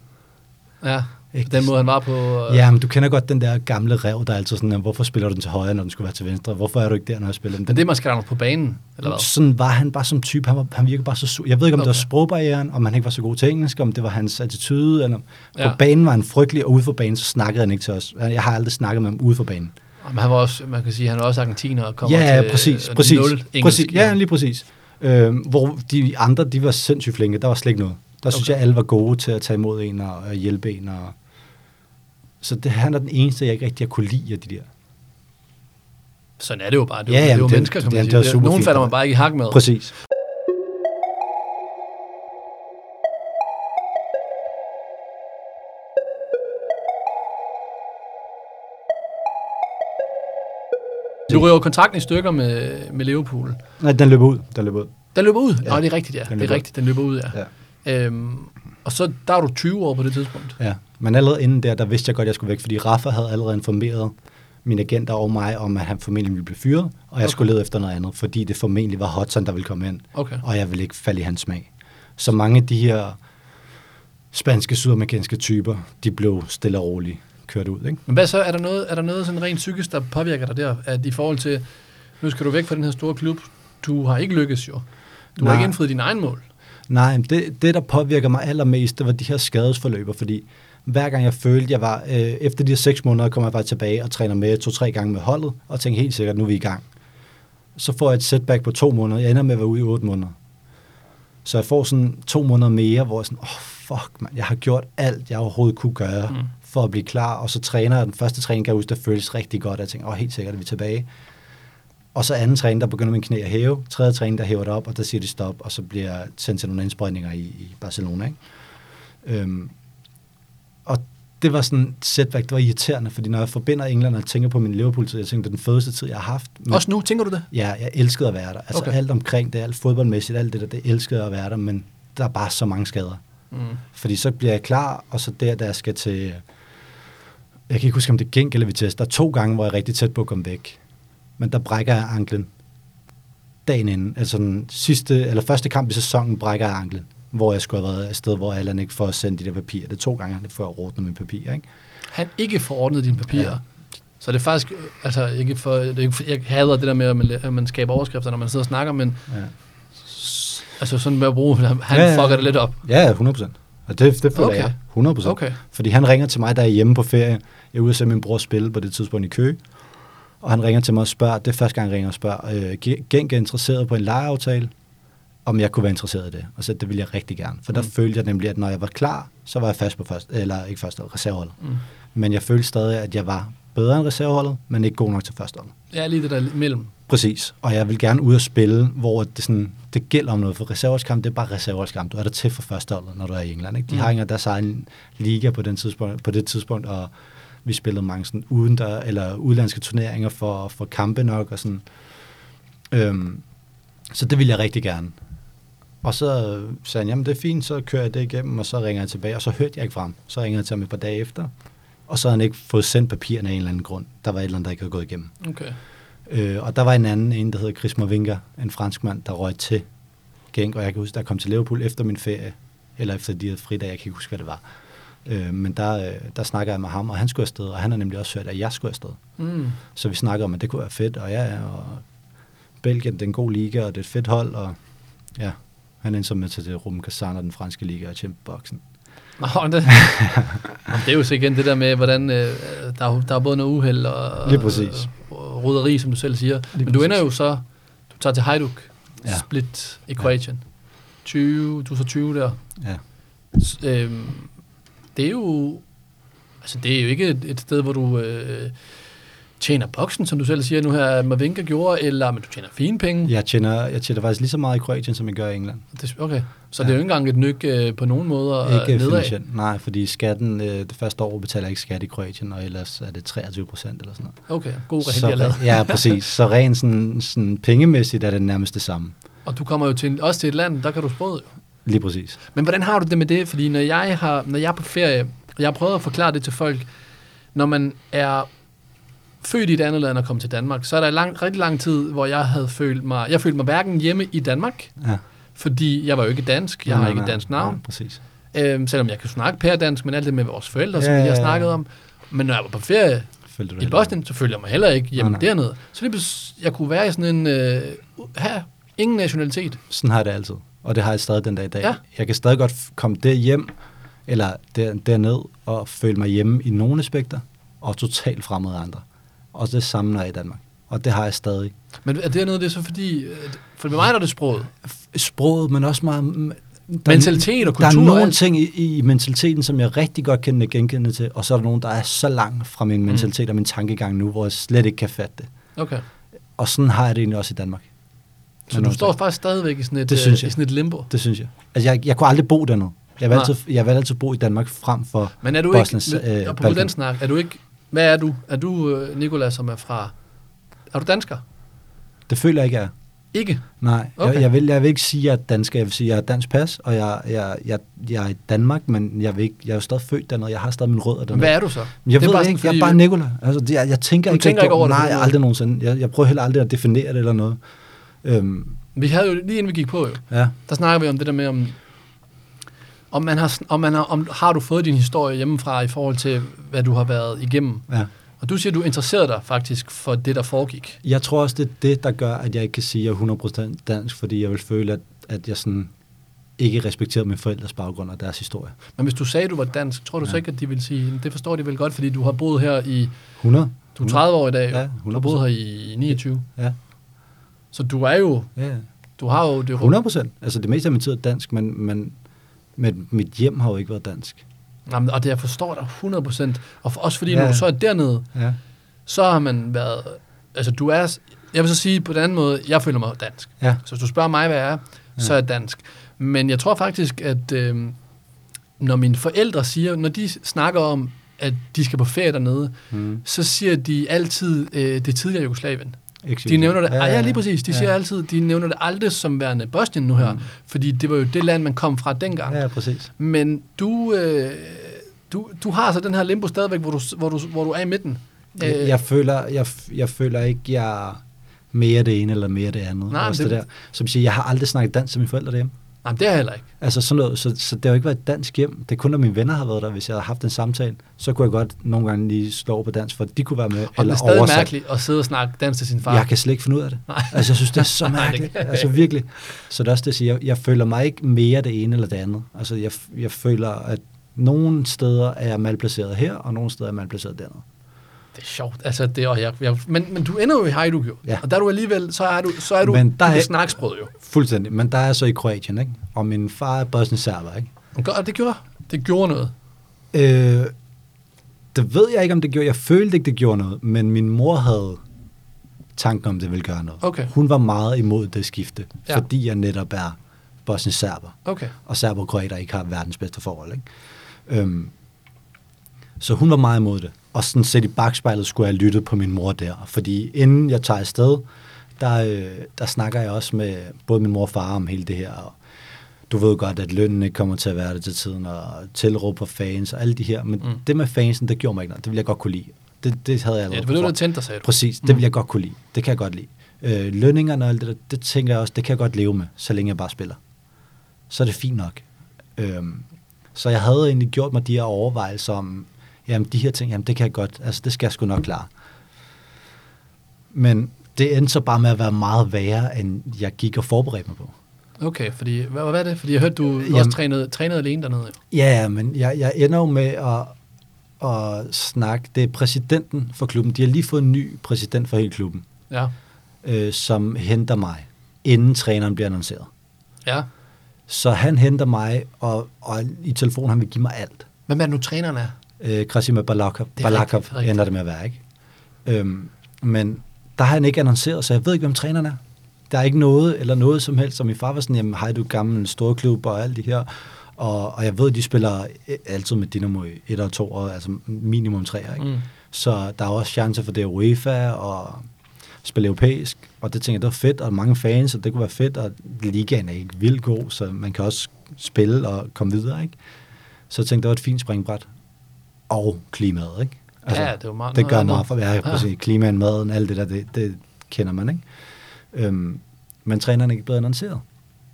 Ja, Ikke? den måde han var på. Øh, Ja, men du kender godt den der gamle rev, der er altid sådan, hvorfor spiller du den til højre, når den skulle være til venstre? Hvorfor er du ikke der, når jeg spiller den? Men det er måske på banen, eller hvad? Sådan var han bare som type. Han, var, han virkede bare så sur. Jeg ved ikke, om okay. det var sprogbarrieren, om han ikke var så god til engelsk, om det var hans attitude. Eller... Ja. På banen var han frygtelig, og ude for banen, så snakkede han ikke til os. Jeg har aldrig snakket med ham ude for banen. Men han var også, man kan sige, han er også argentiner og kommer Ja, til præcis. øh, præcis, nul engelsk. præcis. Ja, lige præcis. Øh, hvor de andre, de var sindssygt flinke. Der var slet ikke noget. Der synes Okay. jeg, alle var gode til at tage imod en og, og hjælpe en. Og... Så det, han er den eneste, jeg ikke rigtig har kunne lide af de der. Sådan er det jo bare. Det er, ja, jo, det er jo den, mennesker, kan man den, sige. Nogen falder man bare ikke i hak med. Præcis. Du ryger kontrakten i stykker med, med Liverpool. Nej, den løber ud. Den løber ud. Den løber ud? Ja. Nå, det er rigtigt, ja. Det er rigtigt, den løber ud, ja. ja. Øhm, og så der er du 20 år på det tidspunkt. Ja, men allerede inden der, der vidste jeg godt, at jeg skulle væk, fordi Rafa havde allerede informeret mine agenter og mig om, at han formentlig ville blive fyret, og jeg Okay. skulle lede efter noget andet, fordi det formentlig var Hudson, der ville komme ind, Okay. og jeg ville ikke falde i hans smag. Så mange af de her spanske, sydamerikanske typer, de blev stille og roligt kørt ud, ikke? Men hvad så? Er der noget, er der noget sådan rent psykisk, der påvirker dig der? At i forhold til, nu skal du væk fra den her store klub. Du har ikke lykkes jo. Du har Nej. ikke indfriet dine egne mål. Nej, det, det, der påvirker mig allermest, det var de her skadesforløber, fordi hver gang jeg følte, jeg var, øh, efter de her seks måneder, kommer jeg bare tilbage og træner med to-tre gange med holdet, og tænker helt sikkert, nu er vi i gang. Så får jeg et setback på to måneder. Jeg ender med at være ude i otte måneder. Så jeg får sådan to måneder mere, hvor jeg sådan, åh, oh, fuck, man, jeg har gjort alt, jeg overhovedet kunne gøre mm. for at blive klar, og så træner jeg. Den første træning, kan jeg huske, der føles rigtig godt, og jeg tænker, åh, oh, helt sikkert er vi tilbage. Og så anden træning, der begynder min knæ at hæve. Tredje træning, der hæver det op, og der siger de stop, og så bliver jeg sendt til nogle indsprøjtninger i, i Barcelona. Ikke? Øhm, og det var sådan et setback, det var irriterende, fordi når jeg forbinder England og tænker på min Liverpool-tid, jeg tænker, det er den fedeste tid, jeg har haft. Men, Også nu, tænker du det? Ja, jeg elskede at være der. Altså Okay. alt omkring det, alt fodboldmæssigt, alt det der, det elskede at være der, men der er bare så mange skader. Mm. Fordi så bliver jeg klar, og så der, der jeg skal til... Jeg kan ikke huske, om det er Genk eller Vitesse. Der er to gange, hvor jeg er rigtig tæt på at komme væk. Men der brækker jeg anklen dagen inden. Altså den sidste, eller første kamp i sæsonen brækker jeg anklen. Hvor jeg skulle have været et sted, hvor Allan ikke får sendt de der papirer. Det er to gange, det får ordnet mine papirer. Ikke? Han ikke får ordnet dine papirer. Ja. Så det er faktisk, altså ikke for, det er ikke for jeg hader det der med, at man, at man skaber overskrifter, når man sidder og snakker, men Ja, altså sådan med at bruge, han ja. fucker det lidt op. ja 100 procent. Og det, det føler Okay. jeg. 100 procent. Okay. Fordi han ringer til mig, der er hjemme på ferie. Jeg er ude at se min bror spille på det tidspunkt i Køge. Og han ringer til mig og spørger, det er første gang, han ringer og spørger, øh, Ge- Genk er interesseret på en lejeaftale, om jeg kunne være interesseret i det. Og så det ville jeg rigtig gerne. For der Mm. følte jeg nemlig, at når jeg var klar, så var jeg fast på første, eller ikke første hold, reserveholdet. Mm. Men jeg følte stadig, at jeg var bedre end reserveholdet, men ikke god nok til første hold. Ja, lige det der imellem. Præcis. Og jeg vil gerne ud og spille, hvor det, sådan, det gælder om noget. For reserveholdskamp, det er bare reserveholdskamp. Du er der til for førsteholdet, når du er i England. Ikke? De mm. har ikke deres egen liga på, den tidspunkt, på det tidspunkt, og vi spillede mange sådan uden der, eller udlandske turneringer for, for kampe nok. Og sådan. Øhm, så det ville jeg rigtig gerne. Og så sagde han, jamen det er fint, så kører jeg det igennem, og så ringer jeg tilbage, og så hørte jeg ikke frem. Så ringer jeg til ham et par dage efter, og så havde han ikke fået sendt papirerne af en eller anden grund. Der var et eller andet, der ikke havde gået igennem. Okay. Øh, og der var en anden, en der hedder Chris Mavinga, en fransk mand, der røg til Genk, og jeg kan huske, der kom til Liverpool efter min ferie, eller efter de her fridage, jeg kan ikke huske, hvad det var. Øh, men der, øh, der snakker jeg med ham, og han skulle afsted, og han har nemlig også hørt, at jeg skulle afsted. Mm. Så vi snakker om, at det kunne være fedt, og ja, ja, og Belgien, det er en god liga, og det er et fedt hold, og ja, han endte så med til det Ruben Kazan og den franske liga og Champions-boksen. Nå, det, det er jo så igen det der med, hvordan øh, der, er, der er både noget uheld og Lige præcis. og roderi, som du selv siger. Lige Men du præcis. ender jo så, du tager til Hajduk, ja. Ja. split i Kroatien. 20, du er så 20 der. Ja. Øhm, det er jo, altså det er jo ikke et, et sted, hvor du øh, tjener boksen, som du selv siger nu her, Mavinka gjorde, eller men du tjener fine penge. Jeg tjener, jeg tjener faktisk lige så meget i Kroatien, som jeg gør i England. Det, okay, så Ja. det er jo ikke engang et nyk øh, på nogen måder øh, Ikke nedad. finansielt. Nej, fordi skatten, øh, det første år betaler ikke skat i Kroatien, og ellers er det 23 procent eller sådan noget. Okay, god regel, jeg lavet. ja, præcis. Så rent sådan, sådan pengemæssigt er det nærmest det samme. Og du kommer jo til, også til et land, der kan du sproget jo. Lige præcis. Men hvordan har du det med det? Fordi når jeg, har, når jeg er på ferie, og jeg har prøvet at forklare det til folk, når man er født i et andet land og kommer til Danmark, så er der lang, rigtig lang tid, hvor jeg havde følt mig, jeg følte mig hverken hjemme i Danmark, Ja. fordi jeg var jo ikke dansk, jeg har ikke et dansk navn, Nej, præcis. øhm, selvom jeg kan snakke pæredansk, men alt det med vores forældre, som Ja, vi har snakket om. Men når jeg var på ferie Følte i Bosnien, så følte jeg mig heller ikke hjemme Nej, nej. dernede. Så lige pludselig, jeg kunne være i sådan en, øh, her, ingen nationalitet. Sådan har jeg det altid. Og det har jeg stadig den dag i dag. Ja. Jeg kan stadig godt komme der hjem eller der, derned, og føle mig hjemme i nogle aspekter, og totalt fremmed af andre. Og det samme, når jeg i Danmark. Og det har jeg stadig. Men er det noget, det er så fordi, for med mig er det sproget. Sproget, men også meget... Der, Mentalitet og Der er kultur og nogle ting i, i mentaliteten, som jeg rigtig godt kan genkende til, og så er der nogen, der er så langt fra min mentalitet og min tankegang nu, hvor jeg slet ikke kan fatte det. Okay. Og sådan har jeg det egentlig også i Danmark. Så du står faktisk stadigvæk i sådan et, Det øh, synes jeg. i sådan et limbo. Det synes jeg. Altså, jeg, jeg kunne aldrig bo dernede. Jeg vil, altid, jeg vil altid bo i Danmark frem for Men er du Bosniens, ikke, øh, på den snak, er du ikke, hvad er du? Er du øh, Nikolas, som er fra Er du dansker? Det føler jeg ikke, jeg er. Ikke? Nej, okay. Jeg, jeg, vil, jeg vil ikke sige, at jeg er dansk. Jeg vil sige, at jeg har dansk pas, og jeg, jeg, jeg, jeg er i Danmark, men jeg, vil ikke, jeg er jo stadig født dernede. Jeg har stadig min rødder dernede. Hvad er du så? Jeg Det er ved bare det sådan, ikke. Jeg er bare Nikola. Altså, jeg, jeg tænker Du ikke, tænker ikke over det Nej, måde? aldrig nogensinde. Jeg, jeg prøver heller aldrig at definere det eller noget. Øhm, Vi havde jo, lige inden vi gik på jo, ja. der snakker vi om det der med, om, om, man har, om, man har, om har du fået din historie hjemmefra i forhold til, hvad du har været igennem. ja. Og du siger, du interesserer dig faktisk for det, der foregik. Jeg tror også, det er det, der gør, at jeg ikke kan sige, at jeg er 100% dansk, fordi jeg vil føle, at, at jeg sådan ikke respekterer mine forældres baggrund og deres historie. Men hvis du sagde, du var dansk, tror du så Ja. ikke, at de ville sige, det forstår de vel godt, fordi du har boet her i, 100? du er 30 år i dag, Ja, du har boet her i 29. Ja, Så du er jo, ja. du har jo det 100 procent. Altså det meste af min tid er dansk, men, men, men mit hjem har jo ikke været dansk. Jamen, og det jeg forstår dig 100 procent. Og for, også fordi, Ja. når du så er dernede, Ja. så har man været, altså du er, jeg vil så sige på den anden måde, jeg føler mig dansk. Ja. Så hvis du spørger mig, hvad jeg er, så er jeg dansk. Men jeg tror faktisk, at øh, når mine forældre siger, når de snakker om, at de skal på ferie dernede, Mm. så siger de altid øh, det tidligere Jugoslavien. De nævner det, ja, ja, lige præcis, de ja. siger altid, de nævner det aldrig som værende Bosnien nu her, Mm. fordi det var jo det land, man kom fra dengang. Ja, præcis. Men du, øh, du, du har så den her limbo stadigvæk, hvor du, hvor du, hvor du er i midten. Jeg, Øh, jeg, føler, jeg, jeg føler ikke, jeg er mere det ene eller mere det andet. Nej, det- det, der. Som siger, jeg har aldrig snakket dansk til mine forældre derhjemme. Nej, men det er jeg heller ikke. Altså sådan noget, så, så det har jo ikke været et dansk hjem. Det er kun, når mine venner har været der. Hvis jeg har haft en samtale, så kunne jeg godt nogle gange lige slå over på dansk, for de kunne være med. Og det er eller stadig oversat. mærkeligt at sidde og snakke dansk til sin far. Jeg kan slet ikke finde ud af det. Nej. Altså, jeg synes, det er så mærkeligt. altså, virkelig. Så det er også det, jeg siger. Jeg, jeg føler mig ikke mere det ene eller det andet. Altså, jeg, jeg føler, at nogle steder er jeg malplaceret her, og nogle steder er jeg malplaceret dernede. Det er sjovt. Altså, det, og jeg, jeg, men, men du ender jo i Hajduk jo. Ja. Og der er du alligevel, så er du, så er du, Men der er- snakke sproget jo. Fuldstændig. Men der er så i Kroatien, ikke? Og min far er bosnisk-serber, ikke? Og det gjorde, det gjorde noget. Øh, det ved jeg ikke, om det gjorde. Jeg følte ikke, det gjorde noget, men min mor havde tanken om, det ville gøre noget. Okay. Hun var meget imod det skifte, Ja. fordi jeg netop er bosnisk-serber. Okay. og serber og kroater ikke har verdens bedste forhold. Ikke? Øhm, så hun var meget imod det. Og sådan set i bagspejlet skulle jeg lytte på min mor der. Fordi inden jeg tager afsted, der, øh, der snakker jeg også med både min mor og far om hele det her. Og du ved godt, at lønnen ikke kommer til at være det til tiden, og tilråb på fans og alle de her. Men Mm. det med fansen, det gjorde mig ikke noget. Det ville jeg godt kunne lide. Det, det havde jeg Ja, allerede det var det, der tændte dig, sagde du. Præcis, det Mm. vil jeg godt kunne lide. Det kan jeg godt lide. Øh, lønningerne og alt det der, det tænker jeg også, det kan jeg godt leve med, så længe jeg bare spiller. Så er det fint nok. Øhm, så jeg havde egentlig gjort mig de her overvejelser om, jamen de her ting, jamen det kan jeg godt, altså det skal jeg sgu nok klare. Men det endte så bare med at være meget værre, end jeg gik og forberedte mig på. Okay, fordi, hvad, hvad er det? Fordi jeg hørte, du Jamen. Også trænede, trænede alene dernede. Jo. Ja, ja, men jeg, jeg ender jo med at, at snakke. Det er præsidenten for klubben. De har lige fået en ny præsident for hele klubben. Ja. øh, som henter mig, inden træneren bliver annonceret. Ja. Så han henter mig, og, og i telefonen han vil give mig alt. Hvem er det nu, træneren er? Øh, Krasimir Balakov, Det Balakov rigtigt, rigtigt. ender det med at være, ikke? Øhm, men der har han ikke annonceret, så jeg ved ikke, hvem træneren er. Der er ikke noget, eller noget som helst, som min far var sådan, jamen, hej du gammel storklub og alt det her. Og, og jeg ved, de spiller øh, altid med Dynamo i et og to år, altså minimum tre, ikke? Mm. Så der er også chancer for det UEFA og spille europæisk, og det tænker jeg, det var fedt, og mange fans, og det kunne være fedt, og ligaen er ikke vildt god, så man kan også spille og komme videre, ikke? Så jeg tænkte, det var et fint springbræt. Og klimaet, ikke? Altså, Ja, det var meget- Det gør meget for, ja, Ja. præcis. Klimaen, maden, alt det der, det, det kender man, ikke? Øhm, men træneren er ikke blevet annonceret.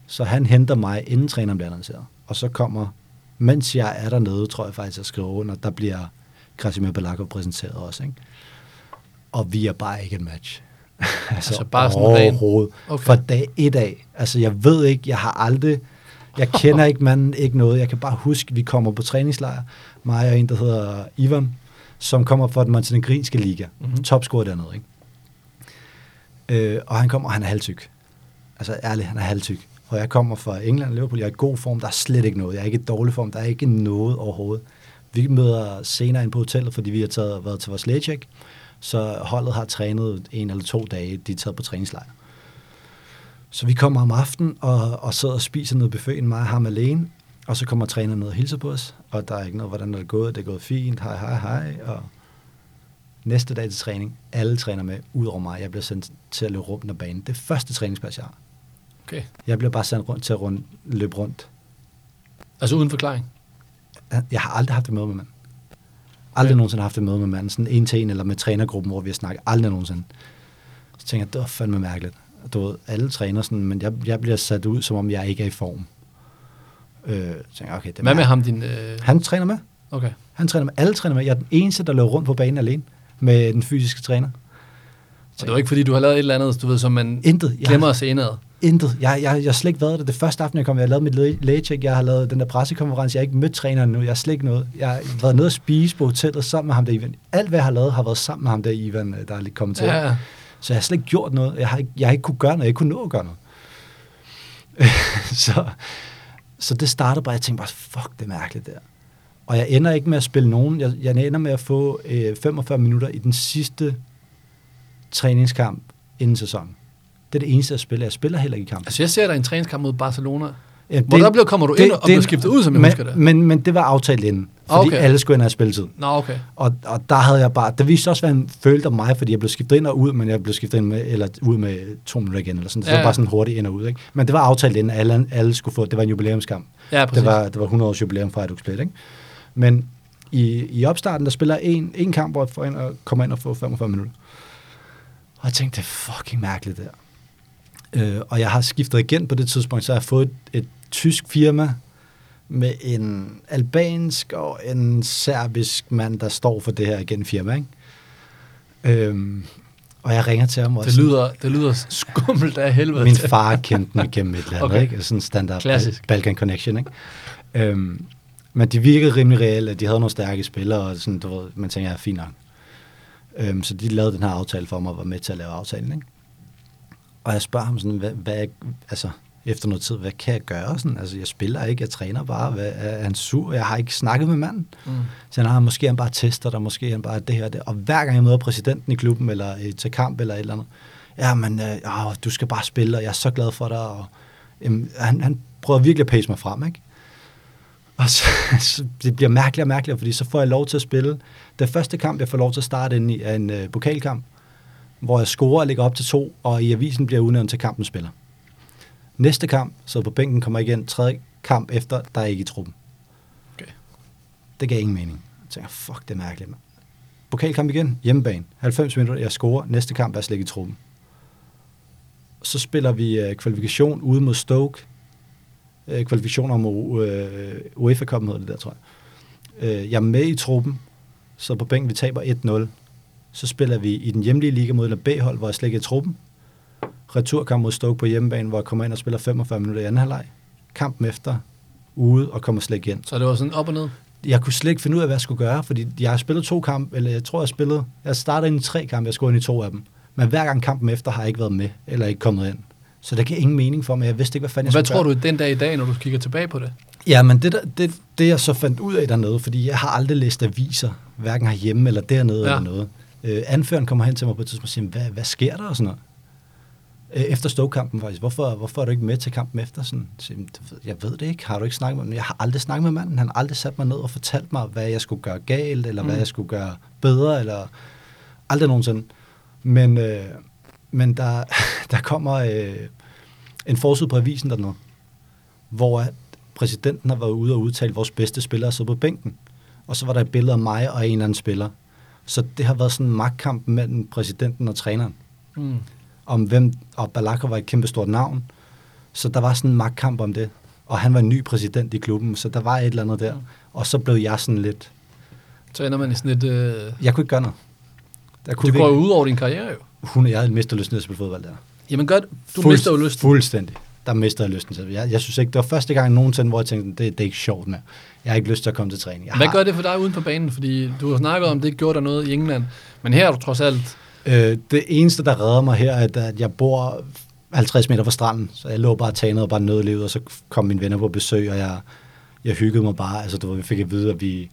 Så han henter mig, inden træneren bliver annonceret. Og så kommer, mens jeg er dernede, tror jeg faktisk, at skrive under, der bliver Krasimir Balakov præsenteret også, ikke? Og vi er bare ikke en match. altså, Altså bare sådan overhovedet. Okay. Fra dag et af. Altså jeg ved ikke, jeg har aldrig, jeg kender ikke manden, ikke noget. Jeg kan bare huske, vi kommer på træningslejr. Mig og en, der hedder Ivan, som kommer fra den montenegrinske liga. Mhm. Mm-hmm. Topscorer dernede, ikke? Øh, og han kommer, og han er halvtyk. Altså ærligt, han er halvtyk. Og jeg kommer fra England, Liverpool, jeg er i god form, der er slet ikke noget. Jeg er ikke i dårlig form, der er ikke noget overhovedet. Vi møder senere ind på hotellet, fordi vi har taget, været til vores lægecheck. Så holdet har trænet en eller to dage, de er taget på træningslejr. Så vi kommer om aftenen og, og sidder og spiser noget buffeten, mig og ham alene. Og så kommer træneren ned og hilser på os, og der er ikke noget, hvordan er det gået, det er gået fint, hej, hej, hej. Og Næste dag til træning, alle træner med, ud over mig. Jeg bliver sendt til at løbe rundt af banen. Det er første træningspas, jeg har. Okay. Jeg bliver bare sendt rundt til at rund, løbe rundt. Altså uden forklaring? Jeg har aldrig haft et møde med manden. Aldrig Okay. nogensinde haft et møde med manden. Sådan en til en, eller med trænergruppen, hvor vi har snakket. Aldrig nogensinde. Så tænker jeg, det var fandme mærkeligt. Du ved, alle træner sådan, men jeg, jeg bliver sat ud, som om jeg ikke er i form. Øh, tænker okay, det Hvad med ham, din... Øh... Han træner med. Okay. Han træner med. Alle træner med. Jeg er den eneste, der løber rundt på banen alene med den fysiske træner. Så det var ikke, fordi du har lavet et eller andet, du ved, som man Intet. Jeg glemmer at se indad? intet. Jeg, jeg, jeg har slet ikke været der. Det første aften, jeg kom, jeg har lavet mit læge- lægecheck. Jeg har lavet den der pressekonference. Jeg har ikke mødt træneren nu. Jeg har slet ikke noget. Jeg har været nede og spise på hotellet sammen med ham der, Ivan. Alt, hvad jeg har lavet, har været sammen med ham der, Ivan, der er lige kommet til. Ja, ja. Så jeg har slet ikke gjort noget. Jeg har ikke, jeg har ikke kunne gøre noget. Jeg kunne nå at gøre noget. så, så det startede bare, jeg tænkte bare, fuck, det er mærkeligt der. Og jeg ender ikke med at spille nogen. Jeg, jeg ender med at få øh, 45 minutter i den sidste træningskamp inden sæsonen. Det er det eneste, jeg spiller. Jeg spiller heller ikke i kampen. Altså, jeg ser dig i en træningskamp mod Barcelona. Ja, Hvor der blev- kommer du ind og bliver skiftet ud, som jeg men, husker det. Men, men det var aftalt inden, fordi Okay. alle skulle ind og have spilletid. Nå, okay. Og, og der havde jeg bare, det viste også, hvad han følte om mig, fordi jeg blev skiftet ind og ud, men jeg blev skiftet ind med, eller ud med to minutter igen, eller sådan. Så Ja, det var bare sådan hurtigt ind og ud, ikke? Men det var aftalt inden, alle, alle skulle få, det var en jubilæumskamp. Ja, præcis. Det var, det var 100 års jubilæum for Hajduk Split, ikke? Men i, i opstarten, der spiller en, en kamp, hvor jeg får ind og, kommer ind og får 45 minutter. Og jeg tænkte, det er fucking mærkeligt der. Øh, og jeg har skiftet igen på det tidspunkt, så jeg har fået et, et tysk firma med en albansk og en serbisk mand, der står for det her igen firma, ikke? Øhm, og jeg ringer til ham og Det lyder, det lyder skummelt af helvede min far kendte den igennem et eller andet, Okay. okay. ikke? Sådan standard Klassisk. Balkan Connection, ikke? Øhm, men de virkede rimelig reelle. De havde nogle stærke spillere, og sådan, du ved, man tænker, ja, fint nok. Øhm, så de lavede den her aftale for mig, og var med til at lave aftalen, ikke? Og jeg spørger ham sådan, hvad, hvad altså, efter noget tid, hvad kan jeg gøre? Sådan, altså, jeg spiller ikke, jeg træner bare. Hvad, er han sur? Jeg har ikke snakket med manden. Mm. Så han har, måske han bare tester der, måske han bare det her og det. Og hver gang jeg møder præsidenten i klubben, eller øh, til kamp, eller et eller andet, ja, men øh, åh, du skal bare spille, og jeg er så glad for dig. Og, jamen, han, han prøver virkelig at pace mig frem, ikke? Og så, så det bliver mærkeligere og mærkeligere, fordi så får jeg lov til at spille. Den første kamp, jeg får lov til at starte ind i, er en øh, pokalkamp, hvor jeg scorer og ligger op til to, og i avisen bliver udnævnt til kampens spiller. Næste kamp, så på bænken kommer igen. Tredje kamp efter, der er ikke i truppen. Okay. Det gav ingen mening. Jeg tænker, fuck, det er mærkeligt. mand. Pokalkamp igen, hjemmebane. 90 minutter, jeg scorer. Næste kamp er slet ikke i truppen. Så spiller vi øh, kvalifikation ude mod Stoke. Øh, kvalifikation om øh, UEFA Cup hedder det der, tror jeg. Øh, jeg er med i truppen, så på bænken vi taber 1-0. Så spiller vi i den hjemlige liga mod et B-hold, hvor jeg slet ikke er i truppen. Returkamp mod Stoke på hjemmebane, hvor jeg kommer ind og spiller 45 minutter i anden halvleg. Kampen efter ude og kommer slet ikke ind Så det var sådan op og ned? jeg kunne slet ikke finde ud af, hvad jeg skulle gøre, fordi jeg har spillet to kampe, eller jeg tror, jeg har spillet, jeg startede ind i tre kampe, jeg skulle ind i to af dem. Men hver gang kampen efter har jeg ikke været med, eller ikke kommet ind. Så det giver ingen mening for mig. Jeg vidste ikke, hvad fanden jeg Hvad tror gøre. du den dag i dag, når du kigger tilbage på det? Ja, men det, der, det, det jeg så fandt ud af dernede, fordi jeg har aldrig læst aviser, hverken herhjemme eller dernede Ja. ja. eller noget. Øh, anføreren kommer hen til mig på et tidspunkt og siger, hvad, hvad sker der og sådan noget? Øh, efter Stoke-kampen faktisk. Hvorfor, hvorfor er du ikke med til kampen efter? Sådan, så, "Jamen, det ved- jeg ved det ikke. Har du ikke snakket med ham? Jeg har aldrig snakket med manden. Han har aldrig sat mig ned og fortalt mig, hvad jeg skulle gøre galt, eller mm. hvad jeg skulle gøre bedre, eller aldrig nogensinde. Men, øh, men der, der kommer øh, en forside på avisen dernede, hvor præsidenten har været ude og udtale, at vores bedste spillere sidder på bænken. Og så var der et billede af mig og en anden spiller. Så det har været sådan en magtkamp mellem præsidenten og træneren Mm. Om hvem, og Balaka var et kæmpe stort navn, så der var sådan en magtkamp om det, og han var ny præsident i klubben, så der var et eller andet der, og så blev jeg sådan lidt, Så ender man i sådan et... Øh, jeg kunne ikke gøre noget. Der kunne det går jo virkelig- ud over din karriere jo. Hun, jeg havde mistet lysten til at spille fodbold der. Jamen godt, du Fuldst- mister jo lysten. Fuldstændig. Der mistede jeg lysten til det. Jeg, jeg synes ikke, det var første gang nogensinde, hvor jeg tænkte, det, det er ikke sjovt mere. Jeg har ikke lyst til at komme til træning. Jeg Hvad har, gør det for dig uden for banen? Fordi du har snakket om, det gjorde der noget i England. Men her er du trods alt... Øh, det eneste, der redder mig her, er, at- jeg bor 50 meter fra stranden, så jeg lå bare og trænede og bare nød livet, og så kom mine venner på besøg, og jeg, jeg hyggede mig bare. Altså, du ved, vi fik at vide, at vi,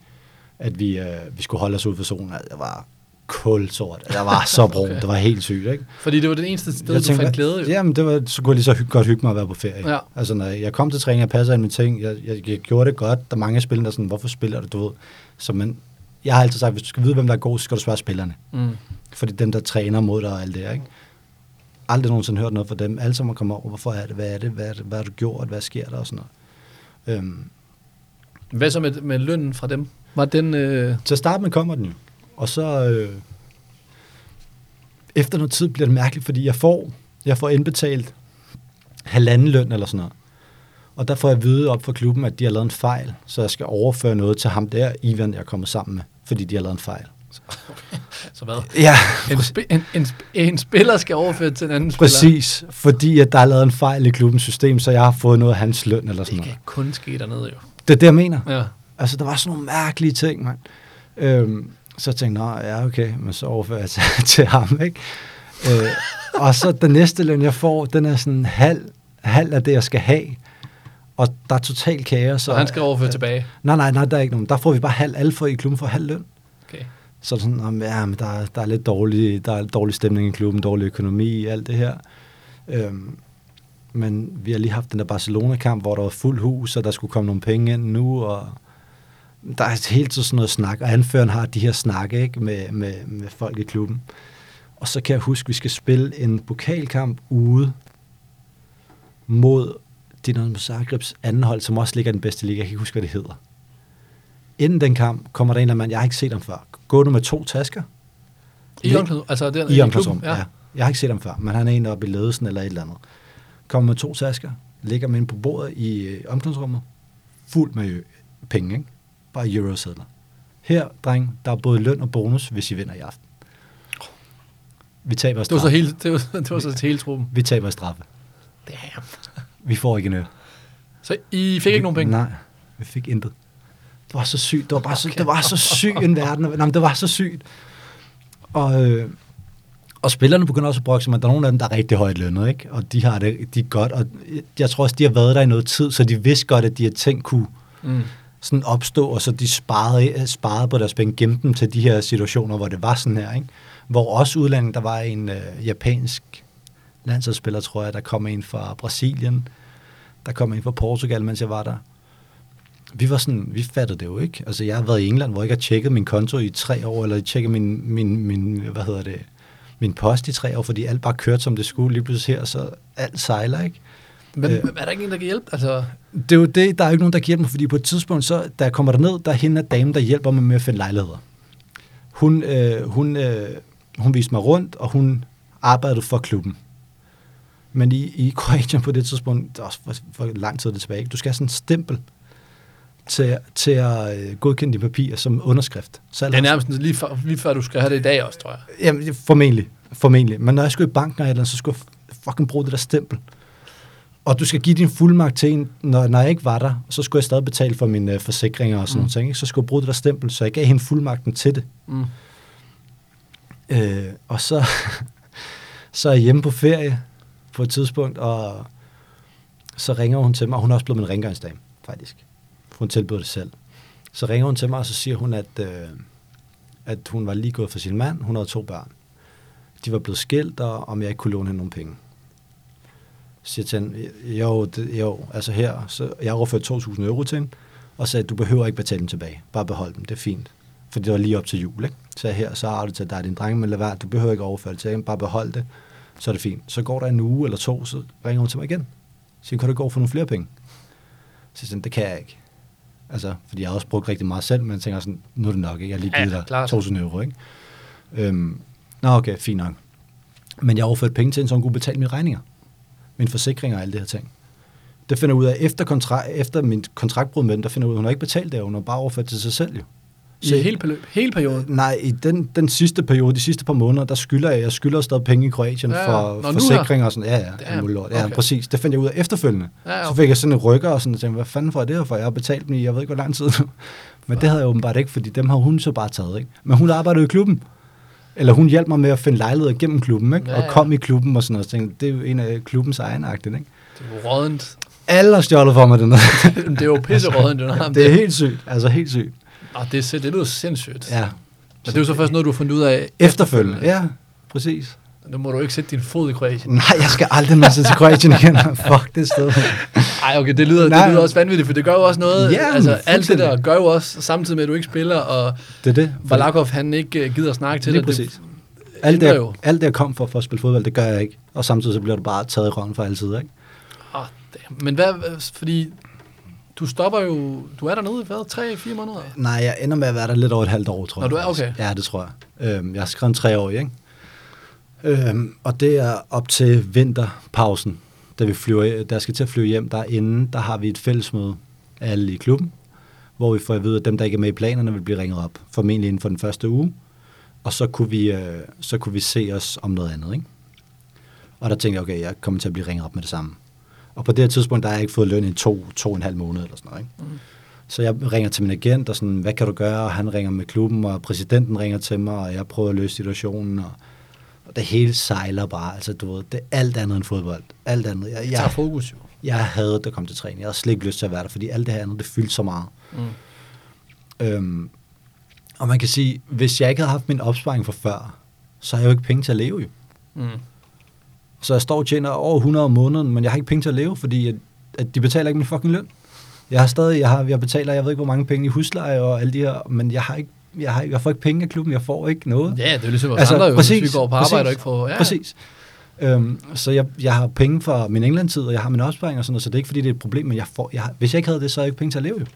at vi, øh, vi skulle holde os ud for solen. Altså, Jeg var kulsort. Jeg var så brun. Okay. Det var helt sygt, ikke? Fordi det var det eneste sted, jeg du fandt glæde jo. Jamen, det var, så kunne jeg lige så hy- godt hygge mig at være på ferie. Ja. Altså, når jeg kom til træning, jeg passede ind mine ting, jeg, jeg, jeg, gjorde det godt. Der er mange spillere, der er sådan, hvorfor spiller du, du ved? Så men, jeg har altid sagt, hvis du skal vide, hvem der er god, så skal du spørge spillerne. Mm. Fordi dem, der træner mod dig og alt det her, ikke? Aldrig nogensinde hørt noget fra dem. Alle sammen kommer over, hvorfor er det, hvad er det, hvad, er det, hvad har du gjort, hvad sker der og sådan noget. Øhm, Hvad så med, med lønnen fra dem? Var den... Øh, til at starte med kommer den jo. Og så øh, efter noget tid bliver det mærkeligt, fordi jeg får, jeg får indbetalt halvanden løn eller sådan noget. Og der får jeg at vide op fra klubben, at de har lavet en fejl, så jeg skal overføre noget til ham der, Ivan, jeg er kommet sammen med, fordi de har lavet en fejl. så hvad? Ja, En, sp- en, en, en spiller skal overføre til en anden spiller. præcis. Fordi at der er lavet en fejl i klubbens system, så jeg har fået noget af hans løn eller sådan Det noget. kan kun ske dernede jo. Det er det, jeg mener. Ja. Altså, der var sådan nogle mærkelige ting, mand. Øhm, så tænkte jeg, ja, okay, men så overfører jeg til, til ham, ikke? Øh, og så den næste løn, jeg får, den er sådan halv, halv af det, jeg skal have. Og der er total kaos. Så han skal overføre tilbage. Nej, nej, nej, der er ikke nogen. Der får vi bare halv, for i klubben for halv løn. Okay. Så sådan, om, ja, men der, er- der er lidt dårlig, der er dårlig stemning i klubben, dårlig økonomi, alt det her. Øhm, men vi har lige haft den der Barcelona-kamp, hvor der var fuld hus, og der skulle komme nogle penge ind nu, og der er helt tiden sådan noget snak, og anføreren har de her snakke ikke, med, med, med folk i klubben. Og så kan jeg huske, at vi skal spille en pokalkamp ude mod Dinamo Zagrebs anden hold, som også ligger i den bedste liga. Jeg kan ikke huske, hvad det hedder. Inden den kamp kommer der en eller anden mand, jeg har ikke set ham før, gående med to tasker. I Lig- omklædningsrum? Altså der, I klubben? omklædningsrum, ja. ja. Jeg har ikke set ham før, men han er en oppe i ledelsen eller et eller andet. Kommer med to tasker, ligger med på bordet i øh, omklædningsrummet, fuld med øh, penge, ikke? Bare eurosedler. Her, dreng, der er både løn og bonus, hvis I vinder i aften. Vi taber Det var så straffe. hele, det var, det var så hele truppen. Vi taber straffe. Damn. Vi får ikke en øre. Så I fik ikke nogen penge? Nej, vi fik intet. Det var så sygt. Det var bare så, Okay. det var så syg en verden. Nej, det var så sygt. Og, øh, og spillerne begynder også at brokke sig, men der er nogle af dem, der er rigtig højt lønnet, ikke? Og de har det de er godt. Og jeg tror også, de har været der i noget tid, så de vidste godt, at de her ting kunne Mm. sådan opstå, og så de sparede, sparede på deres penge, gemte dem til de her situationer, hvor det var sådan her, ikke? Hvor også udlandet, der var en øh, japansk landsholdsspiller, tror jeg, der kom en fra Brasilien, der kom en fra Portugal, mens jeg var der. Vi var sådan, vi fattede det jo ikke. Altså, jeg har været i England, hvor jeg ikke har tjekket min konto i tre år, eller tjekket min, min, min, hvad hedder det, min post i tre år, fordi alt bare kørte, som det skulle. Lige pludselig her, så alt sejler, ikke? Men Øh. er der ikke en, der kan hjælpe? Altså, Det er jo det, der er jo ikke nogen, der giver dem, fordi på et tidspunkt, så, da jeg kommer derned, der er hende af damen, der hjælper mig med at finde lejligheder. Hun, øh, hun, øh, hun viste mig rundt, og hun arbejdede for klubben. Men i, i Kroatien på det tidspunkt, det er også for, for lang tid tilbage, du skal have sådan en stempel til, til at øh, godkende dine papirer som underskrift. Så det er nærmest lige før, lige før, du skal have det i dag også, tror jeg. Jamen, formentlig. Formentlig. Men når jeg skulle i banken eller, eller så skulle jeg fucking bruge det der stempel. Og du skal give din fuldmagt til en, når, når jeg ikke var der, så skulle jeg stadig betale for mine øh, forsikringer og sådan Mm. nogle ting. Ikke? Så skulle jeg bruge det der stempel, så jeg gav hende fuldmagten til det. Mm. Øh, og så, så er jeg hjemme på ferie på et tidspunkt, og så ringer hun til mig, og hun er også blevet min rengøringsdame, faktisk. Hun tilbød det selv. Så ringer hun til mig, og så siger hun, at, øh, at hun var lige gået for sin mand, hun havde to børn. De var blevet skilt, og om jeg ikke kunne låne hende nogle penge. Så siger jeg til hende, jo, det, jo, altså her, så jeg har overført 2.000 euro til hende, og sagde, du behøver ikke betale dem tilbage, bare behold dem, det er fint. For det var lige op til jul, ikke? Så her, så har du til dig, din dreng, men lad være, du behøver ikke overføre det til hende, bare behold det, så er det fint. Så går der en uge eller to, så ringer hun til mig igen. Så siger, kan du gå for nogle flere penge? Så jeg, det kan jeg ikke. Altså, fordi jeg har også brugt rigtig meget selv, men jeg tænker sådan, nu er det nok, ikke? Jeg har lige Ja, givet dig klart. 2.000 euro, ikke? Øhm, nå, okay, fint nok. Men jeg har overført penge til hende, så hun kunne betale mine regninger. Mine forsikringer og alle de her ting. Det finder jeg ud af, efter, kontra- efter min kontraktbrud med den, der finder jeg ud af, at hun har ikke betalt det, hun har bare overført til sig selv jo. I hele, hele perioden? Nej, i den, den sidste periode, de sidste par måneder, der skylder jeg, jeg skylder stadig penge i Kroatien Ja, ja, for Nå, forsikringer og sådan. Ja, ja, ja okay. præcis. Det fandt jeg ud af efterfølgende. Ja, ja, Så fik jeg sådan en rykker og sådan, og tænkte, hvad fanden får jeg det her for? Jeg har betalt dem i, jeg ved ikke, hvor lang tid nu. Men det havde jeg åbenbart ikke, fordi dem har hun så bare taget. Ikke? Men hun arbejdede i klubben. Eller hun hjalp mig med at finde lejligheder gennem klubben, ikke? Ja, og ja. kom i klubben og sådan noget. Så tænkte, det er jo en af klubbens egenagtigt. Ikke? Det er jo rådent. Alle har stjålet for mig den der. det er jo pisse rådent, du har det er helt sygt. Altså helt sygt. Ah, det, er, det lyder sindssygt. Ja. Men det er jo så først noget, du har fundet ud af Efterfølgende, ja, præcis. Nu må du ikke sætte din fod i Kroatien. Nej, jeg skal aldrig nogensinde til Kroatien igen. Fuck det sted. Nej, okay, det lyder, Nej. det lyder også vanvittigt, for det gør jo også noget. Ja, altså, alt det der gør jo også, samtidig med, at du ikke spiller, og Det er det. Balakov, han ikke uh, gider at snakke til Lige dig. præcis. Det Alt det, jeg, alt det, jeg kom for, for at spille fodbold, det gør jeg ikke. Og samtidig så bliver du bare taget i røven for altid, ikke? Oh, men hvad, fordi du stopper jo, du er dernede i hvad, tre, fire måneder? Nej, jeg ender med at være der lidt over et halvt år, tror Nå, jeg. du er okay. Ja, det tror jeg. Øhm, jeg har skrevet tre år, ikke? Øhm, og det er op til vinterpausen, da vi flyver, der skal til at flyve hjem. Derinde, der har vi et fællesmøde alle i klubben, hvor vi får at vide, at dem, der ikke er med i planerne, vil blive ringet op, formentlig inden for den første uge. Og så kunne vi, øh, så kunne vi se os om noget andet, ikke? Og der tænkte jeg, okay, jeg kommer til at blive ringet op med det samme. Og på det her tidspunkt, der har jeg ikke fået løn i to, to og en halv måned eller sådan noget, ikke? Mm. Så jeg ringer til min agent og sådan, hvad kan du gøre? Og han ringer med klubben, og præsidenten ringer til mig, og jeg prøver at løse situationen. Og, og det hele sejler bare. Altså, du ved, det er alt andet end fodbold. Alt andet. Jeg, Jeg tager fokus jo. jeg havde at komme til træning. Jeg havde slet ikke lyst til at være der, fordi alt det her andet, det fyldte så meget. Mm. Øhm, og man kan sige, hvis jeg ikke havde haft min opsparing fra før, så har jeg jo ikke penge til at leve jo. Mm. Så jeg står og tjener over 100 om måneden, men jeg har ikke penge til at leve, fordi at, at de betaler ikke min fucking løn. Jeg har stadig, jeg, har, jeg betaler, jeg ved ikke, hvor mange penge i husleje og alle de her, men jeg har ikke, jeg, har, jeg får ikke penge af klubben, jeg får ikke noget. Ja, det er ligesom vores altså, andre jo, præcis, hvis vi går på arbejde og ikke får... Ja, Præcis. Øhm, så jeg, jeg har penge for min England-tid, og jeg har min opsparing og sådan noget, så det er ikke fordi, det er et problem, men jeg får, jeg, har- hvis jeg ikke havde det, så havde jeg ikke penge til at leve jo.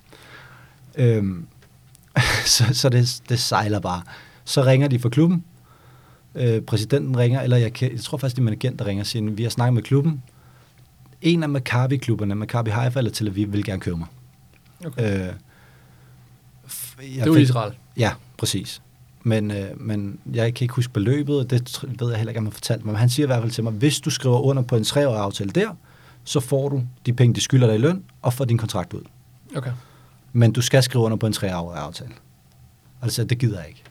Øhm, så så det, det sejler bare. Så ringer de fra klubben, øh, præsidenten ringer, eller jeg, jeg tror faktisk, det er min agent, der ringer og siger, vi har snakket med klubben. En af Maccabi-klubberne, Maccabi Haifa eller Tel Aviv, vil gerne købe mig. Okay. Øh, jeg det er fik- Israel. Ja, præcis. Men, øh, men jeg kan ikke huske beløbet, og det ved jeg heller ikke, om han har fortalt mig. Men han siger i hvert fald til mig, hvis du skriver under på en treårig aftale der, så får du de penge, de skylder dig i løn, og får din kontrakt ud. Okay. Men du skal skrive under på en treårig aftale. Altså, det gider jeg ikke.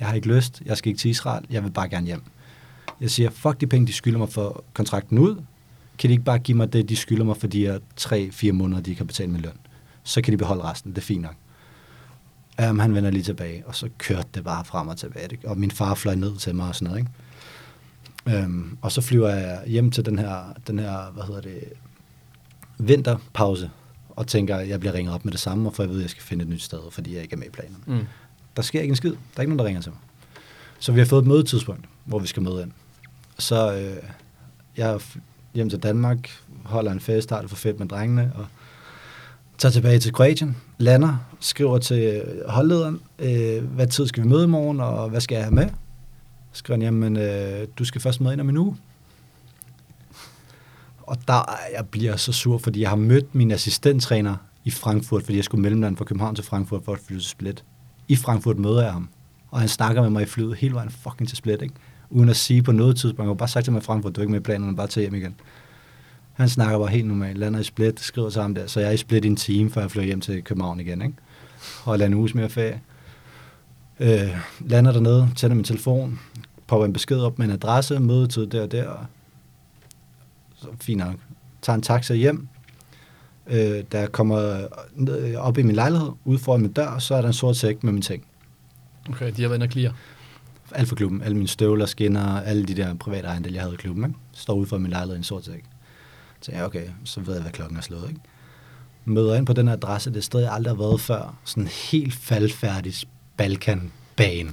Jeg har ikke lyst, jeg skal ikke til Israel, jeg vil bare gerne hjem. Jeg siger, fuck de penge, de skylder mig for kontrakten ud. Kan de ikke bare give mig det, de skylder mig for de her 3-4 måneder, de kan betale med løn? Så kan de beholde resten, det er fint nok. Um, han vender lige tilbage, og så kørte det bare frem og tilbage. Ikke? Og min far fløj ned til mig og sådan noget, ikke? Um, og så flyver jeg hjem til den her, den her, hvad hedder det, vinterpause, og tænker, at jeg bliver ringet op med det samme, og for jeg ved, at jeg skal finde et nyt sted, fordi jeg ikke er med i planerne. Mm. Der sker ikke en skid. Der er ikke nogen, der ringer til mig. Så vi har fået et mødetidspunkt, hvor vi skal møde ind. Så øh, jeg er hjem til Danmark, holder en fest, har det for fedt med drengene, og tager tilbage til Kroatien, lander, skriver til øh, holdlederen, øh, hvad tid skal vi møde i morgen, og hvad skal jeg have med? Så skriver han, jamen, øh, du skal først med ind om en uge. Og der, jeg bliver så sur, fordi jeg har mødt min assistenttræner i Frankfurt, fordi jeg skulle mellemlande fra København til Frankfurt for at flytte til Split. I Frankfurt møder jeg ham, og han snakker med mig i flyet hele vejen fucking til Split, ikke? Uden at sige på noget tidspunkt. Jeg har bare sagt til mig i Frankfurt, du er ikke med i planerne, bare til hjem igen. Han snakker bare helt normalt, lander i Split, skriver sammen der, så jeg er i Split i en time, før jeg flyver hjem til København igen, ikke? Holder en uges mere ferie. Øh, lander dernede, tænder min telefon, popper en besked op med en adresse, mødetid der og der. Så fint nok. Tager en taxa hjem. Øh, da jeg kommer ned, op i min lejlighed, ude foran min dør, så er der en sort sæk med min ting. Okay, de har været inde og clear. Alt for klubben. Alle mine støvler, skinner, alle de der private ejendele, jeg havde i klubben. Ikke? Står ude for min lejlighed i en sort sæk. Så jeg, okay, så ved jeg, hvad klokken er slået. Ikke? Møder ind på den her adresse, det et sted, jeg aldrig har været før. Sådan helt faldfærdig Balkan-bane.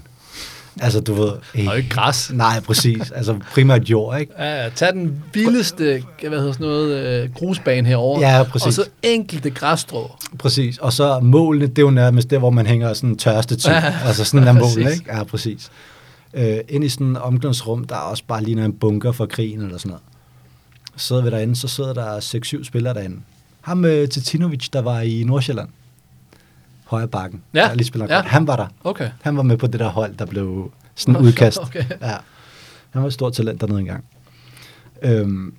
Altså, du ved... Og ikke græs. Nej, præcis. Altså, primært jord, ikke? Ja, ja, tag den vildeste, hvad hedder sådan noget, øh, grusbane herover. Ja, præcis. Og så enkelte græsstrå. Præcis. Og så målene, det er jo nærmest der, hvor man hænger sådan tørste til. Ja, altså sådan er målene, præcis. ikke? Ja, præcis. Øh, ind i sådan et omklædningsrum, der er også bare ligner en bunker for krigen eller sådan noget. Så sidder vi derinde, så sidder der 6-7 spillere derinde. Ham med Titinovic, der var i Nordsjælland. Højre bakken. Ja, Der lige spiller ja. godt. Han var der. Okay. Han var med på det der hold, der blev sådan Nå, udkast. okay. Ja. Han var et stort talent dernede engang. Øhm,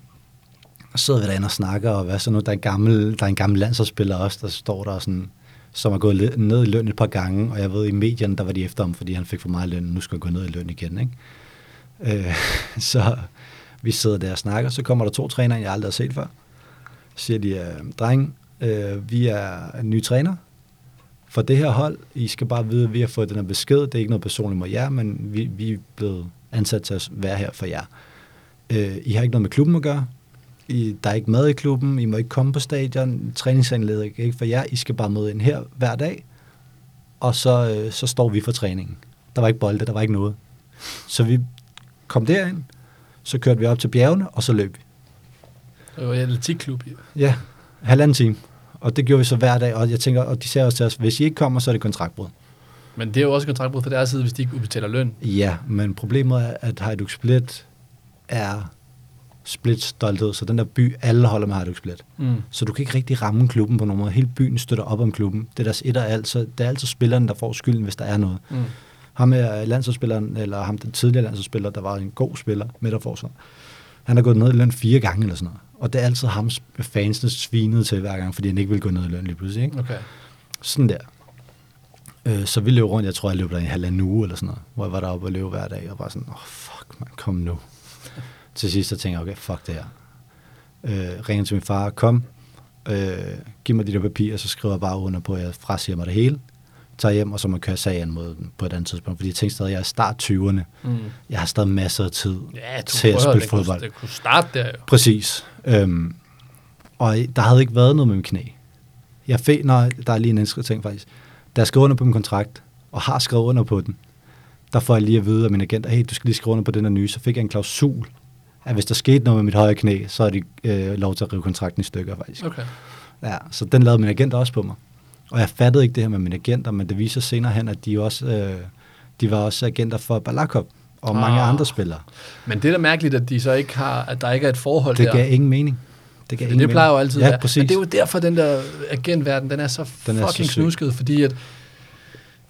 så sidder vi derinde og snakker, og hvad så nu, der er en gammel, der er en gammel landsholdsspiller også, der står der sådan, som er gået ned i løn et par gange, og jeg ved, i medierne, der var de efter ham, fordi han fik for meget løn, nu skal han gå ned i løn igen, ikke? Øh, så vi sidder der og snakker, så kommer der to trænere, jeg aldrig har set før. Så siger de, øh, dreng, øh, vi er en ny træner for det her hold. I skal bare vide, at vi har fået den her besked. Det er ikke noget personligt mod jer, men vi, vi er blevet ansat til at være her for jer. Øh, I har ikke noget med klubben at gøre. I, der er ikke mad i klubben. I må ikke komme på stadion. Træningsanlægget er ikke for jer. I skal bare møde ind her hver dag. Og så, øh, så står vi for træningen. Der var ikke bolde, der var ikke noget. Så vi kom derind, så kørte vi op til bjergene, og så løb vi. Det var en atletikklub. ja. Ja, halvanden time. Og det gjorde vi så hver dag, og jeg tænker, og de sagde også til os, hvis I ikke kommer, så er det kontraktbrud. Men det er jo også kontraktbrud for deres side, hvis de ikke udbetaler løn. Ja, men problemet er, at Hajduk Split er split stolthed, så den der by, alle holder med Hajduk Split. Mm. Så du kan ikke rigtig ramme klubben på nogen måde. Hele byen støtter op om klubben. Det er deres et og alt, så det er altid spilleren, der får skylden, hvis der er noget. Mm. Ham er landsholdsspilleren, eller ham den tidligere landsholdsspiller, der var en god spiller, midterforsvar. Han har gået ned i løn fire gange eller sådan noget. Og det er altid ham, fansene svinede til hver gang, fordi han ikke vil gå ned i løn lige pludselig. Ikke? Okay. Sådan der. Øh, så vi løb rundt, jeg tror, jeg løb der i en halvanden uge eller sådan noget, hvor jeg var deroppe og løb hver dag, og bare sådan, åh, oh, fuck, man, kom nu. til sidst, så tænkte jeg, okay, fuck det her. Øh, ringer til min far, kom, øh, giv mig de der papirer, så skriver jeg bare under på, at jeg frasiger mig det hele, tager hjem, og så må jeg køre sagen mod den på et andet tidspunkt, fordi jeg tænkte stadig, at jeg er start 20'erne, Mm. jeg har stadig masser af tid Ja, til at spille det kunne- fodbold. Det kunne starte der jo. Præcis. Øhm, og der havde ikke været noget med min knæ. Jeg fik, når der er lige en indskrivt ting faktisk. Da jeg skrev under på min kontrakt, og har skrevet under på den, der får jeg lige at vide af min agent, at hey, du skal lige skrive under på den her nye. Så fik jeg en klausul, at hvis der skete noget med mit højre knæ, så er de øh, lov til at rive kontrakten i stykker faktisk. Okay. Ja, så den lavede min agent også på mig. Og jeg fattede ikke det her med mine agenter, men det viser senere hen, at de, også, øh, de var også agenter for Balakov og mange Ah. andre spillere. Men det er da mærkeligt, at de så ikke har, at der ikke er et forhold Det der. gav ingen mening. Det, gav ingen det plejer jo altid ja, at være. Men det er jo derfor, den der agentverden, den er så Den er så fucking syg. snusket, fordi at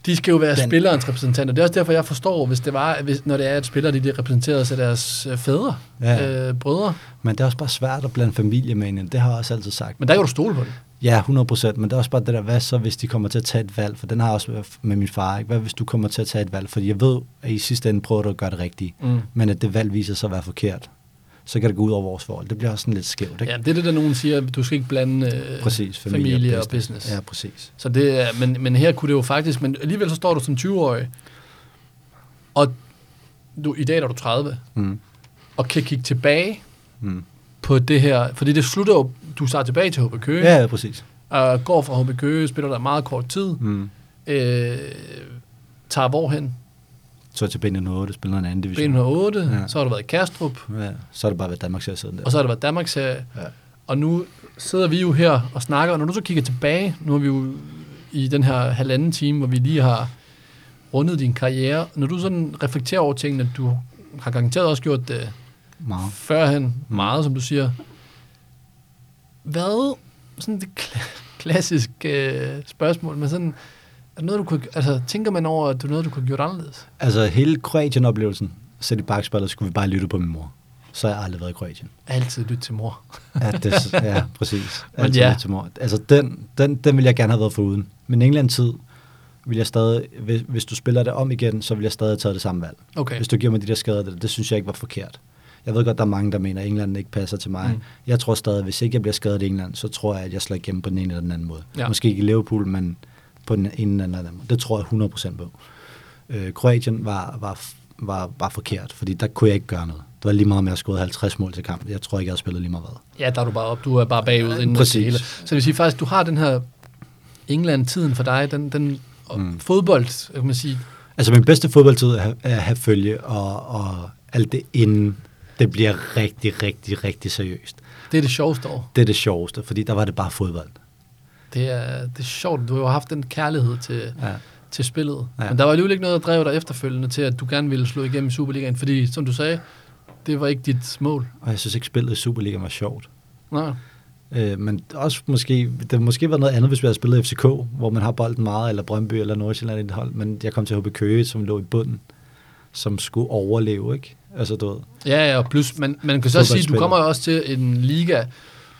de skal jo være Den- spillerens repræsentanter. Det er også derfor, jeg forstår, hvis det var, hvis, når det er, at spillere de, de repræsenteres af deres øh, fædre, Ja. øh, brødre. Men det er også bare svært at blande familie med ind. Det har jeg også altid sagt. Men der kan du stole på det. Ja, 100 procent. Men det er også bare det der, hvad så, hvis de kommer til at tage et valg? For den har jeg også med min far. Ikke? Hvad hvis du kommer til at tage et valg? Fordi jeg ved, at i sidste ende prøver du at gøre det rigtige. Mm. Men at det valg viser sig at være forkert. Så kan det gå ud over vores forhold. Det bliver også sådan lidt skævt, ikke? Ja, det er det, der nogen siger, du skal ikke blande øh, præcis. familie, og business. Ja, præcis. Så det er, men, men her kunne det jo faktisk, men alligevel så står du som 20-årig, og du, i dag er du 30, Mm. og kan kigge tilbage Mm. på det her, fordi det slutter jo, du starter tilbage til HB Køge, Ja, ja, præcis. og går fra HB Køge, spiller der meget kort tid, Mm. øh, tager hvorhen? Så til B8, spiller en anden division. B108, ja. Så har du været i Kastrup, Ja, så er det bare været Danmark til siden der. og så har det været Danmarks serie, Ja. og nu sidder vi jo her og snakker, og når du så kigger tilbage, nu er vi jo i den her halvanden time, hvor vi lige har rundet din karriere, når du sådan reflekterer over tingene, du har garanteret også gjort det Meget. førhen, meget som du siger, hvad, sådan det kla- klassiske øh, spørgsmål, men sådan, er det noget, du kunne, altså, tænker man over, at det er noget, du kunne have gjort anderledes? Altså hele Kroatien-oplevelsen, sæt i bakspejlet, skulle vi bare lytte på min mor. Så har jeg aldrig været i Kroatien. Altid lytte til mor. Ja, det, ja præcis. Altid ja. lidt til mor. Altså, den, den, den vil jeg gerne have været foruden. Men England-tid vil jeg stadig, hvis, hvis du spiller det om igen, så vil jeg stadig tage det samme valg. Okay. Hvis du giver mig de der skader, det, det synes jeg ikke var forkert. Jeg ved godt, der er mange, der mener, at England ikke passer til mig. Mm. Jeg tror stadig, at hvis ikke jeg bliver skadet i England, så tror jeg, at jeg slår igennem på den ene eller den anden måde. Ja. Ja. Måske ikke i Liverpool, men på den ene eller anden måde. Det tror jeg 100% på. Øh, Kroatien var, var, var bare forkert, fordi der kunne jeg ikke gøre noget. Det var lige meget med at score 50 mål til kamp. Jeg tror ikke, jeg havde spillet lige meget hvad. Ja, der er du bare op. Du er bare bagud inden Præcis. det hele. Så det vil sige faktisk, du har den her England-tiden for dig, den, den mm. Fodbold, kan man sige. Altså min bedste fodboldtid er, er at have følge, og, og alt det inden det bliver rigtig, rigtig, rigtig seriøst. Det er det sjoveste år. Det er det sjoveste, fordi der var det bare fodbold. Det er, det er sjovt. Du har jo haft den kærlighed til, Ja. til spillet. Ja. Men der var alligevel ikke noget, der drev dig efterfølgende til, at du gerne ville slå igennem i Superligaen, fordi, som du sagde, det var ikke dit mål. Og jeg synes ikke, spillet i Superliga var sjovt. Nej. Øh, men også måske, det måske været noget andet, hvis vi havde spillet FCK, hvor man har bolden meget, eller Brøndby eller Nordsjælland i et hold. Men jeg kom til HB Køge, som lå i bunden, som skulle overleve, ikke? Altså, du ved. Ja, ja, og plus, man, man kan så sige, du kommer jo også til en liga,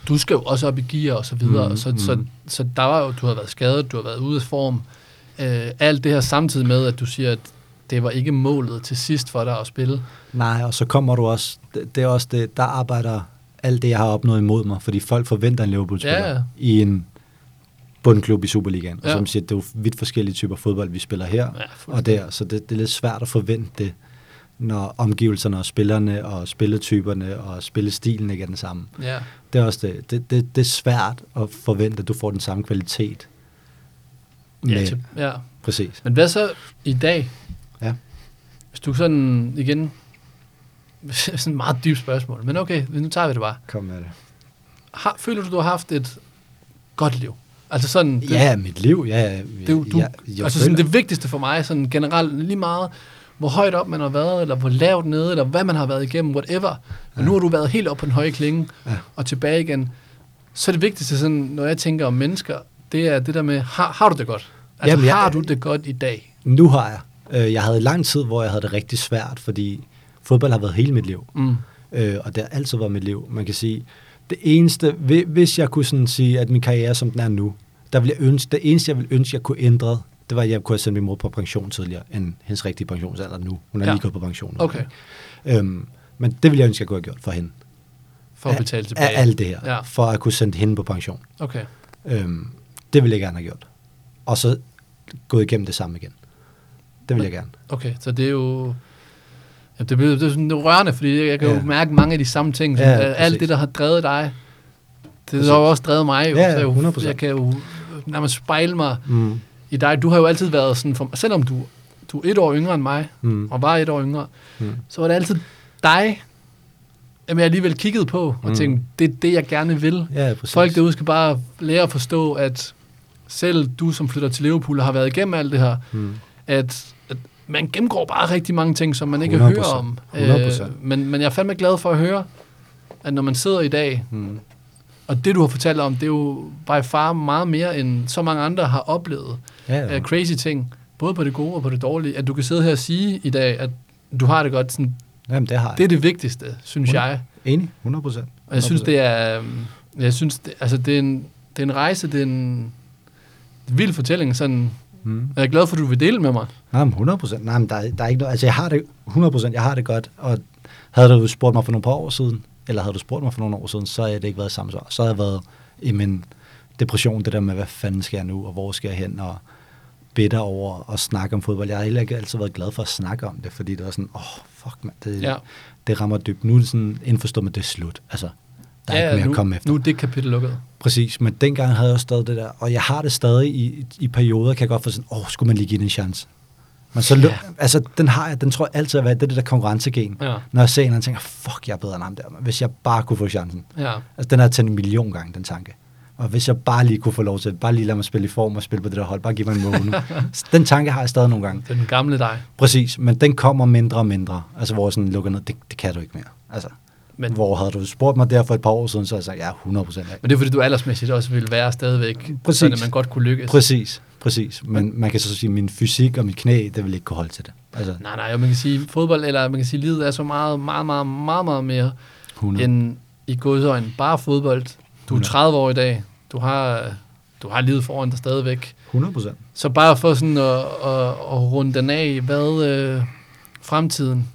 du skal jo også op i gear og så videre, Mm, så, mm. så, så der var jo, du har været skadet, du har været ude af form, øh, alt det her samtidig med, at du siger, at det var ikke målet til sidst for dig at spille. Nej, og så kommer du også, det, det er også det, der arbejder alt det, jeg har opnået imod mig, fordi folk forventer en Liverpool-spiller Ja, ja. i en bundklub i Superligaen. Og Ja. som siger, det er jo vidt forskellige typer fodbold, vi spiller her Ja, og der, så det, det er lidt svært at forvente det. Når omgivelserne og spillerne og spilletyperne og spillestilen ikke er den samme. Ja. Det er også det. Det, det, det er svært at forvente, at du får den samme kvalitet. Ja, Med, til, ja. præcis. Men hvad så i dag? Ja. Hvis du sådan igen... sådan et meget dybt spørgsmål. Men okay, nu tager vi det bare. Kom med det. Har, føler du, du har haft et godt liv? Altså sådan... Det, Ja, mit liv, ja. det, er du, jeg, jeg altså føler- sådan, det vigtigste for mig, sådan generelt lige meget, hvor højt op man har været, eller hvor lavt nede, eller hvad man har været igennem, whatever. Men nu har du været helt op på den høje klinge, Ja. og tilbage igen. Så det vigtigste, sådan, når jeg tænker om mennesker, det er det der med, har, har du det godt? Altså, Jamen, jeg- har du det godt i dag? Nu har jeg. Øh, Jeg havde lang tid, hvor jeg havde det rigtig svært, fordi fodbold har været hele mit liv. Mm. Øh, og det har altid været mit liv. Man kan sige, det eneste, hvi- hvis jeg kunne sådan sige, at min karriere, som den er nu, der ville jeg ønske, det eneste, jeg ville ønske, jeg kunne ændre, det var, at jeg kunne have sendt min mor på pension tidligere, end hendes rigtige pensionsalder nu. Hun er Ja. lige gået på pension. nu. Okay, Øhm, men det ville jeg ønske, jeg kunne have gjort for hende. for at Af- betale tilbage. Af alt det her. Ja. For at kunne sende hende på pension. Okay. Øhm, det ville jeg gerne have gjort. Og så gået igennem det samme igen. Det vil jeg gerne. Okay, så det er jo... Ja, det, bliver, det er sådan rørende, fordi jeg kan ja. jo mærke mange af de samme ting. Ja, Ja, alt præcis. det, der har drevet dig, det har jo også drevet mig. Jo. Ja, Så jeg, 100%. jeg kan jo nærmest spejle mig Mm. I dig. Du har jo altid været sådan, for, selvom du, du er et år yngre end mig, Mm. og var et år yngre, Mm. så var det altid dig, jamen jeg alligevel kiggede på, og Mm. tænkte, det er det, jeg gerne vil. Ja, præcis. Folk derude skal bare lære at forstå, at selv du, som flytter til Liverpool har været igennem alt det her, Mm. at, at man gennemgår bare rigtig mange ting, som man ikke 100%. hører om. 100%. Øh, men, men jeg er fandme glad for at høre, at når man sidder i dag, Mm. og det du har fortalt om, det er jo by far meget mere, end så mange andre har oplevet. Ja, Ja. crazy ting, både på det gode og på det dårlige, at du kan sidde her og sige i dag, at du har det godt. Sådan, Jamen, det har jeg. det er det vigtigste, synes Hundrede- jeg. Enig, 100 procent. Og jeg synes, det er, øhm, jeg synes, det, altså, det, er en, det er en rejse, det er en vild fortælling. Sådan, Mm. jeg er glad for, at du vil dele med mig. Nej, men 100 procent. Nej, men der, er- der er ikke noget. Altså, jeg har det 100 procent. Jeg har det godt. Og havde du spurgt mig for nogle par år siden, eller havde du spurgt mig for nogle år siden, så havde det ikke været samme svar. Så havde jeg været i min depression, det der med, hvad fanden skal jeg nu, og hvor skal jeg hen, og bitter over at snakke om fodbold. Jeg har heller ikke altid været glad for at snakke om det, fordi det var sådan, åh, oh, fuck man, det, Ja. ja. det rammer dybt. Nu er det sådan indforstået med, det er slut. Altså, der er ikke mere nu, at komme efter. nu er det kapitel lukket. Præcis, men dengang havde jeg også stadig det der, og jeg har det stadig i, i perioder, kan jeg godt få sådan, åh, skulle man lige give den en chance? Men så, Ja. ja. altså, den har jeg, den tror jeg altid har været, det er det der konkurrencegen. Ja. Når jeg ser en, og tænker, fuck, jeg er bedre end ham der, hvis jeg bare kunne få chancen. Ja. Altså, den har jeg tændt en million gange, den tanke. Og hvis jeg bare lige kunne få lov til, bare lige lade mig spille i form og spille på det der hold, bare give mig en måned. den tanke har jeg stadig nogle gange. Den gamle dig. Præcis, men den kommer mindre og mindre. Altså, hvor sådan lukker ned, det, det kan du ikke mere. Altså, Men, hvor havde du spurgt mig der for et par år siden, så havde jeg sagt, ja, 100 procent men det er fordi, du aldersmæssigt også vil være stadigvæk, Præcis. sådan at man godt kunne lykkes. Præcis, præcis. Men man kan så sige, at min fysik og mit knæ, det vil ikke kunne holde til det. Altså, Nej, nej, og man kan sige, fodbold, eller man kan sige, livet er så meget, meget, meget, meget, meget mere 100. end i godsøjne. Bare fodbold. Du er 100. 30 år i dag. Du har, du har livet foran dig stadigvæk. 100 procent. Så bare for sådan at, at, at runde den af, hvad øh, fremtiden?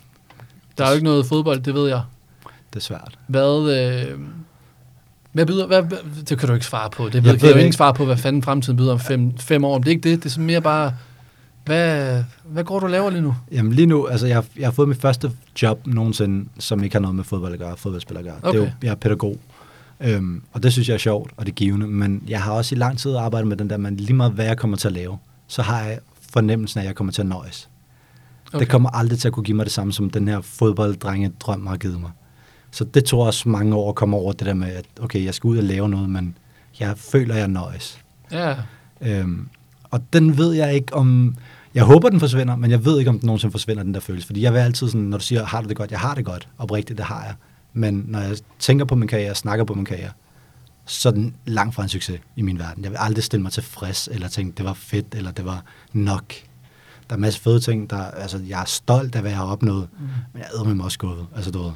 Der er jo ikke noget fodbold, det ved jeg. Det er svært. Hvad, øh, hvad byder, hvad, det kan du ikke svare på. Det Jeg ved kan jeg jo ikke svare på, hvad fanden fremtiden byder om fem, fem år. Men det er ikke det. Det er sådan mere bare, hvad, hvad går du og laver lige nu? Jamen lige nu, altså jeg, jeg har fået mit første job nogensinde, som ikke har noget med fodbold at gøre, fodboldspiller at gøre. Det er jo, Okay. jeg er pædagog. Øhm, og det synes jeg er sjovt, og det er givende. Men jeg har også i lang tid arbejdet med den der, men lige meget hvad jeg kommer til at lave, så har jeg fornemmelsen af, at jeg kommer til at nøjes. Okay. Det kommer aldrig til at kunne give mig det samme, som den her fodbolddrenge drøm har givet mig. Så det tror jeg også mange år kommer over det der med, at okay, jeg skal ud og lave noget, men jeg føler, jeg nøjes. Ja, Øhm, og den ved jeg ikke om... Jeg håber, den forsvinder, men jeg ved ikke, om den nogensinde forsvinder, den der følelse. Fordi jeg vil altid sådan, når du siger, har du det godt? Jeg har det godt. Oprigtigt, det har jeg. Men når jeg tænker på min karriere, snakker på min karriere, så er den langt fra en succes i min verden. Jeg vil aldrig stille mig tilfreds, eller tænke, det var fedt, eller det var nok. Der er en masse fede ting, der, altså, jeg er stolt af, hvad jeg har opnået, Mm. men jeg er med mig også skuffet. Altså, du ved,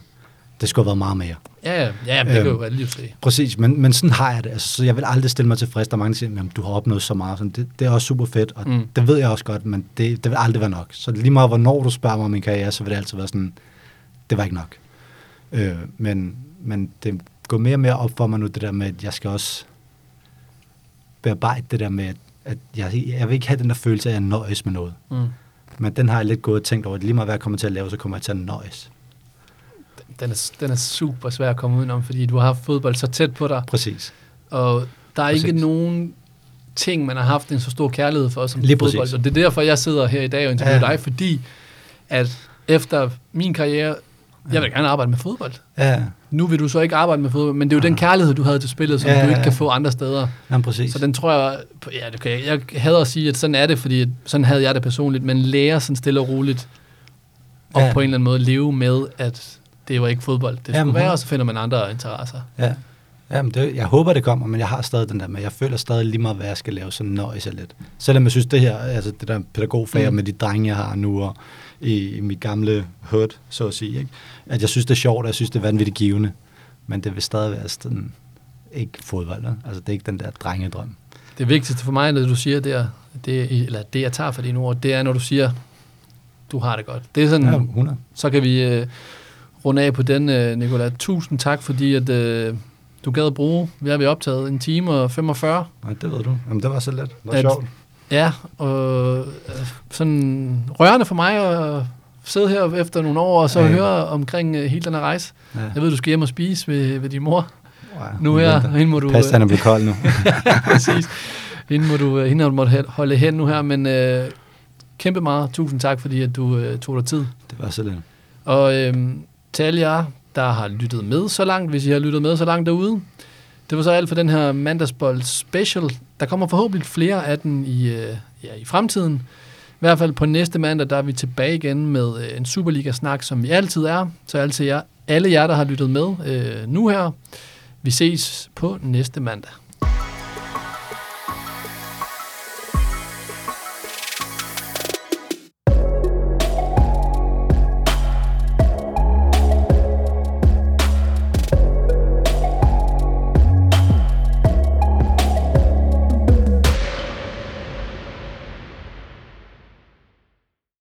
det skulle have været meget mere. ja, ja, ja men det kan Øhm, jo være livslig. Præcis, men, men sådan har jeg det. Altså, så jeg vil aldrig stille mig tilfreds. Der er mange, der siger, at du har opnået så meget. Sådan, det, det er også super fedt, og mm. det ved jeg også godt, men det, det vil aldrig være nok. Så lige meget, hvornår du spørger mig om min karriere, så vil det altid være sådan, det var ikke nok. Øh, men, men det går mere og mere op for mig nu, det der med, at jeg skal også bearbejde det der med, at, at jeg, jeg vil ikke have den der følelse af, at jeg nøjes med noget. Mm. Men den har jeg lidt gået og tænkt over. Lige meget hvad jeg kommer til at lave, så kommer jeg til at nøjes. Den er, den er super svær at komme udenom, fordi du har haft fodbold så tæt på dig, Præcis. og der er Præcis. ikke nogen ting, man har haft en så stor kærlighed for som Lige fodbold. præcis. Og det er derfor, jeg sidder her i dag og interviewer Ja. dig, fordi at efter min karriere, jeg vil gerne arbejde med fodbold. Ja, Nu vil du så ikke arbejde med fodbold, men det er jo den kærlighed, du havde til spillet, som Ja, du ja, ikke kan ja. få andre steder. jamen, præcis. Så den tror jeg, ja, det kan jeg, jeg hader at sige, at sådan er det, fordi sådan havde jeg det personligt, men lærer sådan stille og roligt op Ja. på en eller anden måde leve med, at det var ikke fodbold, det skulle være, og så finder man andre interesser. Ja. Jamen, det, jeg håber, det kommer, men jeg har stadig den der med, jeg føler stadig lige meget, hvad jeg skal lave, så nøjes jeg lidt. Selvom jeg synes, det her, altså det der pædagogfag Mm. med de drenge, jeg har nu, og i, i mit gamle hood, så at sige, ikke? at jeg synes, det er sjovt, og jeg synes, det er vanvittigt givende, men det vil stadig være sådan, ikke fodbold, altså det er ikke den der drengedrøm. Det vigtigste for mig, når du siger der, det, eller det jeg tager for dine ord, det er, når du siger, du har det godt. Det er sådan, Ja, 100. så kan vi øh, runde af på den, øh, Nicolai. Tusind tak, fordi at, øh, du gad at bruge, vi har vi optaget, en time og 45. Nej, det ved du. Jamen, det var så let. Det var At- sjovt. Ja, og øh, sådan rørende for mig at sidde her efter nogle år og så Ja. høre omkring øh, hele den her rejse. Ja. Jeg ved, du skal hjem og spise ved, ved din mor Wow, nu her. og Hende må du, Pas, han er blevet kold nu. præcis. Hende må du, øh, hende har du måtte holde hen nu her, men øh, kæmpe meget. Tusind tak, fordi at du øh, tog dig tid. Det var så let. Og øh, til alle jer, der har lyttet med så langt, hvis I har lyttet med så langt derude, det var så alt for den her mandagsbold special. Der kommer forhåbentlig flere af den i, øh, ja, i fremtiden. I hvert fald på næste mandag, der er vi tilbage igen med øh, en Superliga-snak, som vi altid er. Så altid jer, alle jer, der har lyttet med øh, nu her, vi ses på næste mandag.